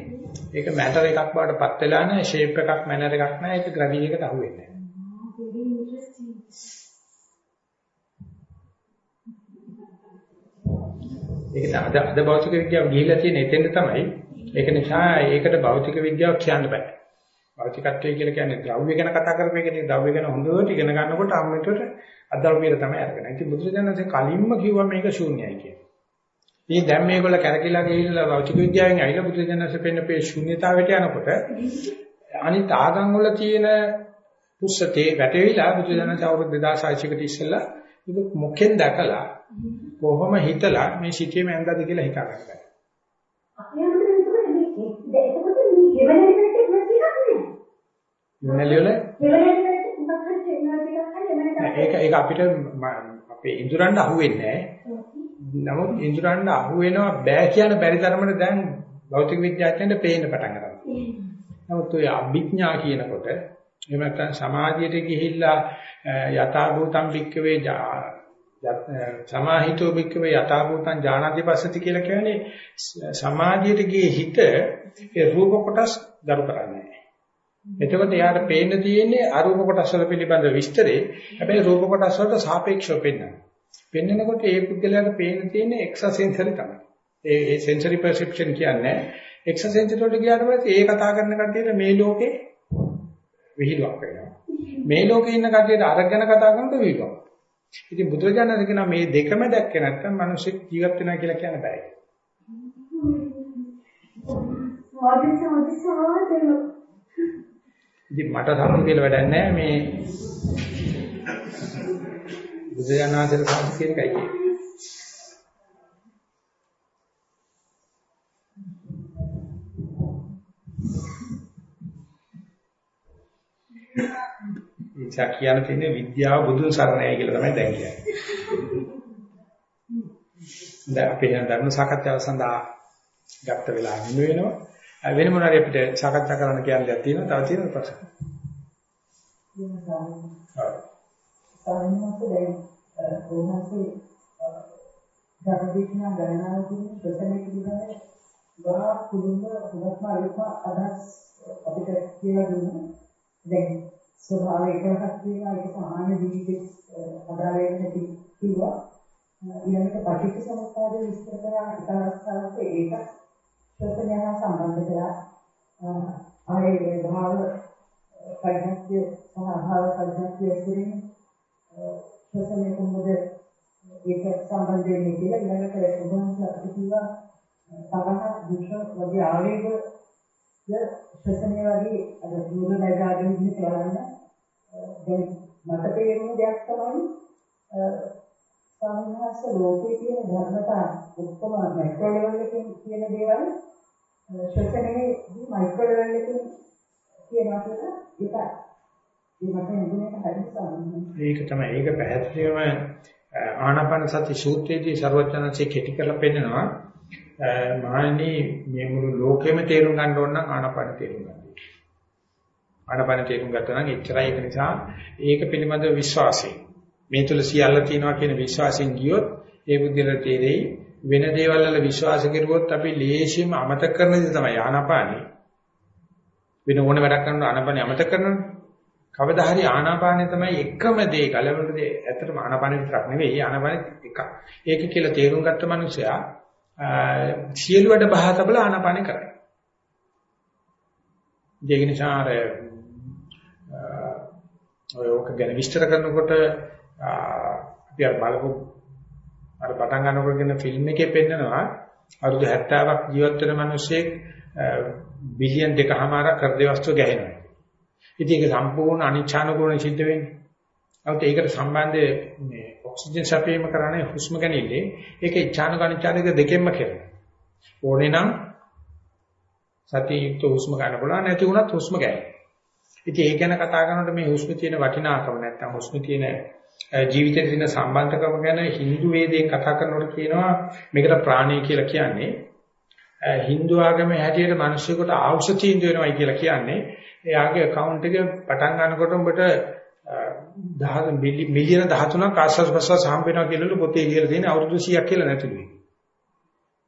ඒක මැටර් එකක් බවට පත් වෙලා නැහැ ෂේප් එකක් මැනර් එකක් නැහැ. ඒක ග්‍රැවිටි එකට අහු වෙන්නේ ඒක අද අද භෞතික විද්‍යාව ගිහිලා තියෙන එතෙන්ද තමයි. ඒක නිසා ඒකට භෞතික විද්‍යාව කියන්න බෑ. භෞතිකත්වය කියලා කියන්නේ ද්‍රව්‍ය ගැන කතා කරපු එකනේ ද්‍රව්‍ය ගැන හොඳට ඉගෙන ගන්නකොට අම්මෙතට අද්‍රව්‍යයට තමයි අරගෙන. ඉතින් බුදුසසුනේ කලින්ම කිව්වා මේක ශූන්‍යයි කියලා. ඉතින් දැන් මේගොල්ල කැරකිලා ගිහිල්ලා භෞතික විද්‍යාවෙන් ඇවිල්ලා බුදුජානක පෙන්නපේ ශුන්‍යතාවයට යනකොට අනිත් ආගම් වල තියෙන පුස්සතේ වැටෙවිලා බුදුජානක අවුරුදු 2600කට ඉස්සෙල්ලා ඒක මොකෙන් දැකලා කොහොම හිතලා මේ සිටියේ මැන්දද කියලා හිතා ගන්නවා. අපි අමුතුවෙන් ඒක එතකොට මේ ගෙවණෙන්නට ඉන්න එකක් නෑ. මොනලියල? ගෙවණෙන්නට මොකක් හරි එනවා එකක් හරි ඒක ඒක අපිට අපේ ඉඳුරන්ට අහුවෙන්නේ නෑ. නමුත් ඉන්ද්‍රයන්ට අහු වෙනවා බෑ කියන බැරි තරමට දැන් භෞතික විද්‍යාඥයන්ට පේන්න පටන් ගන්නවා. නමුත් ඔය අභිඥා කියනකොට එහෙම නැත්නම් සමාධියට ගිහිල්ලා යථා භූතම් භික්කවේ සමාහිතෝ භික්කවේ යථා භූතං ඥානාති පස්සති කියලා කියන්නේ සමාධියට ගියේ හිත ඒ රූප කොටස් දරු කරන්නේ. එතකොට යාට පේන්න තියෙන්නේ අරූප කොටස් වල පිළිබඳ විස්තරේ. හැබැයි රූප කොටස් වලට සාපේක්ෂව පෙන්වනවා. පෙන්නකොට ඒ පුද්ගලයාට පේන තියෙන එක්ස්ට්‍රා සෙන්සරි තමයි. ඒ ඒ සෙන්සරි පර්සෙප්ෂන් කියන්නේ එක්ස්ට්‍රා සෙන්සරි වලට ගියාට පස්සේ ඒ කතා කරන කට්ටියට මේ ලෝකේ විහිළුවක් වෙනවා. මේ ලෝකේ ඉන්න කට්ටියට අරගෙන කතා කරනකොට විහිළුවක්. ඉතින් බුදුරජාණන් කියනවා මේ දෙකම දැක්කේ නැත්නම් මිනිස්සු ජීවත් වෙනවා කියලා කියන්න බෑ. සෝදි සෝදි සෝදි ඉතින් මට සම්පූර්ණ කියලා වැඩක් නැහැ මේ බුදුජානනාථට සාධු කියන එකයි කියන්නේ. ඉතින් කියන්න තියෙන්නේ විද්‍යාව බුදුන් සරණයි කියලා තමයි දැන් කියන්නේ. දැන් අපි යන ධර්ම සාකච්ඡාව සඳහා ගත වෙලා හිමි වෙනවා. වෙන මොනවාරි අපිට සාකච්ඡා කරන්න කියන්න දෙයක් තියෙනවා. තව තියෙන ප්‍රශ්න. සාමාන්‍යයෙන් දැන් කොහොමද ධර්මදේශනා ගණනාවකින් ප්‍රශ්නයක් පිළිබඳව ගා කුළුම හුස්ම අල්ප අදහස් අපිට කියලා දුන්නා. දැන් ස්වභාව එකක් තියෙනවා ඒක සාමාන්‍ය ජීවිතේ අදාළ වෙන හැටි කිව්වා. ඊළඟට පටිච්ච සමුප්පාදය විස්තර කරන එක අවස්ථාවක ඒක ශ්‍රතඥයන් සම්බන්ධ කරලා ආයේ භාව ප්‍රඥාක්තිය සහ අභාව ප්‍රඥාක්තිය ඇසුරින් ශ්‍රතඥය කොහොමද ඒක සම්බන්ධ වෙන්නේ කියලා ඊළඟට උදාහරණ අපිට කිව්වා තරහ දුෂ වගේ ආවේග ශ්‍රතඥය වගේ අර දුර නැගාගෙන ඉන්න කරන්න දැන් මට තේරෙන දෙයක් තමයි සාමාන්‍යස ලෝකයේ තියෙන ධර්මතා ඔක්කොම මයික්‍රෝ ලෙවල් එකකින් කියන දේවල් ශ්‍රතනේ මයික්‍රෝ ලෙවල් එකකින් කියනවා කියලා ඒක ඒක තමයි ඒක පැහැදිලිවම ආනාපාන සති සූත්‍රයේදී ਸਰවඥාන්සේ කෙටි කරලා පෙන්නනවා මහණනි මේ මුළු ලෝකෙම තේරුම් ගන්න ඕන නම් ආනාපාන තේරුම් ගන්න. ආනාපාන තේරුම් ගත්තා නම් එච්චරයි ඒක නිසා ඒක පිළිබඳව විශ්වාසය. මේ තුල සියල්ල තියෙනවා කියන විශ්වාසයෙන් ගියොත් ඒ බුද්ධිල තේරෙයි වෙන දේවල් වල විශ්වාස කරුවොත් අපි ලේසියෙම අමතක කරන දේ තමයි ආනාපානෙ. වෙන ඕන වැඩක් කරනකොට ආනාපානෙ අමතක කරනවනේ. කවදා හරි ආනාපානෙ තමයි එකම දේ ගලවන දේ. ඇත්තටම ආනාපානෙ විතරක් නෙවෙයි ආනාපානෙ එකක්. ඒක කියලා තේරුම් ගත්ත මනුස්සයා සියලු වැඩ බහා තබලා ආනාපානෙ කරයි. ඒක නිසා අර ඔය ඔක ගැන විස්තර කරනකොට අපි අර බලපු අර පටන් ගන්නකොට කියන ෆිල්ම් එකේ පෙන්නනවා අවුරුදු 70ක් ජීවත් වෙන මිනිස්සෙක් බිලියන් දෙකමාරක් හෘද වස්තු ගැහෙනවා. ඉතින් ඒක සම්පූර්ණ අනිච්ඡානුකූලව සිද්ධ වෙන්නේ. අවුත් ඒකට සම්බන්ධ මේ ඔක්සිජන් සැපීම කරන්නේ හුස්ම ගැනීමේ ඒක ඉච්ඡානුක අනිච්ඡානික දෙකෙන්ම කරනවා. ඕනේ නම් සතිය යුක්ත හුස්ම ගන්න පුළුවන් නැති වුණත් හුස්ම ගන්න. ඉතින් ඒක ගැන කතා කරනකොට මේ හුස්ම තියෙන වටිනාකම නැත්තම් හුස්ම තියෙන ජීවිතේ තියෙන සම්බන්ධකම ගැන Hindu වේදයෙන් කතා කරනකොට කියනවා මේකට ප්‍රාණය කියලා කියන්නේ Hindu ආගමේ හැටියට මිනිස්සුන්ට ආවුෂ තීන්දුව වෙනවයි කියලා කියන්නේ එයාගේ account එක පටන් ගන්නකොට උඹට 10 මිලියන 13ක් ආස්වාද ප්‍රසවාස හම්බ වෙනවා කියලාලු පොතේ කියලා තියෙන අවුරුදු 100ක් කියලා නැතිලු.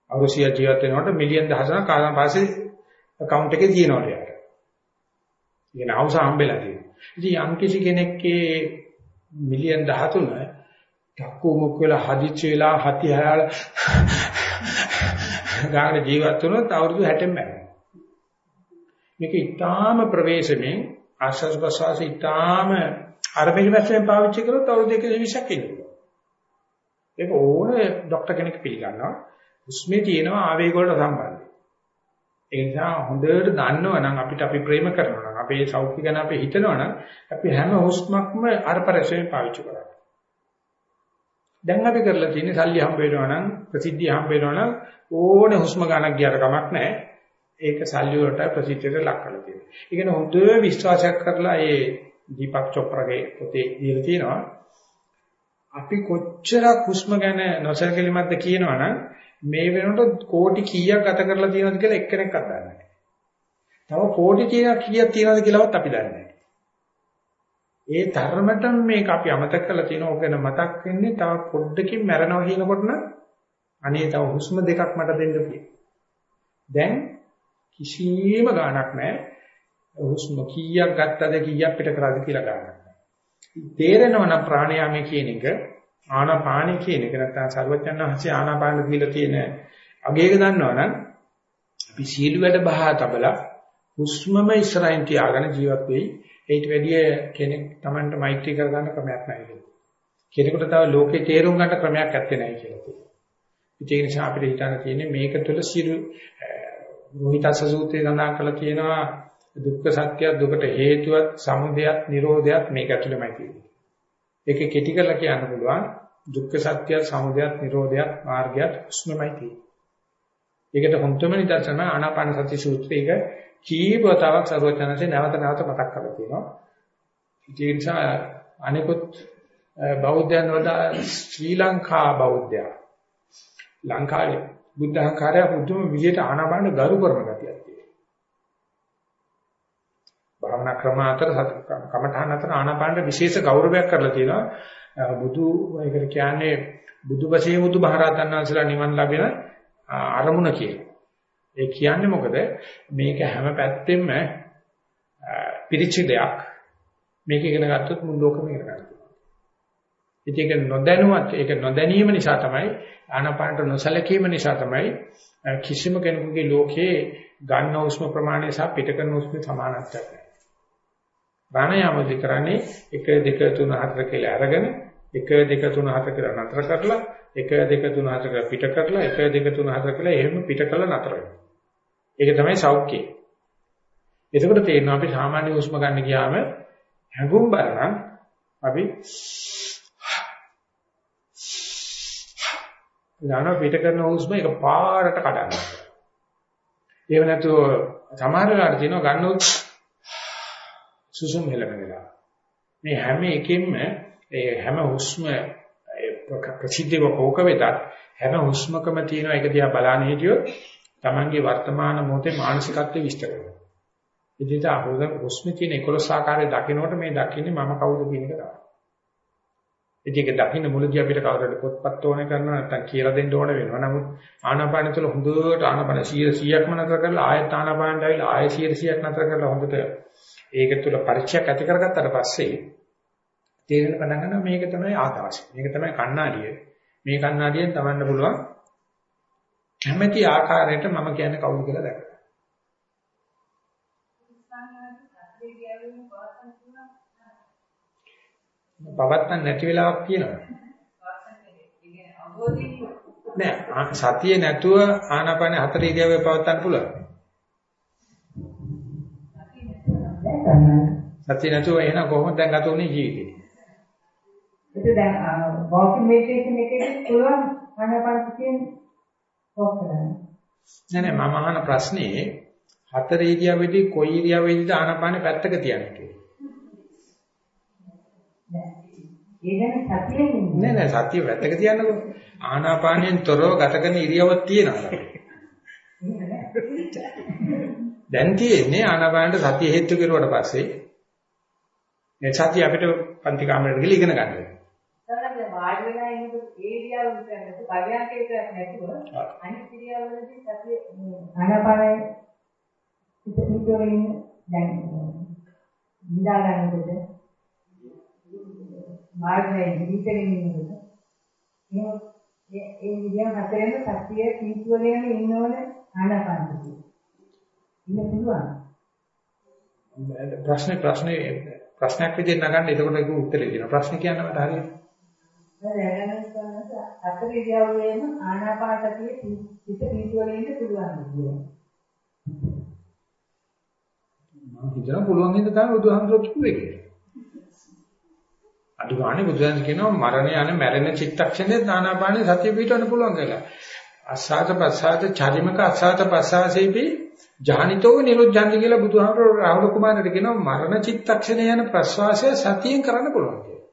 අවුරුදු 100 ජීවත් වෙනකොට මිලියන 13ක් ආවන් පස්සේ account එකේ තියෙනවා එයාට. ඉතින් අවුස හම්බෙලා තියෙනවා. ඉතින් යම් කිසි කෙනෙක්ගේ මිලියන් 13 ඩක්කු මුක් වෙලා හදිච්ච වෙලා හති හැල ගාන ජීවත් වුණොත් අවුරුදු 60න් බැහැ. මේක ඊටාම ප්‍රවේශමෙන් ආශ්වාස ප්‍රශ්වාස ඊටාම අර පිළිවෙස්යෙන් පාවිච්චි කරොත් අවුරුදු 120ක් ඉන්නවා. ඒක ඕනේ ડોක්ටර් කෙනෙක් පිළිගන්නවා. හුස්මේ තියෙනවා ආවේග වලට සම්බන්ධයි. ඒ නිසා හොඳට දන්නවනම් අපිට අපි ප්‍රේම කරනවා නම් අපේ සෞඛ්‍ය ගැන අපි හිතනවනම් අපි හැම හුස්මක්ම අර පරිසරයෙන් පාවිච්චි කරනවා. දැන් අපි කරලා තියෙන්නේ සල්ලි හම්බ වෙනවා නම් ප්‍රසිද්ධිය හම්බ වෙනවා නම් ඕනේ හුස්ම ගන්නක් ගියට කමක් නැහැ. ඒක සල්ලි වලට ප්‍රසිද්ධියට ලක් කරලා තියෙනවා. ඒ කියන්නේ හොඳ විශ්වාසයක් කරලා ඒ දීපක් චොප්රාගේ පොතේ දීලා තියෙනවා. අපි කොච්චරක් හුස්ම ගැන නොසලකලිමත්ද කියනවනම් මේ වෙනකොට කෝටි කීයක් ගත කරලා තියෙනවද කියලා එක්කෙනෙක්වත් දන්නේ නැහැ. තව කෝටි කීයක් කීයක් තියෙනවද කියලාවත් අපි දන්නේ නැහැ. ඒ ධර්මතම මේක අපි අමතක කරලා තියෙන ඕක ගැන මතක් වෙන්නේ තව පොඩ්ඩකින් මැරෙනවා කියනකොට නම් අනේ තව හුස්ම දෙකක් මට දෙන්න දැන් කිසිම ගාණක් නැහැ. හුස්ම කීයක් ගත්තද කීයක් පිට කරාද කියලා ගාණක් නැහැ. තේරෙනවා නම් ප්‍රාණයාමයේ කියන එක ආනාපානෙ කියන එක නැත්නම් සර්වඥාන්සේ ආනාපාන කියලා තියෙන අගයක දන්නවනම් අපි සීළු වැඩ බහා තබලා හුස්මම ඉස්සරහින් තියාගෙන ජීවත් වෙයි. ඒට වැඩිය කෙනෙක් Tamanට මෛත්‍රී කරගන්න ක්‍රමයක් නැහැ. කෙනෙකුට තව ලෝකේ තේරුම් ගන්න ක්‍රමයක් ඇත්තේ නැහැ කියලා කියනවා. ඒ නිසා අපිට හිතන්න තියෙන්නේ මේක තුළ සියලු රෝහිතස්ස සූත්‍රයේ සඳහන් කරලා තියෙනවා දුක්ඛ සත්‍ය දුකට හේතුවත් සමුදයත් නිරෝධයත් මේක ඇතුළෙමයි තියෙන්නේ. ඒක කෙටි කරලා කියන්න පුළුවන් දුක්ඛ සත්‍ය සමුදයත් නිරෝධයත් මාර්ගයත් උස්මමයි තියෙන්නේ. ඒකට හොඳම නිදර්ශන ආනාපාන සති සූත්‍රයක කීප වතාවක් සර්වඥාන්සේ නැවත නැවත මතක් කරලා තියෙනවා. ඒ නිසා අනිකුත් බෞද්ධයන් වඩා ශ්‍රී ලංකා බෞද්ධයා ලංකාවේ බුද්ධ අහංකාරය පුදුම විදියට ආනාපාන ගරු කරන ගතියක් තියෙනවා. භාවනා ක්‍රම අතර කමඨාන අතර ආනාපානට විශේෂ ගෞරවයක් කරලා තියෙනවා. බුදු ඒකට කියන්නේ බුදුපසේ බුදු මහරහතන් වහන්සේලා නිවන් ලැබෙන අරමුණ කියලා. ඒ කියන්නේ මොකද? මේක හැම පැත්තෙම පිරිච්ච දෙයක්. මේක ඉගෙන ගත්තොත් මුළු ලෝකෙම ඉගෙන ගන්නවා. ඉතින් ඒක නොදැනුවත් ඒක නොදැනීම නිසා තමයි ආනාපානට නොසලකීම නිසා තමයි කිසිම කෙනෙකුගේ ලෝකේ ගන්න උෂ්ම ප්‍රමාණය සහ පිට කරන උෂ්ම සමානත්වයක් නැහැ. ප්‍රාණයාමදි කරන්නේ 1 2 3 4 කියලා අරගෙන 1 2 3 4 කියලා නතර කරලා 1 2 3 4 කියලා පිට කරලා 1 2 3 4 කියලා එහෙම පිට කරලා නතර වෙනවා. ඒක තමයි සෞඛ්‍යය. එතකොට තේරෙනවා අපි සාමාන්‍ය උෂ්ම ගන්න ගියාම හැඟුම් බලනම් අපි ඥාන පිට කරන හුස්ම එක පාරට කඩනවා. ඒව නැතුව සමහර වෙලාවට තියෙනවා ගන්නොත් සුසුම් හෙලන වෙලා. මේ හැම එකෙන්ම ඒ හැම හුස්ම ප්‍රසිද්ධව කෝක වෙතත් හැම හුස්මකම තියෙන එක දිහා බලන්න හිටියොත් Tamange වර්තමාන මොහොතේ මානසිකත්වය විස්තර කරනවා. ඉතින් ආහුද හුස්ම තියෙන 11 ආකාරයේ දකින්නකොට මේ දකින්නේ මම කවුද කියන එක තමයි. ඉතින් ඒක දකින්න මුලදී අපිට කවුරුහරි පොත්පත් ඕනේ කරනවා නැත්නම් කියලා දෙන්න ඕන වෙනවා. නමුත් ආනාපාන තුළ හොඳට ආනාපාන 100%ක්ම නතර කරලා ආයත ආනාපානට ආවිලා ආය 100%ක් නතර කරලා හොඳට ඒක තුළ පරිචයක් ඇති කරගත්තට පස්සේ තේරෙන පටන් ගන්නවා මේක තමයි ආකාශය. මේක තමයි කණ්ණාඩිය. මේ කණ්ණාඩියෙන් තමන්න පුළුවන් කැමැති ආකාරයට මම කියන්නේ කවුද කියලා දැක්ක. පවත්තන් නැති වෙලාවක් තියෙනවා. නෑ සතිය නැතුව ආනාපාන හතර ඉරියව්වේ පවත්තන්න පුළුවන්. සතිය නැතුව එහෙනම් කොහොමද දැන් ගත උනේ ජීවිතේ? ඒක දැන් වොකින් මෙඩිටේෂන් එකේ පුළුවන් ආනාපාන සතියෙන් ඔෆ් කරන්න. නෑ නෑ මම අහන ප්‍රශ්නේ හතර ඉරියව්වේදී කොයි ඉරියව්වේදීද ආනාපානේ පැත්තක තියන්නේ කියලා. ඒ කියන්නේ සතියෙන් නෑ නෑ සතිය වැත්තක තියන්නකො. ආනාපානයෙන් තොරව ගත කරන ඉරියව්වක් තියෙනවා. දැන් තියෙන්නේ ආනාපානට සතිය හේතු කෙරුවට පස්සේ මේ සතිය අපිට පන්ති කාමරේට ගිහලා ඉගෙන ගන්න වෙනවා. සරලව වාඩි වෙලා ඉන්නකොට ඒ ඉරියව්ව විතරක් පරියන්කේක නැතුව අනිත් ඉරියව්වලදී සතිය ආනාපානය පිටිපිටින් දැන් නිදා ගන්නකොට මාර්ගයේ හිතෙන්නේ ඉන්නකොට මේ ඒ විදිය හතරෙම සතිය කීතුවලේම ඉන්නවන ආනාපානසතිය. ඉන්න පුළුවන්. ප්‍රශ්නේ ප්‍රශ්නේ ප්‍රශ්නයක් විදිහට නගන්න එතකොට ඒක උත්තරේ දෙනවා. ප්‍රශ්නේ කියන්න මට හරියට. හතර ඉරියව්වේම ආනාපානසතිය හිත කීතුවලේ ඉන්න පුළුවන් කියලා. මම හිතනවා පුළුවන් හින්දා තමයි බුදුහාමුදුරුවෝ කිව්වේ කියලා. අඩු ගානේ බුදුන් කියනවා මරණ යන මැරෙන චිත්තක්ෂණේ දානාපානේ සතිය පිටවන්න පුළුවන් කියලා. අසාත පසාත චරිමක අසාත පසාසේපි ජානිතෝ නිරුද්ධන්ති කියලා බුදුහාමුදුරුවෝ රාහුල කුමාරට කියනවා මරණ චිත්තක්ෂණේ යන ප්‍රස්වාසය සතියෙන් කරන්න පුළුවන් කියලා.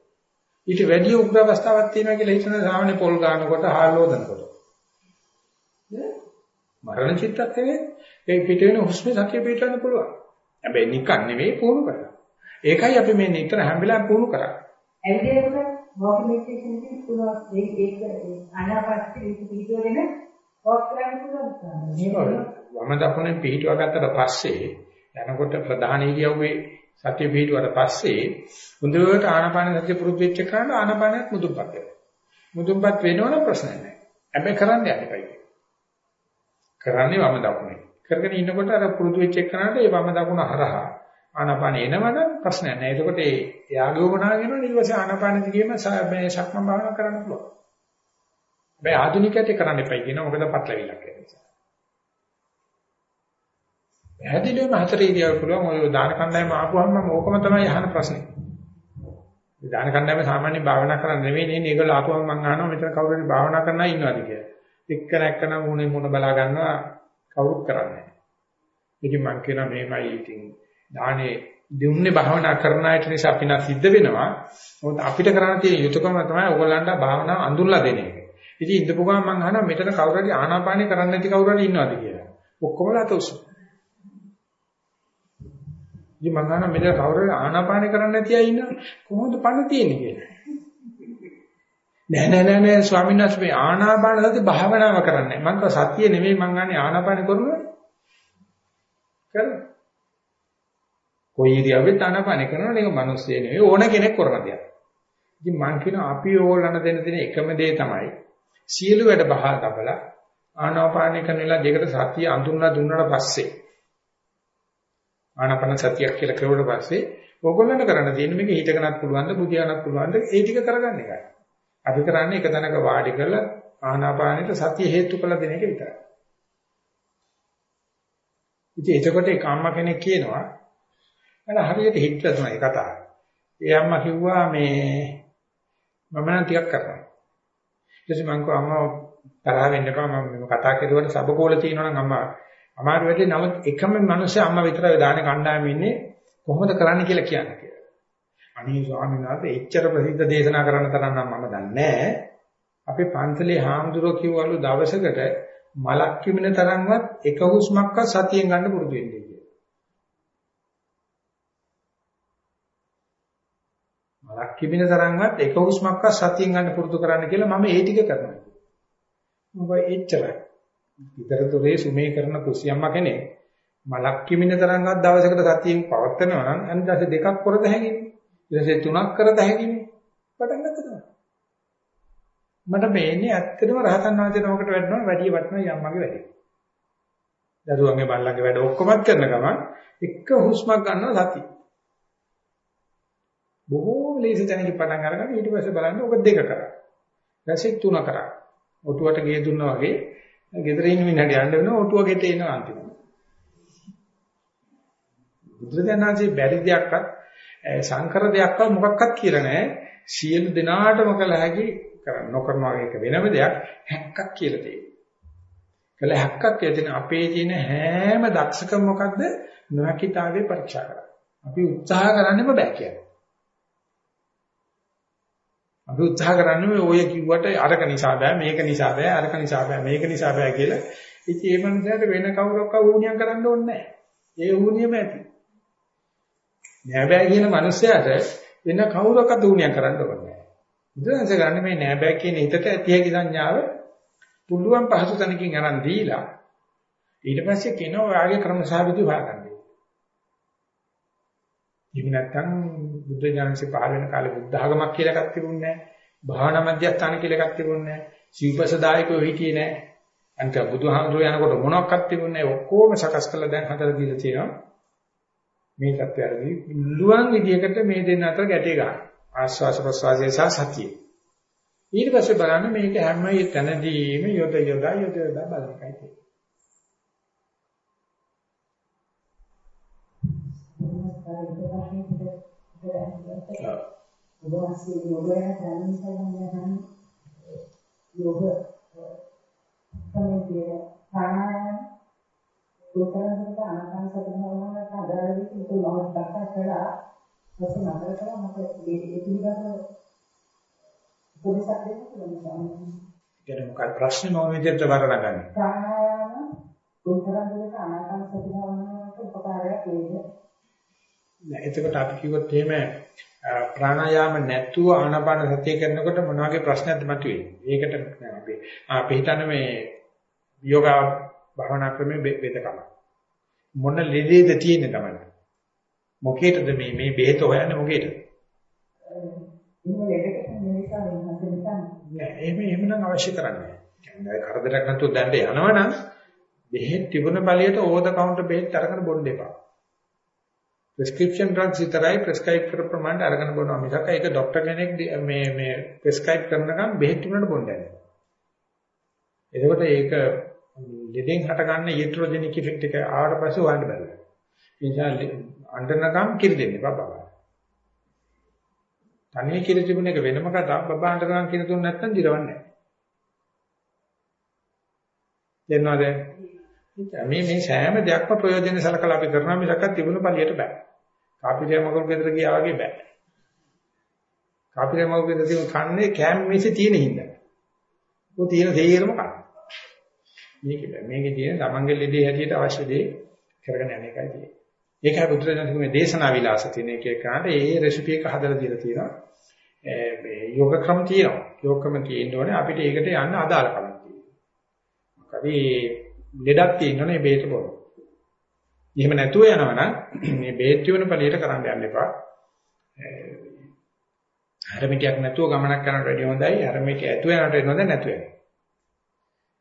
ඊට වැඩි උග්‍ර අවස්ථාවක් තියෙනවා කියලා හිතන සාමාන්‍ය පොල් ගන්නකොට හාලෝදනකොට. මරණ චිත්තක්ෂණේ ඒ පිට වෙන හුස්ම සතිය පිටවන්න පුළුවන්. හැබැයි නිකන් නෙවෙයි පුහුණු කරලා. ඒකයි අපි මේ නිතර හැම වෙලාවෙම පුහුණු කරන්නේ. ඇවිදේකට වොක් මෙඩිටේෂන් එකේ පුළුවන් ඒක ඒක අනාපානසති පිටුවගෙන වොක් කරන්න පුළුවන්. වම දකුණෙන් පිටුවා ගත්තට පස්සේ යනකොට ප්‍රධාන ඉරියව්වේ සතිය පිටුවට පස්සේ හොඳට ආනාපාන සතිය පුරුදු වෙච්ච කරාට ආනාපානයත් මුදුන්පත් වෙනවා. මුදුන්පත් වෙනවනම් ප්‍රශ්න නැහැ. හැබැයි කරන්න යන්න එපයි. කරන්නේ වම දකුණේ. කරගෙන ඉන්නකොට අර පුරුදු වෙච්ච කරාට ඒ වම දකුණ හරහා ආනාපාන එනවනම් ප්‍රශ්නයක් නැහැ. එතකොට ඒ යාගය වුණාගෙන ඊට පස්සේ ආනාපාන දිගේම මේ ශක්මන් භාවනා කරන්න පුළුවන්. හැබැයි ආධුනිකයට කරන්න එපයි කියනවා මොකද පටලවිලක් ඒ නිසා. පැහැදිලිවම හතරේ ඉරියව් පුළුවන් ඔය දාන කණ්ඩායම ආපුවම මම ඕකම තමයි අහන ප්‍රශ්නේ. මේ දාන කණ්ඩායම සාමාන්‍ය භාවනා කරන්න නෙවෙයි නේ ඒගොල්ලෝ ආපුවම මම අහනවා මෙතන කවුරු හරි භාවනා කරන්න ඉන්නවද කියලා. එක්ක නැක්කන මොනේ මොන බලා ගන්නවා කවුරුත් කරන්නේ නැහැ. ඉතින් මම කියනවා මේමයි ඉතින් දානේ දුන්නේ භාවනා කරන අයට නිසා අපින සිද්ධ වෙනවා. මොකද අපිට කරන්න තියෙන යුතුයකම තමයි ඕගොල්ලන්ට භාවනාව අඳුරලා දෙන එක. ඉතින් ඉඳපු ගමන් මම අහනවා මෙතන කවුරු හරි ආනාපානෙ කරන්නේ නැති කවුරු හරි ඉන්නවද කියලා. ඔක්කොම ලත උසු. ඉතින් මම අහනවා මෙතන කවුරු හරි ආනාපානෙ කරන්නේ නැති අය ඉන්නවද? කොහොමද පණ තියෙන්නේ කියලා. නෑ නෑ නෑ නෑ ස්වාමීන් වහන්සේ මේ ආනාපාන සති භාවනාව කරන්නේ. මම කව සතිය නෙමෙයි මං අහන්නේ ආනාපාන කරුවා. කරමු. කොයි ඉරියව්වෙත් ආනාපාන කරනවා නේද? මිනිස්සේ නෙවෙයි ඕන කෙනෙක් කරන දෙයක්. ඉතින් මං කියනවා අපි ඕලන දෙන දෙන එකම දේ තමයි සියලු වැඩ බහා තබලා ආනාපාන කරනලා දෙකට සතිය අඳුන්ලා දුන්නාට පස්සේ ආනාපාන සතියක් කියලා කරුවට පස්සේ ඕගොල්ලන්ට කරන්න තියෙන්නේ මේක හිතකනත් පුළුවන්ද බුදියානත් පුළුවන්ද ඒ ටික කරගන්න එකයි. අපි කරන්නේ එක තැනක වාඩි කරලා ආනාපානෙට සතිය හේතු කළ දෙන එක විතරයි. ඉතින් එතකොට ඒ අම්මා කෙනෙක් කියනවා මම හරියට හිත වැදුනා ඒ කතාව. ඒ අම්මා කිව්වා මේ මම නම් ටිකක් කරනවා. ඊට පස්සේ මම කිව්වා අම්මා තරහ වෙන්න එපා මම මේ කතා කරුවට සබකෝල තියෙනවා නම් අම්මා අමාරු වෙන්නේ නමුත් එකම මිනිස්සු අම්මා විතරයි දාන කණ්ඩායමේ ඉන්නේ කොහොමද කරන්න කියලා කියන්නේ කියලා. අනේ ස්වාමීන් වහන්සේ එච්චර ප්‍රසිද්ධ දේශනා කරන්න තරම් නම් මම දන්නේ නැහැ. අපේ පන්සලේ හාමුදුරුවෝ කිව්වලු දවසකට මලක් කිමින තරම්වත් එක හුස්මක්වත් සතියෙන් ගන්න පුරුදු වෙන්නේ කියලා. මලක් කිමින තරම්වත් එක හුස්මක්වත් සතියෙන් ගන්න පුරුදු කරන්න කියලා මම ඒ ටික කරනවා. මොකද එච්චරයි. විතරතොරේ සුමේ කරන කුසියම්ම කෙනෙක් මලක් කිමින තරම්වත් දවසකට සතියෙන් පවත්නවා නම් අනිදාසේ දෙකක් කරද හැකියි. ඊටසේ තුනක් කරද හැකිනේ. පටන් ගත්තා. මට මේන්නේ ඇත්තටම රහතන් වහන්සේ නමකට වැඩනවා වැඩි වටනවා යම්මගේ වැඩි. දරුවන්ගේ බල්ලන්ගේ වැඩ ඔක්කොමත් කරන ගමන් එක හුස්මක් ගන්නවා සති. බොහෝම ලේසි තැනකින් පටන් අරගෙන ඊට පස්සේ බලන්න ඔක දෙක කරා. ඊපස්සේ තුන කරා. ඔටුවට ගේ දුන්නා වගේ ගෙදර ඉන්න මිනිහට යන්න වෙනවා ඔටුව ගෙට එනවා අන්තිමට. බුදුරජාණන්සේ බැරි දෙයක්වත් සංකර දෙයක්වත් මොකක්වත් කියලා නැහැ. සියලු දෙනාටම කළ හැකි නොකරනවා එක වෙනම දෙයක් හැක්කක් කියලා තියෙනවා. කළ හැක්කක් කියන අපේ තියෙන හැම දක්ෂකම මොකද්ද? නොහැකිතාවේ පරීක්ෂා කරා. අපි උත්සාහ කරන්නේම බෑ කියන්නේ. අපි උත්සාහ කරන්නේ ඔය කිව්වට අරක නිසා බෑ මේක නිසා බෑ අරක නිසා බෑ මේක නිසා බෑ කියලා. ඉතින් ඒ මනුස්සයාට වෙන කවුරක්ක වුණියම් කරන්න ඕනේ නැහැ. ඒ වුණියම ඇති. නෑ බෑ කියන මනුස්සයාට වෙන කවුරක්වත් උණියක් කරන්න ඕනේ නෑ. බුදුන්සේ ගන්න මේ නෑ බෑ කියන හිතට ඇති හැකි සංඥාව පුළුවන් පහසු තැනකින් අරන් දීලා ඊට පස්සේ කියනවා ඔයාගේ ක්‍රමසහවිදි හොයාගන්න. එහෙම නැත්නම් බුද්ධ ඥානසේ පහළ වෙන කාලේ බුද්ධ ආගමක් කියලා එකක් තිබුණේ නැහැ. භාවනා මධ්‍යස්ථාන කියලා එකක් තිබුණේ නැහැ. සිව්පසදායකෝ හිටියේ නැහැ. අන්ත බුදුහාමුදුරුවෝ යනකොට මොනක්වත් තිබුණේ නැහැ. ඔක්කොම සකස් කරලා දැන් හදලා දීලා තියෙනවා. මේ தත්ත්වයටදී පුළුවන් විදිහකට මේ දෙන්න අතර ගැටේ ගන්න. ආස්වාස ප්‍රසවාසයේ සහ සතිය. ඊට පස්සේ බලන්න මේක හැම තැනදීම යොද යොද යොද යොද බලන එකයි තියෙන්නේ. ඔබවහන්සේ යෝගය ධර්මසයන් යෝග තමයි ප්‍රාණායාම ඒකෙන්ද අනාගත සම්මෝහනට අදාළ විදිහට මම දක්වා කළා පස්සේ නතර කළා මට ඒ පිළිබඳව පොඩිසක් දෙන්න පුළුවන් ගැන මොකක්ද ප්‍රශ්නේ මොන විදිහට වරණගන්නේ ප්‍රාණායාම උන්තරන් දෙක අනාගත සම්මෝහනට උපකාරයක් වේද? නෑ එතකොට අපි කිව්වොත් එහෙම ප්‍රාණායාම නැතුව ආනාපාන සතිය කරනකොට මොන වගේ ප්‍රශ්නයක්ද මතුවේ ඒකට අපි අපි හිතන්නේ මේ යෝගා භාවනා ක්‍රමයේ වේදකම. මොන ලෙඩේද තියෙන්නේ තමයි. මොකේද මේ මේ බෙහෙත හොයන්නේ මොකේද? නෑ එහෙම එහෙමනම් අවශ්‍ය කරන්නේ. කියන්නේ කරදරයක් නැතුව දැන්න යනවනම් බෙහෙත් තිබුණ බලයට ඕද කවුන්ටර් බෙහෙත් අරගෙන බොන්න එපා. Prescription drugs විතරයි prescribe කර ප්‍රමාණයට අරගෙන බොනවා මිසක් ඒක ડોක්ටර් කෙනෙක් මේ මේ prescribe කරනකම් බෙහෙත් තුනට බොන්නේ නැහැ. එතකොට ඒක ලෙඩෙන් හට ගන්න ඊට්‍රොජෙනික් ඉෆෙක්ට් එක ආවට පස්සේ වහන්න බැහැ. ඒ නිසා අඬනකම් කිරි දෙන්න එපා බබා. තනිය කිරි තිබුණ එක වෙනම කතාවක් බබා අඬනකම් කිරි දුන්නේ නැත්නම් දිරවන්නේ නැහැ. දෙන්නවද? මේ මේ සෑම දෙයක්ම ප්‍රයෝජන සලකලා අපි කරනවා මිසක් තිබුණ පළියට බෑ. කාපිරිය මගුල් ගෙදර ගියා වගේ බෑ. කාපිරිය මගුල් ගෙදර තියෙන කන්නේ කෑම මේසේ තියෙන හින්දා. ਉਹ තියෙන තේරම කන. මේක බෑ. මේකේ තියෙන තමන්ගේ ලෙඩේ හැටියට අවශ්‍ය දේ කරගෙන යන එකයි තියෙන්නේ. ඒකයි බුදුරජාණන් මේ දේශනා විලාස තියෙන එක එකට ඒ රෙසිපි එක හදලා දීලා තියෙනවා. මේ යෝග ක්‍රම තියෙනවා. යෝග ක්‍රම තියෙනවනේ අපිට ඒකට යන්න අදාළකමක් තියෙනවා. මොකද ලෙඩක් තියෙනවනේ බේත බොන. එහෙම නැතුව යනවනම් මේ බේත් වෙන පළියට කරන්න යන්න එපා. හැරමිටියක් නැතුව ගමනක් කරනට වැඩිය හොඳයි. හැරමිටිය ඇතුව යනට වෙනවද නැතුව යන.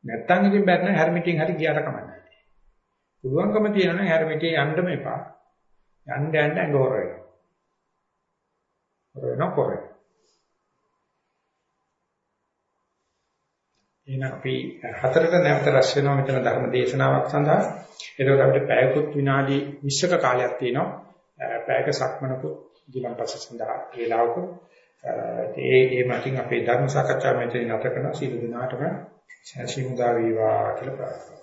නැත්තම් ඉතින් බැත්නම් හැරමිටියෙන් හරි ගියාට කමන්නේ. පුළුවන්කම තියෙනවනම් හැරමිටිය යන්නම එපා. යන්න යන්න ඇඟ හොර වෙනවා. හොර වෙනවා කොරේ. එහෙනම් අපි හතරට නැවත රැස් වෙනවා මෙතන ධර්ම දේශනාවක් සඳහා. ඒකෝට අපිට පැයකුත් විනාඩි 20ක කාලයක් තියෙනවා. පැයක සක්මනකුත් ගිලන්පස සඳහා වේලාවක ඒ ඒ මතින් අපේ ධර්ම සාකච්ඡාව මෙතන නැත කරන සීල දිනාටම සැසිමුදා වේවා කියලා ප්‍රාර්ථනා